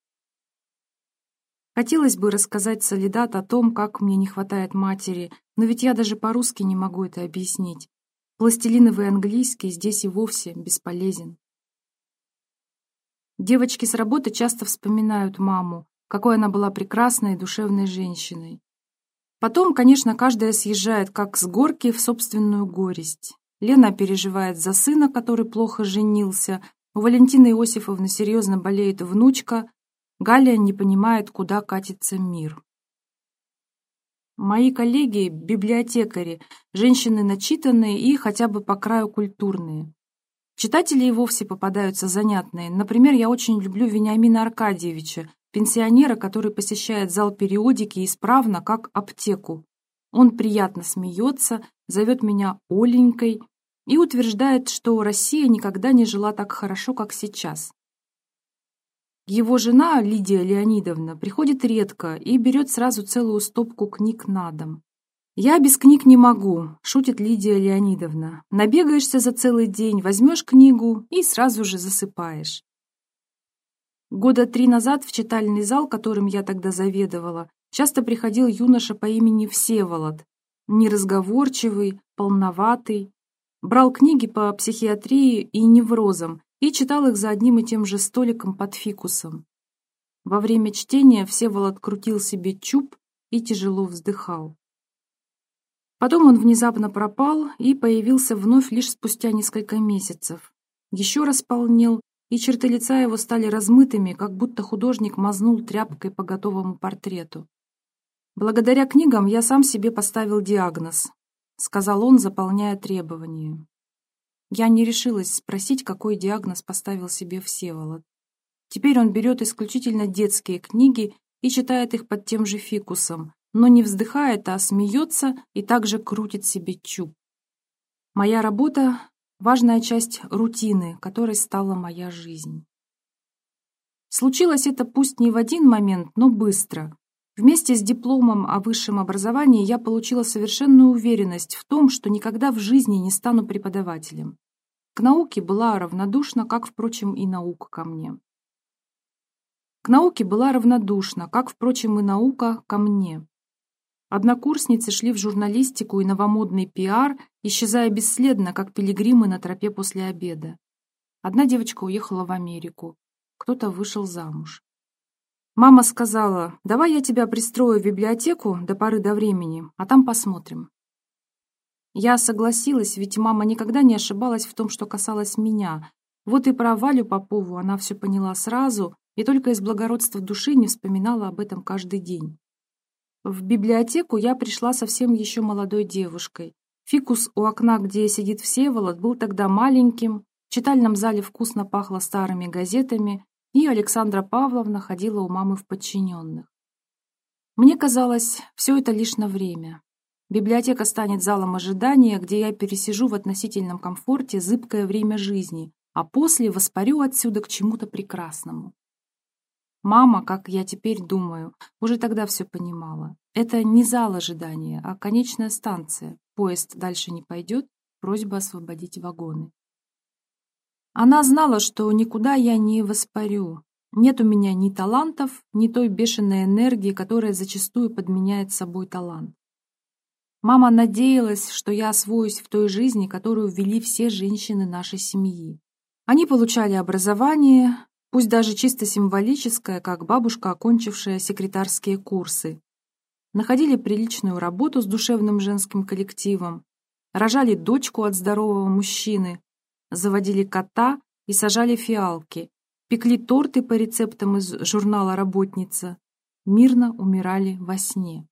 Хотелось бы рассказать Солидат о том, как мне не хватает матери, но ведь я даже по-русски не могу это объяснить. Пластилиновый английский здесь и вовсе бесполезен. Девочки с работы часто вспоминают маму, какой она была прекрасной и душевной женщиной. Потом, конечно, каждая съезжает как с горки в собственную горесть. Лена переживает за сына, который плохо женился, у Валентины Иосифовны серьезно болеет внучка, Галя не понимает, куда катится мир. Мои коллеги – библиотекари, женщины начитанные и хотя бы по краю культурные. Читатели и вовсе попадаются занятные. Например, я очень люблю Вениамина Аркадьевича, пенсионера, который посещает зал периодики исправно, как аптеку. Он приятно смеется, зовет меня Оленькой и утверждает, что Россия никогда не жила так хорошо, как сейчас. Его жена, Лидия Леонидовна, приходит редко и берет сразу целую стопку книг на дом. «Я без книг не могу», — шутит Лидия Леонидовна. «Набегаешься за целый день, возьмешь книгу и сразу же засыпаешь». Года три назад в читальный зал, которым я тогда заведовала, часто приходил юноша по имени Всеволод, неразговорчивый, полноватый, брал книги по психиатрии и неврозам и читал их за одним и тем же столиком под фикусом. Во время чтения Всеволод крутил себе чуб и тяжело вздыхал. Потом он внезапно пропал и появился вновь лишь спустя несколько месяцев. Еще раз полнел, и черты лица его стали размытыми, как будто художник мазнул тряпкой по готовому портрету. «Благодаря книгам я сам себе поставил диагноз», — сказал он, заполняя требования. Я не решилась спросить, какой диагноз поставил себе Всеволод. Теперь он берет исключительно детские книги и читает их под тем же фикусом, но не вздыхает, а смеется и также крутит себе чуб. Моя работа — важная часть рутины, которой стала моя жизнь. Случилось это пусть не в один момент, но быстро. Вместе с дипломом о высшем образовании я получила совершенную уверенность в том, что никогда в жизни не стану преподавателем. К науке была равнодушна, как, впрочем, и наука ко мне. К науке была равнодушна, как, впрочем, и наука ко мне. Однокурсницы шли в журналистику и новомодный пиар, исчезая бесследно, как пилигримы на тропе после обеда. Одна девочка уехала в Америку, кто-то вышел замуж. Мама сказала, давай я тебя пристрою в библиотеку до поры до времени, а там посмотрим. Я согласилась, ведь мама никогда не ошибалась в том, что касалось меня. Вот и про Валю Попову она все поняла сразу и только из благородства души не вспоминала об этом каждый день. В библиотеку я пришла совсем еще молодой девушкой. Фикус у окна, где сидит Всеволод, был тогда маленьким, в читальном зале вкусно пахло старыми газетами, и Александра Павловна ходила у мамы в подчиненных. Мне казалось, все это лишь на время. Библиотека станет залом ожидания, где я пересижу в относительном комфорте зыбкое время жизни, а после воспарю отсюда к чему-то прекрасному. Мама, как я теперь думаю, уже тогда все понимала. Это не зал ожидания, а конечная станция. Поезд дальше не пойдет, просьба освободить вагоны. Она знала, что никуда я не воспарю. Нет у меня ни талантов, ни той бешеной энергии, которая зачастую подменяет собой талант. Мама надеялась, что я освоюсь в той жизни, которую ввели все женщины нашей семьи. Они получали образование, пусть даже чисто символическое, как бабушка, окончившая секретарские курсы. Находили приличную работу с душевным женским коллективом, рожали дочку от здорового мужчины, заводили кота и сажали фиалки, пекли торты по рецептам из журнала «Работница», мирно умирали во сне.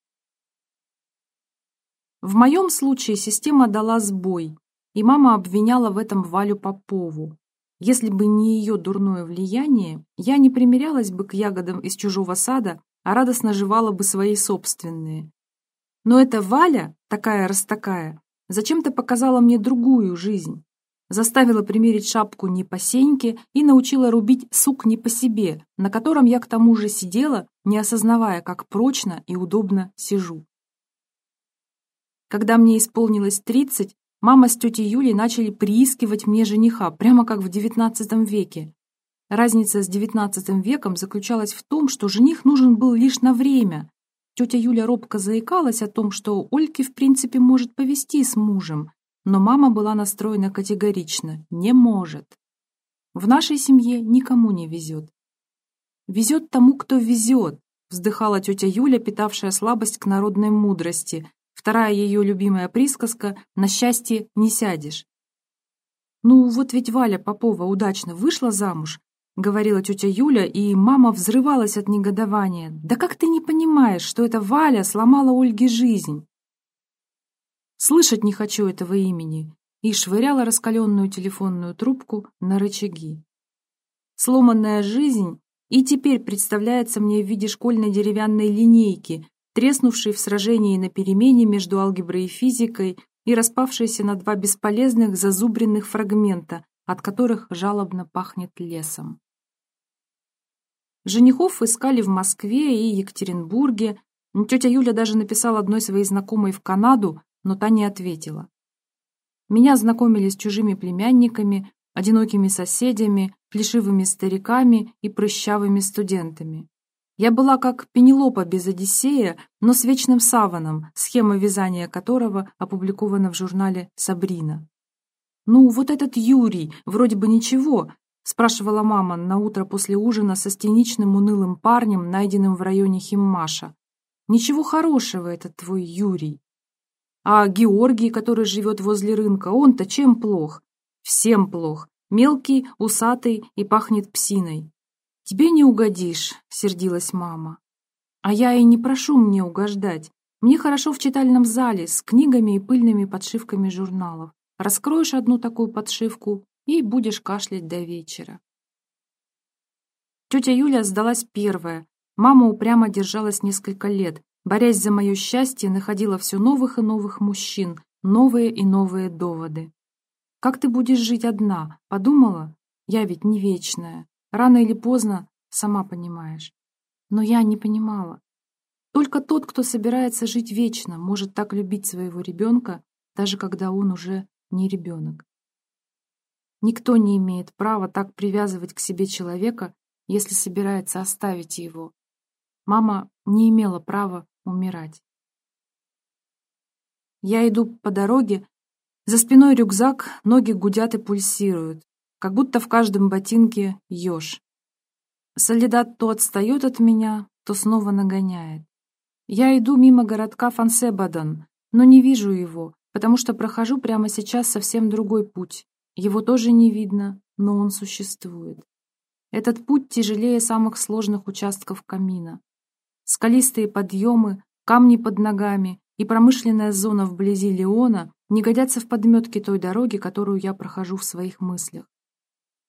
В моем случае система дала сбой, и мама обвиняла в этом Валю Попову. Если бы не ее дурное влияние, я не примирялась бы к ягодам из чужого сада, а радостно жевала бы свои собственные. Но эта Валя, такая-растакая, зачем-то показала мне другую жизнь. Заставила примерить шапку не по сеньке и научила рубить сук не по себе, на котором я к тому же сидела, не осознавая, как прочно и удобно сижу. Когда мне исполнилось тридцать, мама с тетей Юлей начали приискивать мне жениха, прямо как в девятнадцатом веке. Разница с девятнадцатым веком заключалась в том, что жених нужен был лишь на время. Тетя Юля робко заикалась о том, что Ольке в принципе может повести с мужем, но мама была настроена категорично – не может. В нашей семье никому не везет. «Везет тому, кто везет», – вздыхала тетя Юля, питавшая слабость к народной мудрости, Вторая ее любимая присказка «на счастье не сядешь». «Ну, вот ведь Валя Попова удачно вышла замуж», — говорила тетя Юля, и мама взрывалась от негодования. «Да как ты не понимаешь, что эта Валя сломала Ольге жизнь?» «Слышать не хочу этого имени», и швыряла раскаленную телефонную трубку на рычаги. Сломанная жизнь и теперь представляется мне в виде школьной деревянной линейки, треснувший в сражении на перемене между алгеброй и физикой и распавшийся на два бесполезных зазубренных фрагмента, от которых жалобно пахнет лесом. Женихов искали в Москве и Екатеринбурге. Тетя Юля даже написала одной своей знакомой в Канаду, но та не ответила. Меня знакомили с чужими племянниками, одинокими соседями, плешивыми стариками и прыщавыми студентами. Я была как Пенелопа без Одиссея, но с вечным саваном, схема вязания которого опубликована в журнале «Сабрина». «Ну, вот этот Юрий, вроде бы ничего», — спрашивала мама на утро после ужина со стеничным унылым парнем, найденным в районе Химмаша. «Ничего хорошего этот твой Юрий». А Георгий, который живет возле рынка, он-то чем плох? Всем плох. Мелкий, усатый и пахнет псиной. «Тебе не угодишь», — сердилась мама. «А я и не прошу мне угождать. Мне хорошо в читальном зале с книгами и пыльными подшивками журналов. Раскроешь одну такую подшивку и будешь кашлять до вечера». Тетя Юля сдалась первая. Мама упрямо держалась несколько лет. Борясь за мое счастье, находила все новых и новых мужчин, новые и новые доводы. «Как ты будешь жить одна?» Подумала? Я ведь не вечная. Рано или поздно, сама понимаешь. Но я не понимала. Только тот, кто собирается жить вечно, может так любить своего ребенка, даже когда он уже не ребенок. Никто не имеет права так привязывать к себе человека, если собирается оставить его. Мама не имела права умирать. Я иду по дороге, за спиной рюкзак, ноги гудят и пульсируют как будто в каждом ботинке еж. Солидат то отстает от меня, то снова нагоняет. Я иду мимо городка Фансебадан, но не вижу его, потому что прохожу прямо сейчас совсем другой путь. Его тоже не видно, но он существует. Этот путь тяжелее самых сложных участков камина. Скалистые подъемы, камни под ногами и промышленная зона вблизи Леона не годятся в подметке той дороги, которую я прохожу в своих мыслях.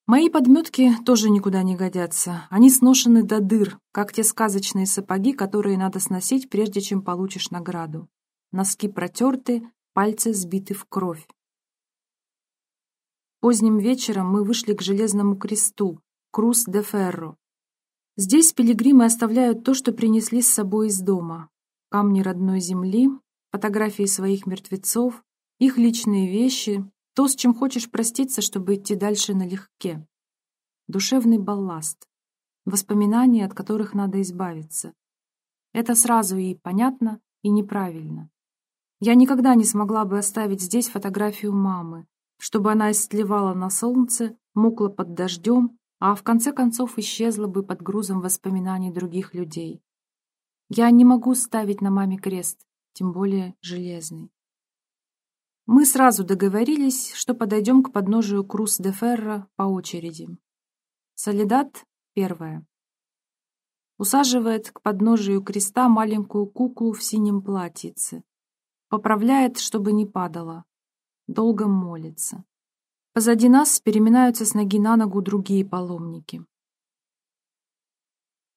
Мои подметки тоже никуда не годятся. Они сношены до дыр, как те сказочные сапоги, которые надо сносить, прежде чем получишь награду. Носки протерты, пальцы сбиты в кровь. Поздним вечером мы вышли к Железному кресту, Крус де Ферро. Здесь пилигримы оставляют то, что принесли с собой из дома. Камни родной земли, фотографии своих мертвецов, их личные вещи, то, с чем хочешь проститься, чтобы идти дальше налегке. Душевный балласт. Воспоминания, от которых надо избавиться. Это сразу и понятно, и неправильно. Я никогда не смогла бы оставить здесь фотографию мамы, чтобы она истлевала на солнце, мокла под дождем, а в конце концов исчезла бы под грузом воспоминаний других людей. Я не могу ставить на маме крест, тем более железный. Мы сразу договорились, что подойдем к подножию Крус-де-Ферро по очереди. Солидат первая. Усаживает к подножию креста маленькую куклу в синем платьице. Поправляет, чтобы не падала. Долго молится. Позади нас переминаются с ноги на ногу другие паломники.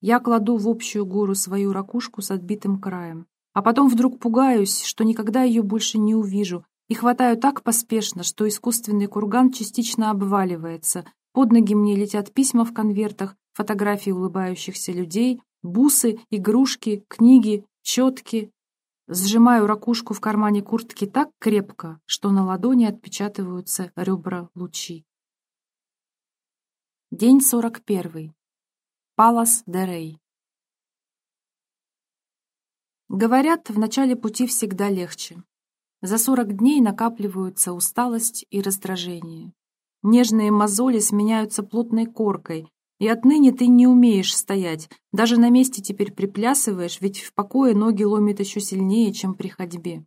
Я кладу в общую гору свою ракушку с отбитым краем. А потом вдруг пугаюсь, что никогда ее больше не увижу, и хватаю так поспешно, что искусственный курган частично обваливается. Под ноги мне летят письма в конвертах, фотографии улыбающихся людей, бусы, игрушки, книги, четки. Сжимаю ракушку в кармане куртки так крепко, что на ладони отпечатываются ребра лучи. День сорок первый. Палас де Рей. Говорят, в начале пути всегда легче. За сорок дней накапливаются усталость и раздражение. Нежные мозоли сменяются плотной коркой, и отныне ты не умеешь стоять, даже на месте теперь приплясываешь, ведь в покое ноги ломит еще сильнее, чем при ходьбе.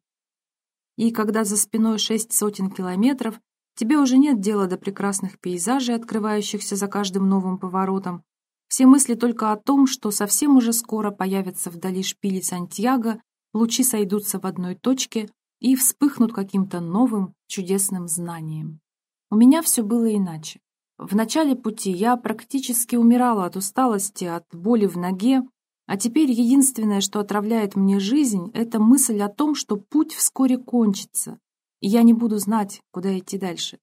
И когда за спиной шесть сотен километров, тебе уже нет дела до прекрасных пейзажей, открывающихся за каждым новым поворотом. Все мысли только о том, что совсем уже скоро появятся вдали шпили Сантьяго, лучи сойдутся в одной точке, и вспыхнут каким-то новым чудесным знанием. У меня все было иначе. В начале пути я практически умирала от усталости, от боли в ноге, а теперь единственное, что отравляет мне жизнь, это мысль о том, что путь вскоре кончится, и я не буду знать, куда идти дальше.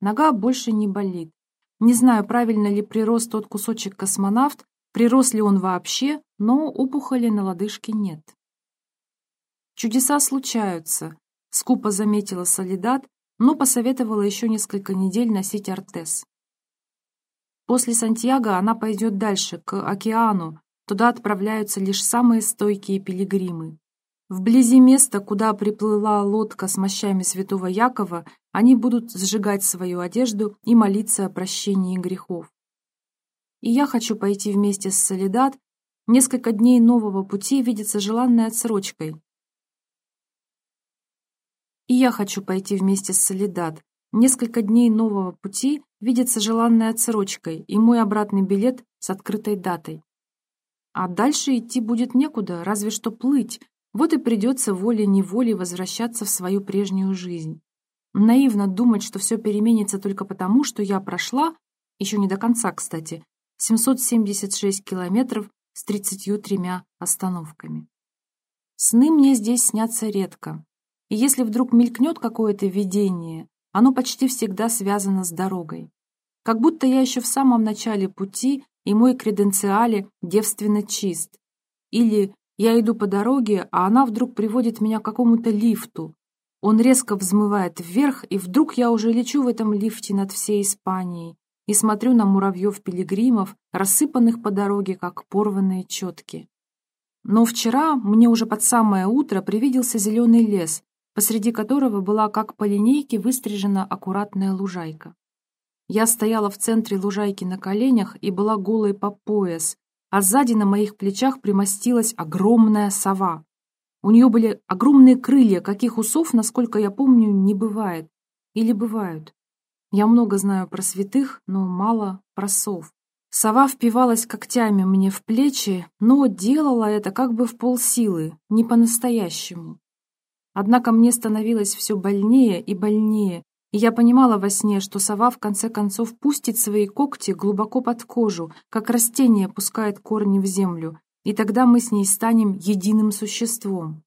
Нога больше не болит. Не знаю, правильно ли прирос тот кусочек космонавт, прирос ли он вообще, но опухоли на лодыжке нет. Чудеса случаются, скупо заметила Солидат, но посоветовала еще несколько недель носить артез. После Сантьяго она пойдет дальше, к океану, туда отправляются лишь самые стойкие пилигримы. Вблизи места, куда приплыла лодка с мощами святого Якова, они будут сжигать свою одежду и молиться о прощении грехов. И я хочу пойти вместе с Солидат. Несколько дней нового пути видится желанной отсрочкой, и я хочу пойти вместе с Солидат. Несколько дней нового пути видится желанной отсрочкой и мой обратный билет с открытой датой. А дальше идти будет некуда, разве что плыть. Вот и придется волей-неволей возвращаться в свою прежнюю жизнь. Наивно думать, что все переменится только потому, что я прошла, еще не до конца, кстати, 776 километров с 33 остановками. Сны мне здесь снятся редко, и если вдруг мелькнет какое-то видение, оно почти всегда связано с дорогой. Как будто я еще в самом начале пути, и мой креденциале девственно чист. Или я иду по дороге, а она вдруг приводит меня к какому-то лифту. Он резко взмывает вверх, и вдруг я уже лечу в этом лифте над всей Испанией и смотрю на муравьев-пилигримов, рассыпанных по дороге, как порванные четки. Но вчера мне уже под самое утро привиделся зеленый лес, посреди которого была как по линейке выстрижена аккуратная лужайка. Я стояла в центре лужайки на коленях и была голой по пояс, а сзади на моих плечах примостилась огромная сова. У нее были огромные крылья, каких усов, насколько я помню, не бывает. Или бывают. Я много знаю про святых, но мало про сов. Сова впивалась когтями мне в плечи, но делала это как бы в полсилы, не по-настоящему. Однако мне становилось все больнее и больнее, и я понимала во сне, что сова в конце концов пустит свои когти глубоко под кожу, как растение пускает корни в землю, и тогда мы с ней станем единым существом.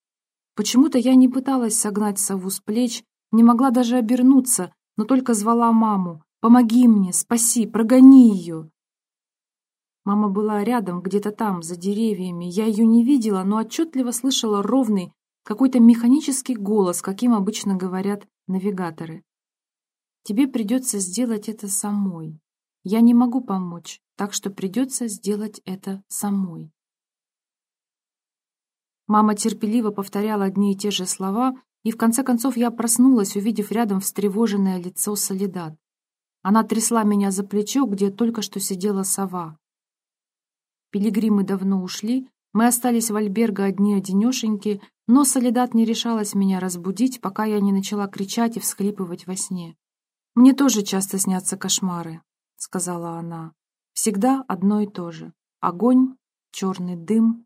Почему-то я не пыталась согнать сову с плеч, не могла даже обернуться, но только звала маму «Помоги мне, спаси, прогони ее!» Мама была рядом, где-то там, за деревьями. Я ее не видела, но отчетливо слышала ровный, какой-то механический голос, каким обычно говорят навигаторы. Тебе придется сделать это самой. Я не могу помочь, так что придется сделать это самой. Мама терпеливо повторяла одни и те же слова, и в конце концов я проснулась, увидев рядом встревоженное лицо Солидат. Она трясла меня за плечо, где только что сидела сова. Пилигримы давно ушли, мы остались в альберго одни-одинешеньки, но Солидат не решалась меня разбудить, пока я не начала кричать и всхлипывать во сне. Мне тоже часто снятся кошмары. сказала она. «Всегда одно и то же. Огонь, черный дым.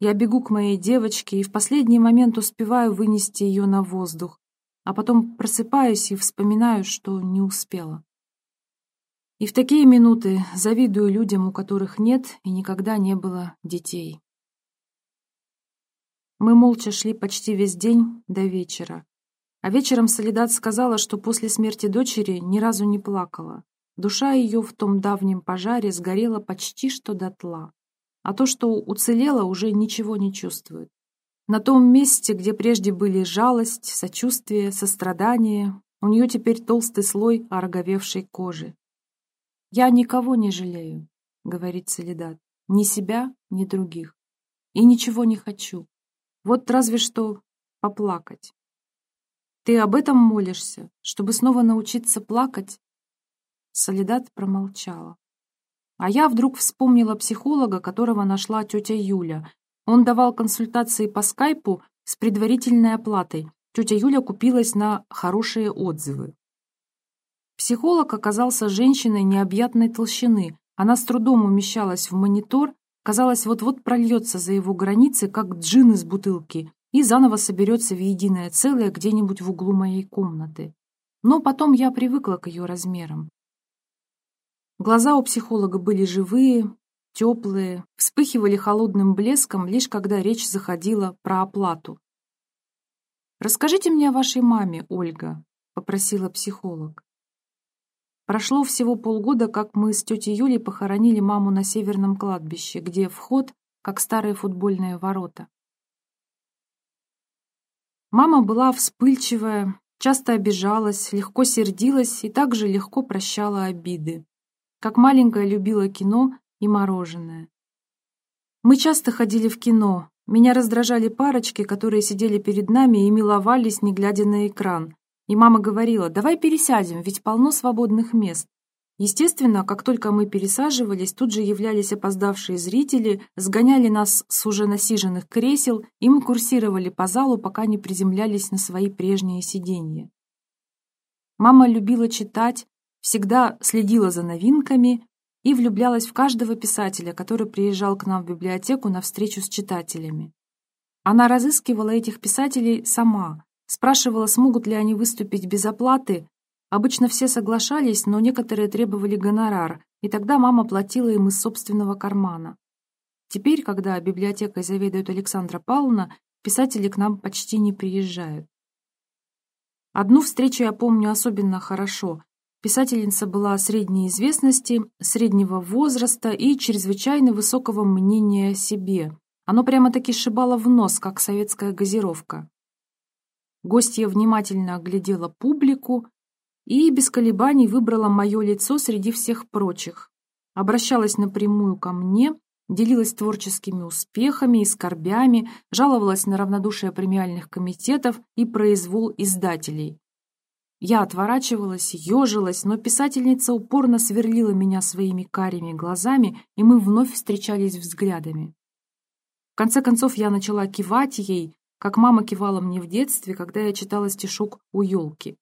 Я бегу к моей девочке и в последний момент успеваю вынести ее на воздух, а потом просыпаюсь и вспоминаю, что не успела. И в такие минуты завидую людям, у которых нет и никогда не было детей. Мы молча шли почти весь день до вечера. А вечером Солидат сказала, что после смерти дочери ни разу не плакала. Душа ее в том давнем пожаре сгорела почти что дотла. А то, что уцелело, уже ничего не чувствует. На том месте, где прежде были жалость, сочувствие, сострадание, у нее теперь толстый слой ороговевшей кожи. «Я никого не жалею», — говорит Солидат, — «ни себя, ни других. И ничего не хочу. Вот разве что поплакать». «Ты об этом молишься, чтобы снова научиться плакать?» Солидат промолчала. А я вдруг вспомнила психолога, которого нашла тетя Юля. Он давал консультации по скайпу с предварительной оплатой. Тетя Юля купилась на хорошие отзывы. Психолог оказался женщиной необъятной толщины. Она с трудом умещалась в монитор, казалось, вот-вот прольется за его границы, как джин из бутылки, и заново соберется в единое целое где-нибудь в углу моей комнаты. Но потом я привыкла к ее размерам. Глаза у психолога были живые, теплые, вспыхивали холодным блеском, лишь когда речь заходила про оплату. «Расскажите мне о вашей маме, Ольга», — попросила психолог. Прошло всего полгода, как мы с тетей Юлей похоронили маму на северном кладбище, где вход, как старые футбольные ворота. Мама была вспыльчивая, часто обижалась, легко сердилась и также легко прощала обиды. Как маленькая любила кино и мороженое. Мы часто ходили в кино. Меня раздражали парочки, которые сидели перед нами и миловались, не глядя на экран. И мама говорила, давай пересядем, ведь полно свободных мест. Естественно, как только мы пересаживались, тут же являлись опоздавшие зрители, сгоняли нас с уже насиженных кресел, и мы курсировали по залу, пока не приземлялись на свои прежние сиденья. Мама любила читать, всегда следила за новинками и влюблялась в каждого писателя, который приезжал к нам в библиотеку на встречу с читателями. Она разыскивала этих писателей сама, Спрашивала, смогут ли они выступить без оплаты. Обычно все соглашались, но некоторые требовали гонорар, и тогда мама платила им из собственного кармана. Теперь, когда библиотекой заведует Александра Павловна, писатели к нам почти не приезжают. Одну встречу я помню особенно хорошо. Писательница была средней известности, среднего возраста и чрезвычайно высокого мнения о себе. Оно прямо-таки сшибало в нос, как советская газировка. Гостья внимательно оглядела публику и без колебаний выбрала мое лицо среди всех прочих. Обращалась напрямую ко мне, делилась творческими успехами и скорбями, жаловалась на равнодушие премиальных комитетов и произвол издателей. Я отворачивалась, ежилась, но писательница упорно сверлила меня своими карими глазами, и мы вновь встречались взглядами. В конце концов я начала кивать ей, как мама кивала мне в детстве, когда я читала стишок у елки.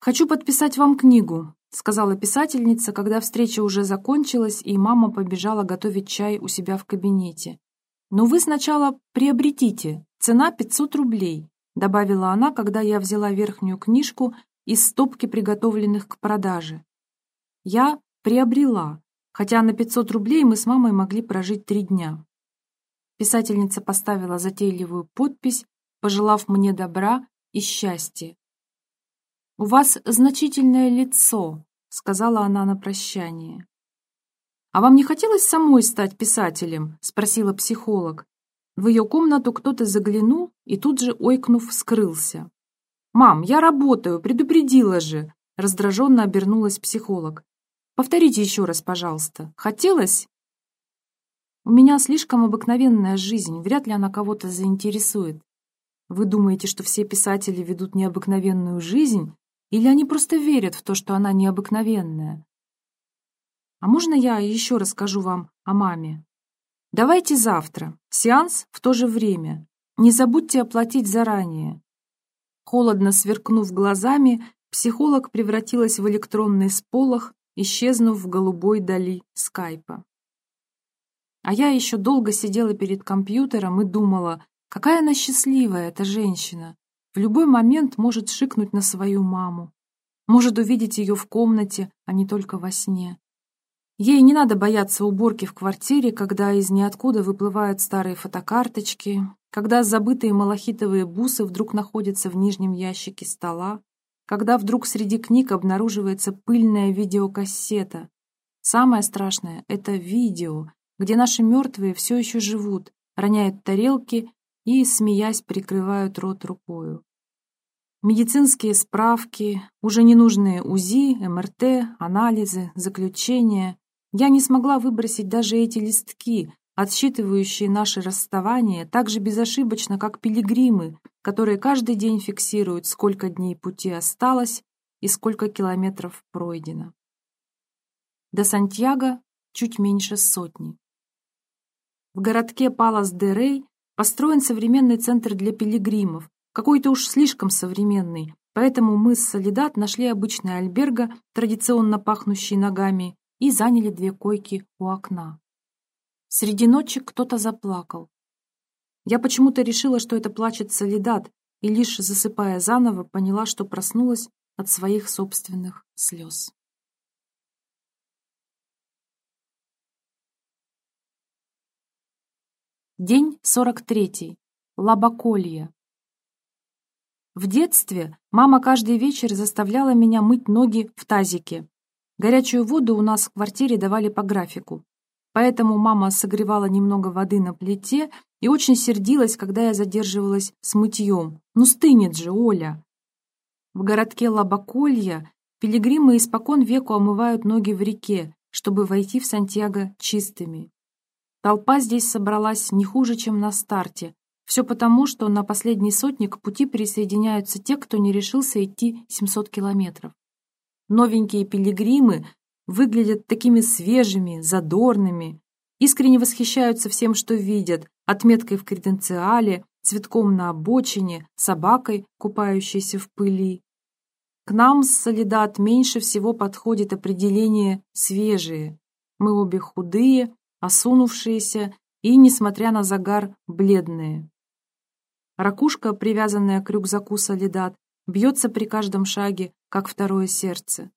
«Хочу подписать вам книгу», — сказала писательница, когда встреча уже закончилась, и мама побежала готовить чай у себя в кабинете. «Но вы сначала приобретите. Цена 500 рублей», — добавила она, когда я взяла верхнюю книжку из стопки приготовленных к продаже. Я приобрела, хотя на 500 рублей мы с мамой могли прожить три дня. Писательница поставила затейливую подпись, пожелав мне добра и счастья. «У вас значительное лицо», — сказала она на прощание. «А вам не хотелось самой стать писателем?» — спросила психолог. В ее комнату кто-то заглянул и тут же, ойкнув, скрылся. «Мам, я работаю, предупредила же!» — раздраженно обернулась психолог. «Повторите еще раз, пожалуйста. Хотелось?» У меня слишком обыкновенная жизнь, вряд ли она кого-то заинтересует. Вы думаете, что все писатели ведут необыкновенную жизнь, или они просто верят в то, что она необыкновенная? А можно я еще расскажу вам о маме? Давайте завтра. Сеанс в то же время. Не забудьте оплатить заранее. Холодно сверкнув глазами, психолог превратилась в электронный сполох, исчезнув в голубой дали скайпа. А я еще долго сидела перед компьютером и думала, какая она счастливая, эта женщина. В любой момент может шикнуть на свою маму. Может увидеть ее в комнате, а не только во сне. Ей не надо бояться уборки в квартире, когда из ниоткуда выплывают старые фотокарточки, когда забытые малахитовые бусы вдруг находятся в нижнем ящике стола, когда вдруг среди книг обнаруживается пыльная видеокассета. Самое страшное — это видео, где наши мертвые все еще живут, роняют тарелки и, смеясь, прикрывают рот рукою. Медицинские справки, уже ненужные УЗИ, МРТ, анализы, заключения. Я не смогла выбросить даже эти листки, отсчитывающие наши расставания так же безошибочно, как пилигримы, которые каждый день фиксируют, сколько дней пути осталось и сколько километров пройдено. До Сантьяго чуть меньше сотни. В городке Палас-де-Рей построен современный центр для пилигримов, какой-то уж слишком современный, поэтому мы с Солидат нашли обычный альберго, традиционно пахнущий ногами, и заняли две койки у окна. Среди ночи кто-то заплакал. Я почему-то решила, что это плачет Солидат, и лишь засыпая заново, поняла, что проснулась от своих собственных слез. День 43. Лабаколье. В детстве мама каждый вечер заставляла меня мыть ноги в тазике. Горячую воду у нас в квартире давали по графику. Поэтому мама согревала немного воды на плите и очень сердилась, когда я задерживалась с мытьем. «Ну стынет же, Оля!» В городке Лабаколья пилигримы испокон веку омывают ноги в реке, чтобы войти в Сантьяго чистыми. Толпа здесь собралась не хуже, чем на старте. Все потому, что на последний сотник пути присоединяются те, кто не решился идти 700 километров. Новенькие пилигримы выглядят такими свежими, задорными, искренне восхищаются всем, что видят, отметкой в креденциале, цветком на обочине, собакой, купающейся в пыли. К нам с Солидат меньше всего подходит определение «свежие». Мы обе худые, осунувшиеся и, несмотря на загар, бледные. Ракушка, привязанная к рюкзаку Солидат, бьется при каждом шаге, как второе сердце.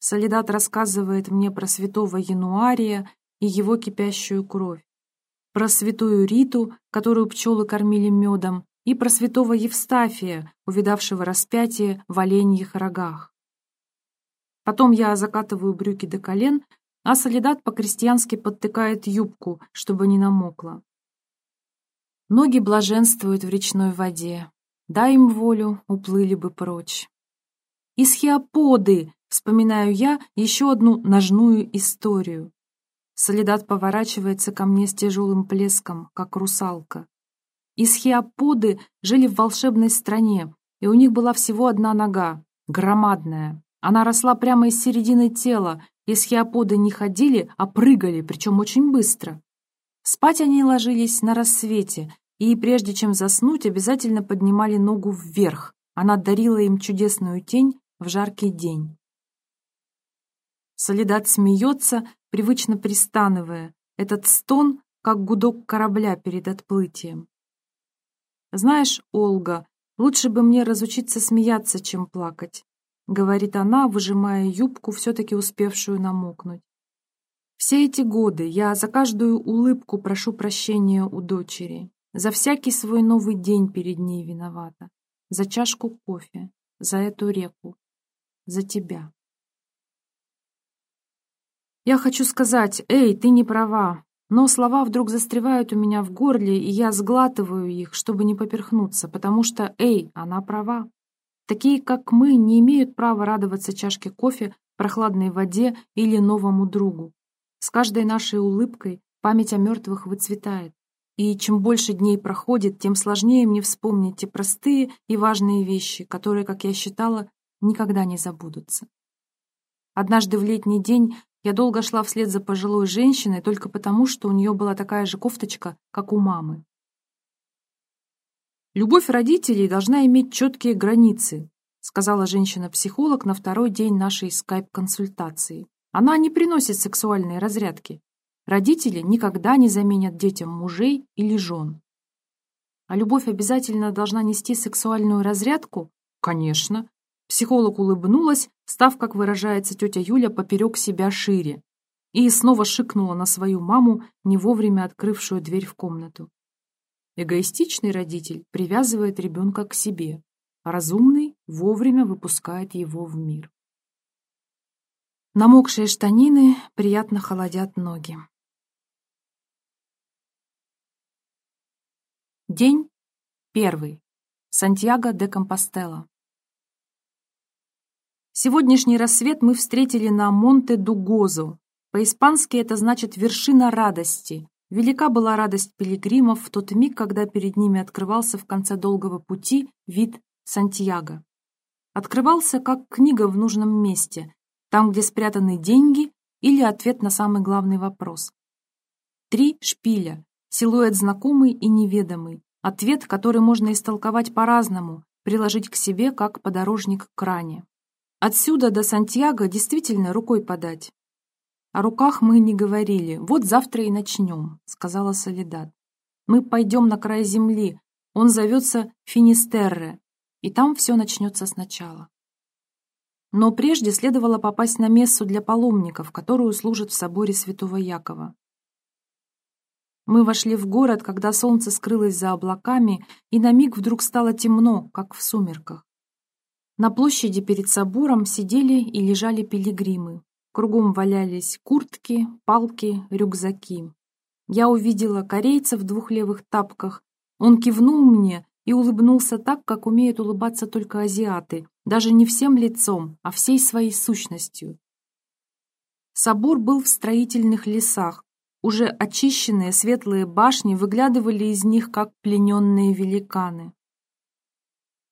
Солидат рассказывает мне про святого Януария и его кипящую кровь, про святую Риту, которую пчелы кормили медом, и про святого Евстафия, увидавшего распятие в оленьих рогах. Потом я закатываю брюки до колен, а Солидат по-крестьянски подтыкает юбку, чтобы не намокла. Ноги блаженствуют в речной воде. Дай им волю, уплыли бы прочь. Исхиоподы, Вспоминаю я еще одну ножную историю. Солидат поворачивается ко мне с тяжелым плеском, как русалка. Исхиоподы жили в волшебной стране, и у них была всего одна нога, громадная. Она росла прямо из середины тела, исхиоподы не ходили, а прыгали, причем очень быстро. Спать они ложились на рассвете, и прежде чем заснуть, обязательно поднимали ногу вверх. Она дарила им чудесную тень в жаркий день. Солидат смеется, привычно пристанывая. Этот стон, как гудок корабля перед отплытием. «Знаешь, Олга, лучше бы мне разучиться смеяться, чем плакать», — говорит она, выжимая юбку, все-таки успевшую намокнуть. «Все эти годы я за каждую улыбку прошу прощения у дочери, за всякий свой новый день перед ней виновата, за чашку кофе, за эту реку, за тебя». Я хочу сказать, «Эй, ты не права», но слова вдруг застревают у меня в горле, и я сглатываю их, чтобы не поперхнуться, потому что, эй, она права. Такие, как мы, не имеют права радоваться чашке кофе, прохладной воде или новому другу. С каждой нашей улыбкой память о мертвых выцветает. И чем больше дней проходит, тем сложнее мне вспомнить те простые и важные вещи, которые, как я считала, никогда не забудутся. Однажды в летний день я долго шла вслед за пожилой женщиной только потому, что у нее была такая же кофточка, как у мамы. Любовь родителей должна иметь четкие границы, сказала женщина-психолог на второй день нашей скайп-консультации. Она не приносит сексуальной разрядки. Родители никогда не заменят детям мужей или жен. А любовь обязательно должна нести сексуальную разрядку? Конечно. Психолог улыбнулась, став, как выражается тетя Юля, поперек себя шире. И снова шикнула на свою маму, не вовремя открывшую дверь в комнату. Эгоистичный родитель привязывает ребенка к себе, а разумный вовремя выпускает его в мир. Намокшие штанины приятно холодят ноги. День первый. Сантьяго де Компостела. Сегодняшний рассвет мы встретили на Монте-Дугозу. По-испански это значит «вершина радости», Велика была радость пилигримов в тот миг, когда перед ними открывался в конце долгого пути вид Сантьяго. Открывался как книга в нужном месте, там, где спрятаны деньги или ответ на самый главный вопрос. Три шпиля, силуэт знакомый и неведомый, ответ, который можно истолковать по-разному, приложить к себе, как подорожник к ране. Отсюда до Сантьяго действительно рукой подать. О руках мы не говорили. Вот завтра и начнем, сказала Солидат. Мы пойдем на край земли. Он зовется Финистерре. И там все начнется сначала. Но прежде следовало попасть на мессу для паломников, которую служат в соборе святого Якова. Мы вошли в город, когда солнце скрылось за облаками, и на миг вдруг стало темно, как в сумерках. На площади перед собором сидели и лежали пилигримы. Кругом валялись куртки, палки, рюкзаки. Я увидела корейца в двух левых тапках. Он кивнул мне и улыбнулся так, как умеют улыбаться только азиаты, даже не всем лицом, а всей своей сущностью. Собор был в строительных лесах. Уже очищенные светлые башни выглядывали из них, как плененные великаны.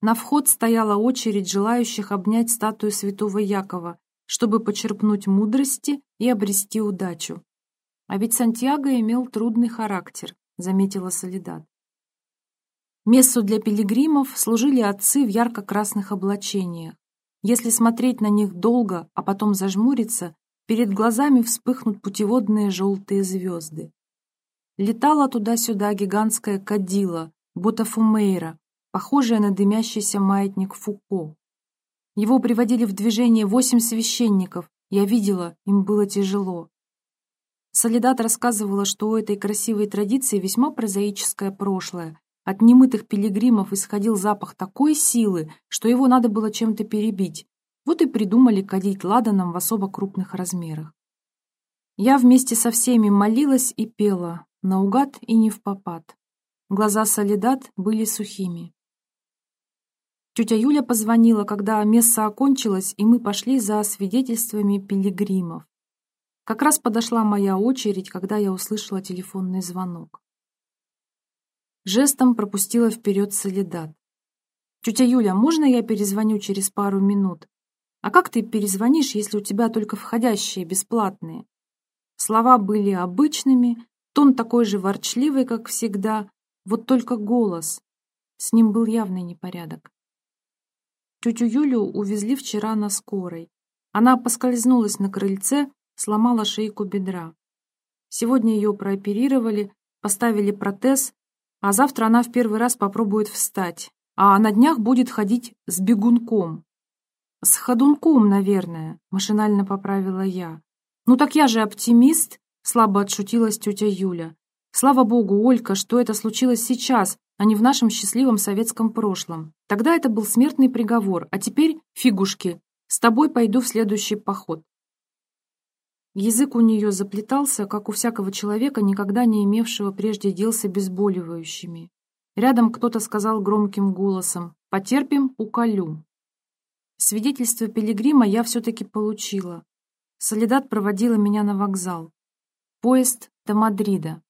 На вход стояла очередь желающих обнять статую святого Якова, чтобы почерпнуть мудрости и обрести удачу. А ведь Сантьяго имел трудный характер, заметила Солидат. Мессу для пилигримов служили отцы в ярко-красных облачениях. Если смотреть на них долго, а потом зажмуриться, перед глазами вспыхнут путеводные желтые звезды. Летала туда-сюда гигантская кадила, Ботафумейра, похожая на дымящийся маятник Фуко. Его приводили в движение восемь священников. Я видела, им было тяжело. Солидат рассказывала, что у этой красивой традиции весьма прозаическое прошлое. От немытых пилигримов исходил запах такой силы, что его надо было чем-то перебить. Вот и придумали кадить ладаном в особо крупных размерах. Я вместе со всеми молилась и пела, наугад и не в попад. Глаза Солидат были сухими. Тетя Юля позвонила, когда месса окончилась, и мы пошли за свидетельствами пилигримов. Как раз подошла моя очередь, когда я услышала телефонный звонок. Жестом пропустила вперед солидат. «Тетя Юля, можно я перезвоню через пару минут? А как ты перезвонишь, если у тебя только входящие, бесплатные?» Слова были обычными, тон такой же ворчливый, как всегда, вот только голос. С ним был явный непорядок. Тетю Юлю увезли вчера на скорой. Она поскользнулась на крыльце, сломала шейку бедра. Сегодня ее прооперировали, поставили протез, а завтра она в первый раз попробует встать. А на днях будет ходить с бегунком. С ходунком, наверное, машинально поправила я. Ну так я же оптимист, слабо отшутилась тетя Юля. Слава богу, Олька, что это случилось сейчас, а не в нашем счастливом советском прошлом. Тогда это был смертный приговор, а теперь, фигушки, с тобой пойду в следующий поход. Язык у нее заплетался, как у всякого человека, никогда не имевшего прежде дел с обезболивающими. Рядом кто-то сказал громким голосом «Потерпим, уколю». Свидетельство пилигрима я все-таки получила. Солидат проводила меня на вокзал. Поезд до Мадрида.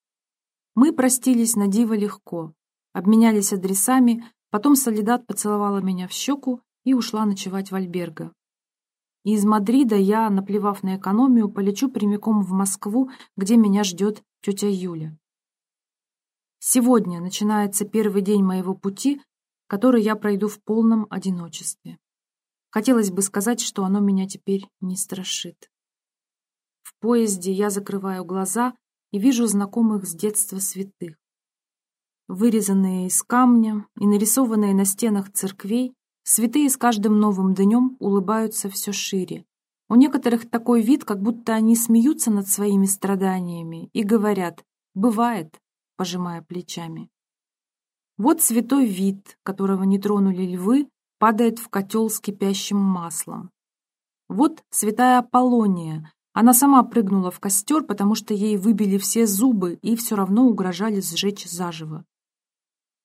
Мы простились на диво легко. Обменялись адресами, потом Солидат поцеловала меня в щеку и ушла ночевать в Альберго. из Мадрида я, наплевав на экономию, полечу прямиком в Москву, где меня ждет тетя Юля. Сегодня начинается первый день моего пути, который я пройду в полном одиночестве. Хотелось бы сказать, что оно меня теперь не страшит. В поезде я закрываю глаза и вижу знакомых с детства святых. Вырезанные из камня и нарисованные на стенах церквей, святые с каждым новым днем улыбаются все шире. У некоторых такой вид, как будто они смеются над своими страданиями и говорят «бывает», пожимая плечами. Вот святой вид, которого не тронули львы, падает в котел с кипящим маслом. Вот святая Аполлония, она сама прыгнула в костер, потому что ей выбили все зубы и все равно угрожали сжечь заживо.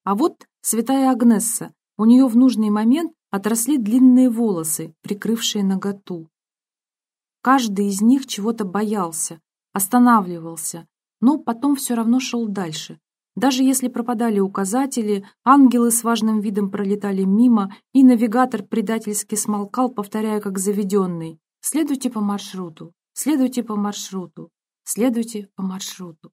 А вот святая Агнесса, у нее в нужный момент отросли длинные волосы, прикрывшие наготу. Каждый из них чего-то боялся, останавливался, но потом все равно шел дальше. Даже если пропадали указатели, ангелы с важным видом пролетали мимо, и навигатор предательски смолкал, повторяя как заведенный «Следуйте по маршруту, следуйте по маршруту, следуйте по маршруту».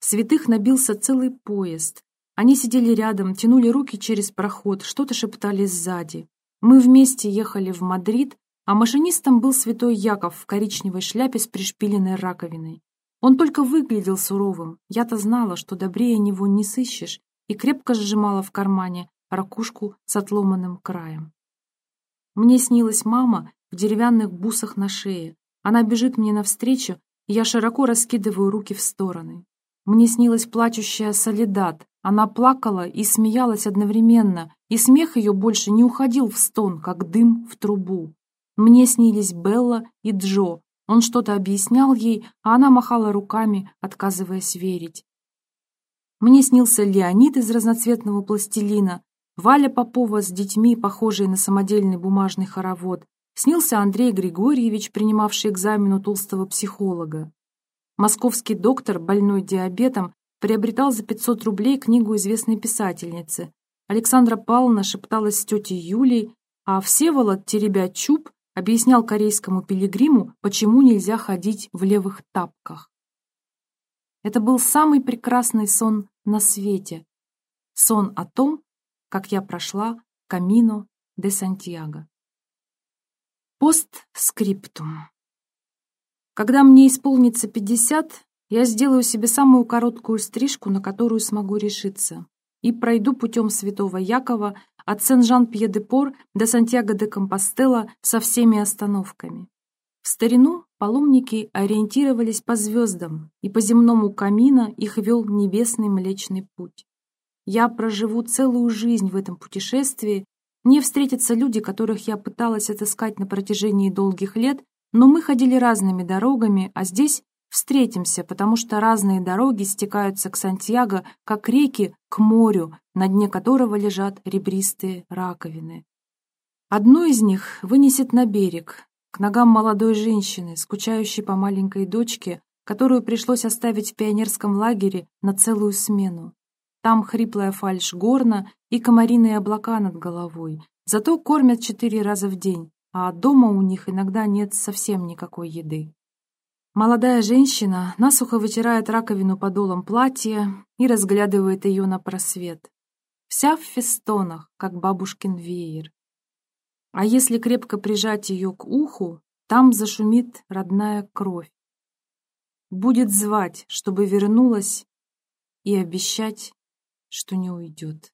Святых набился целый поезд. Они сидели рядом, тянули руки через проход, что-то шептали сзади. Мы вместе ехали в Мадрид, а машинистом был святой Яков в коричневой шляпе с пришпиленной раковиной. Он только выглядел суровым. Я-то знала, что добрее него не сыщешь, и крепко сжимала в кармане ракушку с отломанным краем. Мне снилась мама в деревянных бусах на шее. Она бежит мне навстречу, и я широко раскидываю руки в стороны. Мне снилась плачущая Солидат. Она плакала и смеялась одновременно, и смех ее больше не уходил в стон, как дым в трубу. Мне снились Белла и Джо. Он что-то объяснял ей, а она махала руками, отказываясь верить. Мне снился Леонид из разноцветного пластилина, Валя Попова с детьми, похожие на самодельный бумажный хоровод. Снился Андрей Григорьевич, принимавший экзамен у толстого психолога. Московский доктор, больной диабетом, приобретал за 500 рублей книгу известной писательницы. Александра Павловна шепталась с тетей Юлей, а Всеволод, теребя чуб, объяснял корейскому пилигриму, почему нельзя ходить в левых тапках. Это был самый прекрасный сон на свете. Сон о том, как я прошла Камино де Сантьяго. Постскриптум. Когда мне исполнится пятьдесят, я сделаю себе самую короткую стрижку, на которую смогу решиться, и пройду путем святого Якова от Сен-Жан-Пье-де-Пор до Сантьяго-де-Компостела со всеми остановками. В старину паломники ориентировались по звездам, и по земному камина их вел небесный Млечный Путь. Я проживу целую жизнь в этом путешествии, мне встретятся люди, которых я пыталась отыскать на протяжении долгих лет, но мы ходили разными дорогами, а здесь встретимся, потому что разные дороги стекаются к Сантьяго, как реки к морю, на дне которого лежат ребристые раковины. Одну из них вынесет на берег, к ногам молодой женщины, скучающей по маленькой дочке, которую пришлось оставить в пионерском лагере на целую смену. Там хриплая фальшь горна и комариные облака над головой. Зато кормят четыре раза в день, а дома у них иногда нет совсем никакой еды. Молодая женщина насухо вытирает раковину подолом платья и разглядывает ее на просвет. Вся в фестонах, как бабушкин веер. А если крепко прижать ее к уху, там зашумит родная кровь. Будет звать, чтобы вернулась, и обещать, что не уйдет.